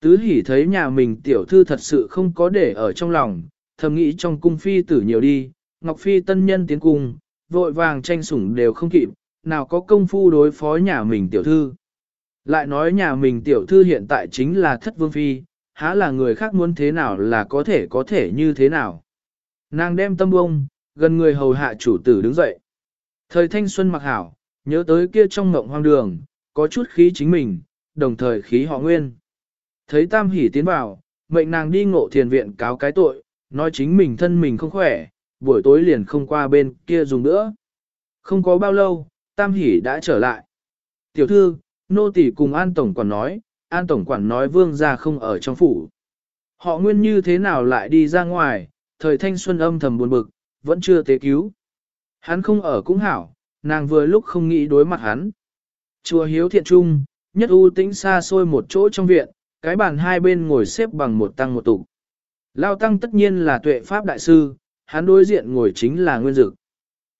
Tứ hỉ thấy nhà mình tiểu thư thật sự không có để ở trong lòng, thầm nghĩ trong cung phi tử nhiều đi, Ngọc Phi tân nhân tiến cung, vội vàng tranh sủng đều không kịp, nào có công phu đối phó nhà mình tiểu thư. Lại nói nhà mình tiểu thư hiện tại chính là thất vương phi, há là người khác muốn thế nào là có thể có thể như thế nào. Nàng đem tâm bông, gần người hầu hạ chủ tử đứng dậy. Thời thanh xuân mặc hảo, nhớ tới kia trong mộng hoang đường, có chút khí chính mình, đồng thời khí họ nguyên. Thấy tam hỉ tiến vào, mệnh nàng đi ngộ thiền viện cáo cái tội, nói chính mình thân mình không khỏe, buổi tối liền không qua bên kia dùng nữa. Không có bao lâu, tam Hỷ đã trở lại. Tiểu thư, nô tỳ cùng an tổng quản nói, an tổng quản nói vương gia không ở trong phủ. Họ nguyên như thế nào lại đi ra ngoài, thời thanh xuân âm thầm buồn bực, vẫn chưa tế cứu. Hắn không ở cũng hảo, nàng vừa lúc không nghĩ đối mặt hắn. Chùa hiếu thiện trung, nhất u tĩnh xa xôi một chỗ trong viện, cái bàn hai bên ngồi xếp bằng một tăng một tụ. Lao tăng tất nhiên là tuệ pháp đại sư, hắn đối diện ngồi chính là nguyên dực.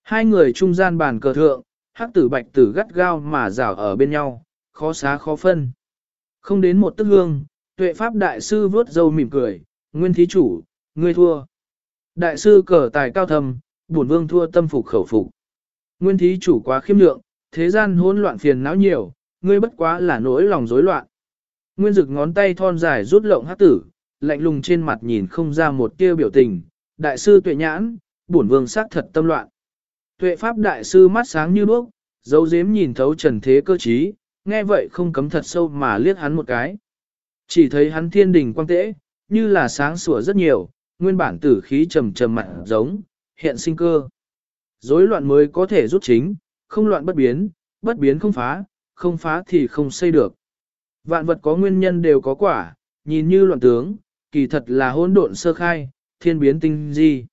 Hai người trung gian bàn cờ thượng, hắc tử bạch tử gắt gao mà rảo ở bên nhau, khó xá khó phân. Không đến một tức hương, tuệ pháp đại sư vớt dâu mỉm cười, nguyên thí chủ, ngươi thua. Đại sư cờ tài cao thầm, bổn vương thua tâm phục khẩu phục. Nguyên thí chủ quá khiêm lượng, thế gian hỗn loạn phiền não nhiều, ngươi bất quá là nỗi lòng rối loạn. Nguyên dực ngón tay thon dài rút lộng hắc tử, lạnh lùng trên mặt nhìn không ra một tia biểu tình, đại sư tuệ nhãn, bổn vương sát thật tâm loạn. Tuệ pháp đại sư mắt sáng như đuốc, dấu dếm nhìn thấu trần thế cơ trí, nghe vậy không cấm thật sâu mà liếc hắn một cái. Chỉ thấy hắn thiên đình quang tễ, như là sáng sủa rất nhiều, nguyên bản tử khí trầm trầm mặt giống, hiện sinh cơ. Rối loạn mới có thể rút chính, không loạn bất biến, bất biến không phá, không phá thì không xây được. Vạn vật có nguyên nhân đều có quả, nhìn như loạn tướng, kỳ thật là hỗn độn sơ khai, thiên biến tinh di.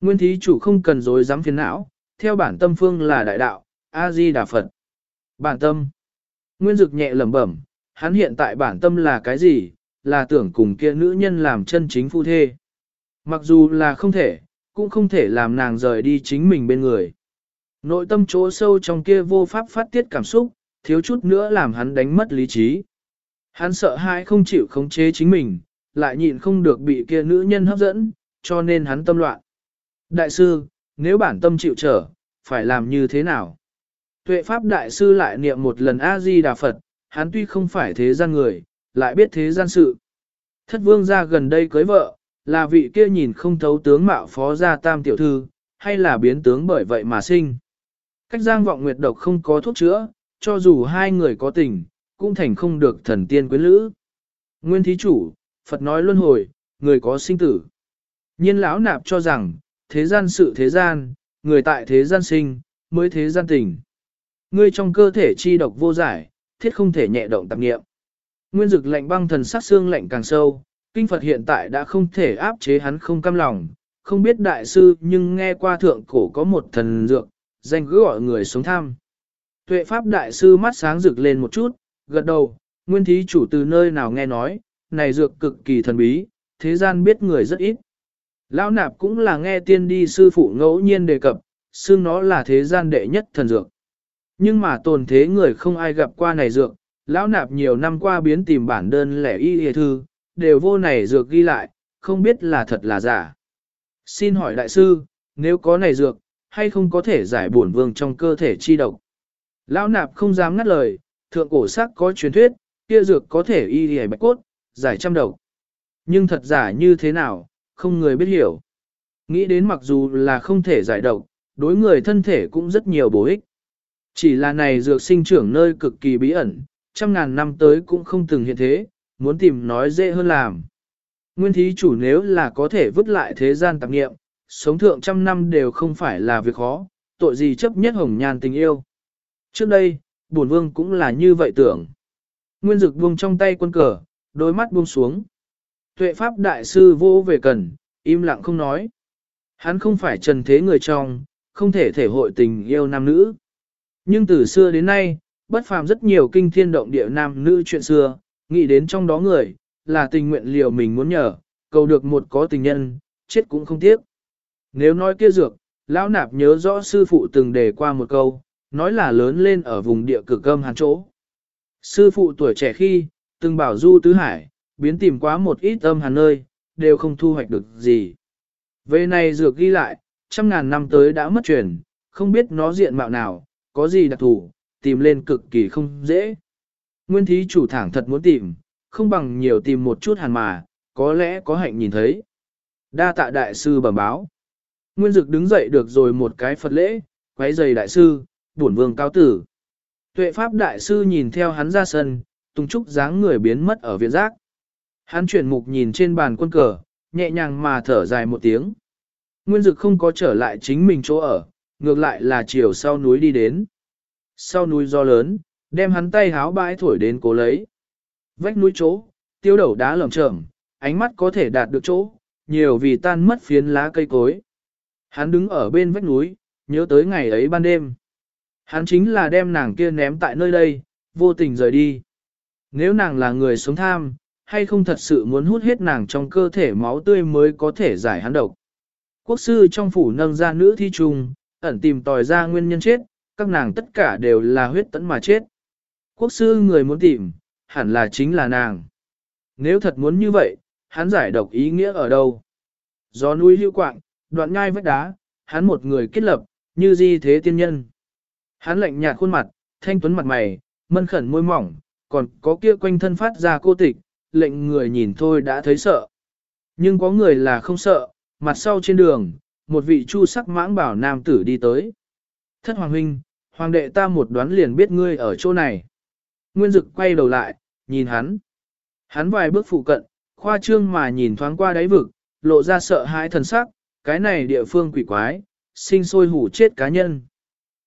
Nguyên thí chủ không cần dối dám phiền não, theo bản tâm phương là đại đạo, A-di Đà Phật. Bản tâm. Nguyên dực nhẹ lẩm bẩm, hắn hiện tại bản tâm là cái gì, là tưởng cùng kia nữ nhân làm chân chính phu thê. Mặc dù là không thể, cũng không thể làm nàng rời đi chính mình bên người. Nội tâm chỗ sâu trong kia vô pháp phát tiết cảm xúc, thiếu chút nữa làm hắn đánh mất lý trí. Hắn sợ hãi không chịu khống chế chính mình, lại nhịn không được bị kia nữ nhân hấp dẫn, cho nên hắn tâm loạn. Đại sư, nếu bản tâm chịu trở, phải làm như thế nào? Tuệ Pháp Đại sư lại niệm một lần A-di-đà Phật, hắn tuy không phải thế gian người, lại biết thế gian sự. Thất vương ra gần đây cưới vợ, là vị kia nhìn không thấu tướng mạo phó gia tam tiểu thư, hay là biến tướng bởi vậy mà sinh. Cách giang vọng nguyệt độc không có thuốc chữa, cho dù hai người có tình, cũng thành không được thần tiên quyến lữ. Nguyên thí chủ, Phật nói luân hồi, người có sinh tử. Nhiên lão nạp cho rằng, thế gian sự thế gian, người tại thế gian sinh, mới thế gian tình. Ngươi trong cơ thể chi độc vô giải, thiết không thể nhẹ động tạp nghiệm. Nguyên dực lạnh băng thần sát xương lạnh càng sâu, kinh Phật hiện tại đã không thể áp chế hắn không cam lòng, không biết đại sư nhưng nghe qua thượng cổ có một thần dược, danh cứ gọi người sống tham. Tuệ Pháp đại sư mắt sáng rực lên một chút, gật đầu, nguyên thí chủ từ nơi nào nghe nói, này dược cực kỳ thần bí, thế gian biết người rất ít. Lão nạp cũng là nghe tiên đi sư phụ ngẫu nhiên đề cập, xương nó là thế gian đệ nhất thần dược. Nhưng mà tồn thế người không ai gặp qua này dược, lão nạp nhiều năm qua biến tìm bản đơn lẻ y y thư, đều vô này dược ghi lại, không biết là thật là giả. Xin hỏi đại sư, nếu có này dược, hay không có thể giải bổn vương trong cơ thể chi độc? Lão nạp không dám ngắt lời, thượng cổ sắc có truyền thuyết, kia dược có thể y y bạch cốt, giải trăm độc. Nhưng thật giả như thế nào, không người biết hiểu. Nghĩ đến mặc dù là không thể giải độc, đối người thân thể cũng rất nhiều bổ ích. Chỉ là này dược sinh trưởng nơi cực kỳ bí ẩn, trăm ngàn năm tới cũng không từng hiện thế, muốn tìm nói dễ hơn làm. Nguyên thí chủ nếu là có thể vứt lại thế gian tạp nghiệm, sống thượng trăm năm đều không phải là việc khó, tội gì chấp nhất hồng nhan tình yêu. Trước đây, bổn vương cũng là như vậy tưởng. Nguyên dực buông trong tay quân cờ, đôi mắt buông xuống. Tuệ pháp đại sư vô về cần, im lặng không nói. Hắn không phải trần thế người trong, không thể thể hội tình yêu nam nữ. Nhưng từ xưa đến nay, bất phàm rất nhiều kinh thiên động địa nam nữ chuyện xưa, nghĩ đến trong đó người, là tình nguyện liều mình muốn nhờ, cầu được một có tình nhân, chết cũng không tiếc. Nếu nói kia dược, lão nạp nhớ rõ sư phụ từng đề qua một câu, nói là lớn lên ở vùng địa cực âm hàn chỗ. Sư phụ tuổi trẻ khi, từng bảo du tứ hải, biến tìm quá một ít âm hàn nơi, đều không thu hoạch được gì. Về này dược ghi lại, trăm ngàn năm tới đã mất truyền, không biết nó diện mạo nào, có gì đặc thù, tìm lên cực kỳ không dễ. Nguyên thí chủ thẳng thật muốn tìm, không bằng nhiều tìm một chút hàn mà, có lẽ có hạnh nhìn thấy. Đa tạ đại sư bẩm báo. Nguyên dực đứng dậy được rồi một cái Phật lễ, quấy giày đại sư, bổn vương cao tử. Tuệ pháp đại sư nhìn theo hắn ra sân, tung trúc dáng người biến mất ở viện giác. Hắn chuyển mục nhìn trên bàn quân cờ, nhẹ nhàng mà thở dài một tiếng. Nguyên dực không có trở lại chính mình chỗ ở, ngược lại là chiều sau núi đi đến. Sau núi do lớn, đem hắn tay háo bãi thổi đến cố lấy. Vách núi chỗ, tiêu đầu đá lởm chởm, ánh mắt có thể đạt được chỗ, nhiều vì tan mất phiến lá cây cối. Hắn đứng ở bên vách núi, nhớ tới ngày ấy ban đêm. Hắn chính là đem nàng kia ném tại nơi đây, vô tình rời đi. Nếu nàng là người sống tham, hay không thật sự muốn hút hết nàng trong cơ thể máu tươi mới có thể giải hắn độc. Quốc sư trong phủ nâng ra nữ thi trùng, ẩn tìm tòi ra nguyên nhân chết, các nàng tất cả đều là huyết tẫn mà chết. Quốc sư người muốn tìm, hẳn là chính là nàng. Nếu thật muốn như vậy, hắn giải độc ý nghĩa ở đâu? Gió núi hữu quạng, đoạn ngai vách đá, hắn một người kết lập, như di thế tiên nhân. Hắn lạnh nhạt khuôn mặt, thanh tuấn mặt mày, mân khẩn môi mỏng, còn có kia quanh thân phát ra cô tịch, lệnh người nhìn thôi đã thấy sợ. Nhưng có người là không sợ, mặt sau trên đường, một vị chu sắc mãng bảo nam tử đi tới. Thất hoàng huynh, hoàng đệ ta một đoán liền biết ngươi ở chỗ này. Nguyên dực quay đầu lại, nhìn hắn. Hắn vài bước phụ cận, khoa trương mà nhìn thoáng qua đáy vực, lộ ra sợ hãi thần sắc, cái này địa phương quỷ quái, sinh sôi hủ chết cá nhân.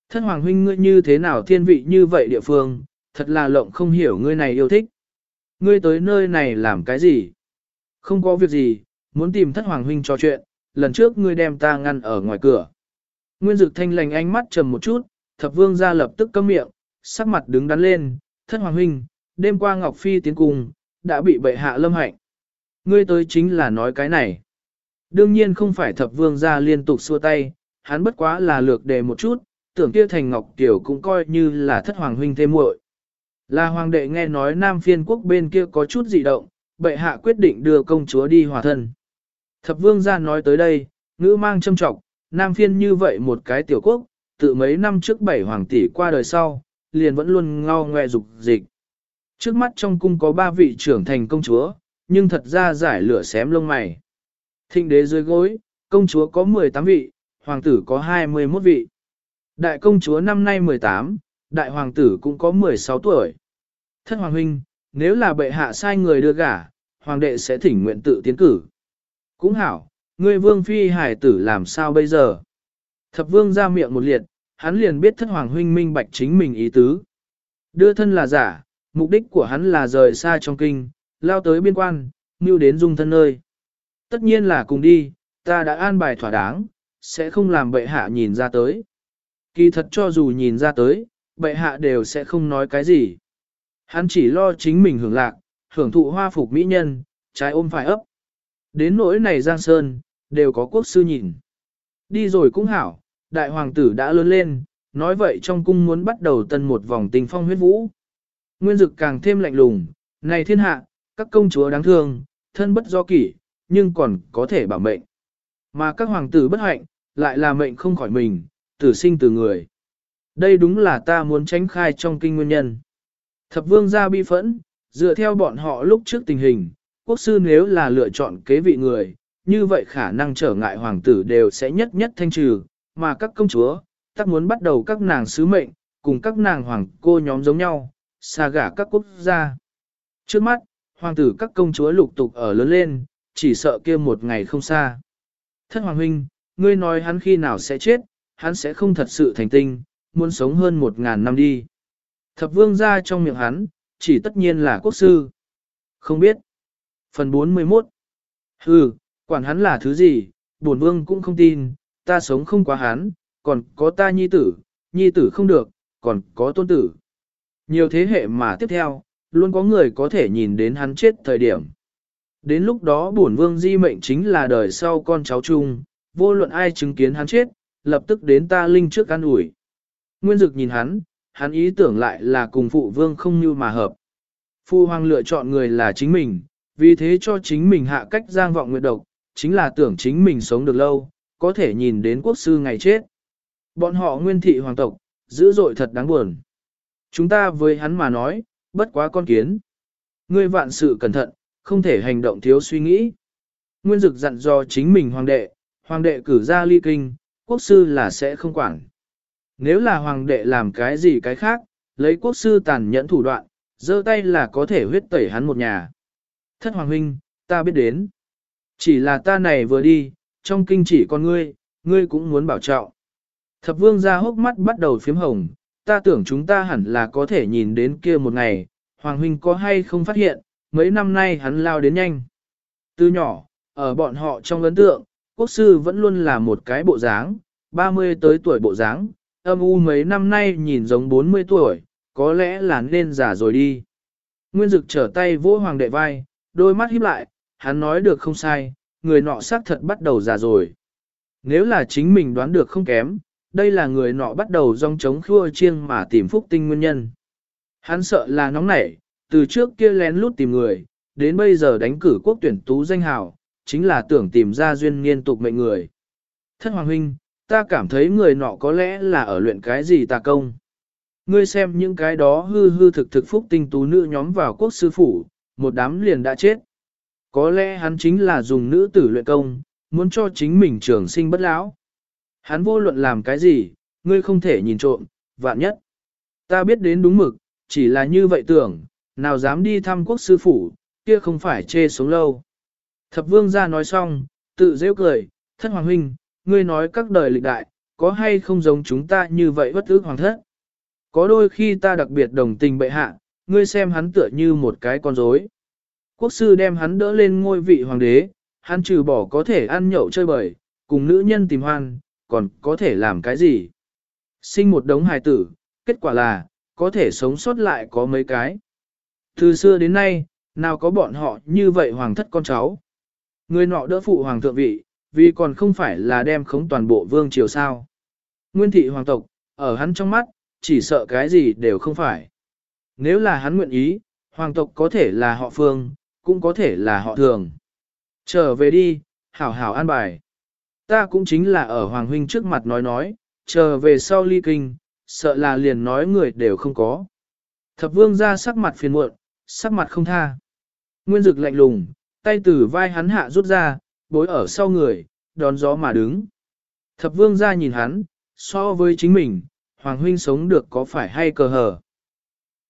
Thất hoàng huynh ngươi như thế nào thiên vị như vậy địa phương, thật là lộng không hiểu ngươi này yêu thích. Ngươi tới nơi này làm cái gì? Không có việc gì, muốn tìm thất hoàng huynh trò chuyện, lần trước ngươi đem ta ngăn ở ngoài cửa. Nguyên dực thanh lành ánh mắt trầm một chút, thập vương ra lập tức câm miệng, sắc mặt đứng đắn lên, thất hoàng huynh, đêm qua Ngọc Phi tiến cùng, đã bị bệ hạ lâm hạnh. Ngươi tới chính là nói cái này. Đương nhiên không phải thập vương ra liên tục xua tay, hắn bất quá là lược đề một chút, tưởng kia thành Ngọc Tiểu cũng coi như là thất hoàng huynh thêm muội. Là hoàng đệ nghe nói Nam phiên quốc bên kia có chút dị động, bệ hạ quyết định đưa công chúa đi hòa thân. Thập vương ra nói tới đây, ngữ mang châm trọng, Nam phiên như vậy một cái tiểu quốc, tự mấy năm trước bảy hoàng tỷ qua đời sau, liền vẫn luôn ngao ngoe dục dịch. Trước mắt trong cung có ba vị trưởng thành công chúa, nhưng thật ra giải lửa xém lông mày. Thịnh đế dưới gối, công chúa có 18 vị, hoàng tử có 21 vị. Đại công chúa năm nay 18, đại hoàng tử cũng có 16 tuổi. Thất hoàng huynh, nếu là bệ hạ sai người đưa gả, hoàng đệ sẽ thỉnh nguyện tự tiến cử. Cũng hảo, ngươi vương phi hải tử làm sao bây giờ? Thập vương ra miệng một liệt, hắn liền biết thất hoàng huynh minh bạch chính mình ý tứ. Đưa thân là giả, mục đích của hắn là rời xa trong kinh, lao tới biên quan, mưu đến dung thân nơi. Tất nhiên là cùng đi, ta đã an bài thỏa đáng, sẽ không làm bệ hạ nhìn ra tới. Kỳ thật cho dù nhìn ra tới, bệ hạ đều sẽ không nói cái gì. Hắn chỉ lo chính mình hưởng lạc, hưởng thụ hoa phục mỹ nhân, trái ôm phải ấp. Đến nỗi này Giang Sơn, đều có quốc sư nhìn. Đi rồi cũng hảo, đại hoàng tử đã lớn lên, nói vậy trong cung muốn bắt đầu tân một vòng tình phong huyết vũ. Nguyên dực càng thêm lạnh lùng, này thiên hạ, các công chúa đáng thương, thân bất do kỷ, nhưng còn có thể bảo mệnh. Mà các hoàng tử bất hạnh, lại là mệnh không khỏi mình, tử sinh từ người. Đây đúng là ta muốn tránh khai trong kinh nguyên nhân. Thập vương gia bi phẫn, dựa theo bọn họ lúc trước tình hình, quốc sư nếu là lựa chọn kế vị người, như vậy khả năng trở ngại hoàng tử đều sẽ nhất nhất thanh trừ, mà các công chúa, tắc muốn bắt đầu các nàng sứ mệnh, cùng các nàng hoàng cô nhóm giống nhau, xa gả các quốc gia. Trước mắt, hoàng tử các công chúa lục tục ở lớn lên, chỉ sợ kia một ngày không xa. Thất hoàng huynh, ngươi nói hắn khi nào sẽ chết, hắn sẽ không thật sự thành tinh, muốn sống hơn một ngàn năm đi. Thập vương ra trong miệng hắn, chỉ tất nhiên là quốc sư. Không biết. Phần 41 Hừ, quản hắn là thứ gì, bổn vương cũng không tin, ta sống không quá hắn, còn có ta nhi tử, nhi tử không được, còn có tôn tử. Nhiều thế hệ mà tiếp theo, luôn có người có thể nhìn đến hắn chết thời điểm. Đến lúc đó bổn vương di mệnh chính là đời sau con cháu chung, vô luận ai chứng kiến hắn chết, lập tức đến ta linh trước an ủi. Nguyên dực nhìn hắn, hắn ý tưởng lại là cùng phụ vương không như mà hợp. Phu hoàng lựa chọn người là chính mình, vì thế cho chính mình hạ cách giang vọng nguyệt độc, chính là tưởng chính mình sống được lâu, có thể nhìn đến quốc sư ngày chết. Bọn họ nguyên thị hoàng tộc, dữ dội thật đáng buồn. Chúng ta với hắn mà nói, bất quá con kiến. Ngươi vạn sự cẩn thận, không thể hành động thiếu suy nghĩ. Nguyên dực dặn do chính mình hoàng đệ, hoàng đệ cử ra ly kinh, quốc sư là sẽ không quản. Nếu là hoàng đệ làm cái gì cái khác, lấy quốc sư tàn nhẫn thủ đoạn, giơ tay là có thể huyết tẩy hắn một nhà. Thất hoàng huynh, ta biết đến. Chỉ là ta này vừa đi, trong kinh chỉ con ngươi, ngươi cũng muốn bảo trọng. Thập vương ra hốc mắt bắt đầu phiếm hồng, ta tưởng chúng ta hẳn là có thể nhìn đến kia một ngày, hoàng huynh có hay không phát hiện, mấy năm nay hắn lao đến nhanh. Từ nhỏ, ở bọn họ trong ấn tượng, quốc sư vẫn luôn là một cái bộ dáng, 30 tới tuổi bộ dáng, âm u mấy năm nay nhìn giống 40 tuổi, có lẽ là nên già rồi đi. Nguyên dực trở tay vỗ hoàng đệ vai, đôi mắt híp lại, hắn nói được không sai, người nọ xác thật bắt đầu già rồi. Nếu là chính mình đoán được không kém, đây là người nọ bắt đầu rong trống khua chiêng mà tìm phúc tinh nguyên nhân. Hắn sợ là nóng nảy, từ trước kia lén lút tìm người, đến bây giờ đánh cử quốc tuyển tú danh hào, chính là tưởng tìm ra duyên niên tục mệnh người. Thất Hoàng Huynh, ta cảm thấy người nọ có lẽ là ở luyện cái gì tà công. Ngươi xem những cái đó hư hư thực thực phúc tinh tú nữ nhóm vào quốc sư phủ, một đám liền đã chết. Có lẽ hắn chính là dùng nữ tử luyện công, muốn cho chính mình trường sinh bất lão. Hắn vô luận làm cái gì, ngươi không thể nhìn trộm, vạn nhất. Ta biết đến đúng mực, chỉ là như vậy tưởng, nào dám đi thăm quốc sư phủ, kia không phải chê sống lâu. Thập vương ra nói xong, tự rêu cười, thất hoàng huynh, ngươi nói các đời lịch đại, có hay không giống chúng ta như vậy bất ước hoàng thất. Có đôi khi ta đặc biệt đồng tình bệ hạ, ngươi xem hắn tựa như một cái con rối. Quốc sư đem hắn đỡ lên ngôi vị hoàng đế, hắn trừ bỏ có thể ăn nhậu chơi bời, cùng nữ nhân tìm hoan, còn có thể làm cái gì? Sinh một đống hài tử, kết quả là, có thể sống sót lại có mấy cái. Từ xưa đến nay, nào có bọn họ như vậy hoàng thất con cháu. Người nọ đỡ phụ hoàng thượng vị, vì còn không phải là đem khống toàn bộ vương triều sao. Nguyên thị hoàng tộc, ở hắn trong mắt, chỉ sợ cái gì đều không phải. Nếu là hắn nguyện ý, hoàng tộc có thể là họ phương, cũng có thể là họ thường. Trở về đi, hảo hảo an bài. Ta cũng chính là ở hoàng huynh trước mặt nói nói, trở về sau ly kinh, sợ là liền nói người đều không có. Thập vương ra sắc mặt phiền muộn, sắc mặt không tha. Nguyên dực lạnh lùng, tay từ vai hắn hạ rút ra, bối ở sau người, đón gió mà đứng. Thập vương ra nhìn hắn, so với chính mình, Hoàng huynh sống được có phải hay cờ hờ.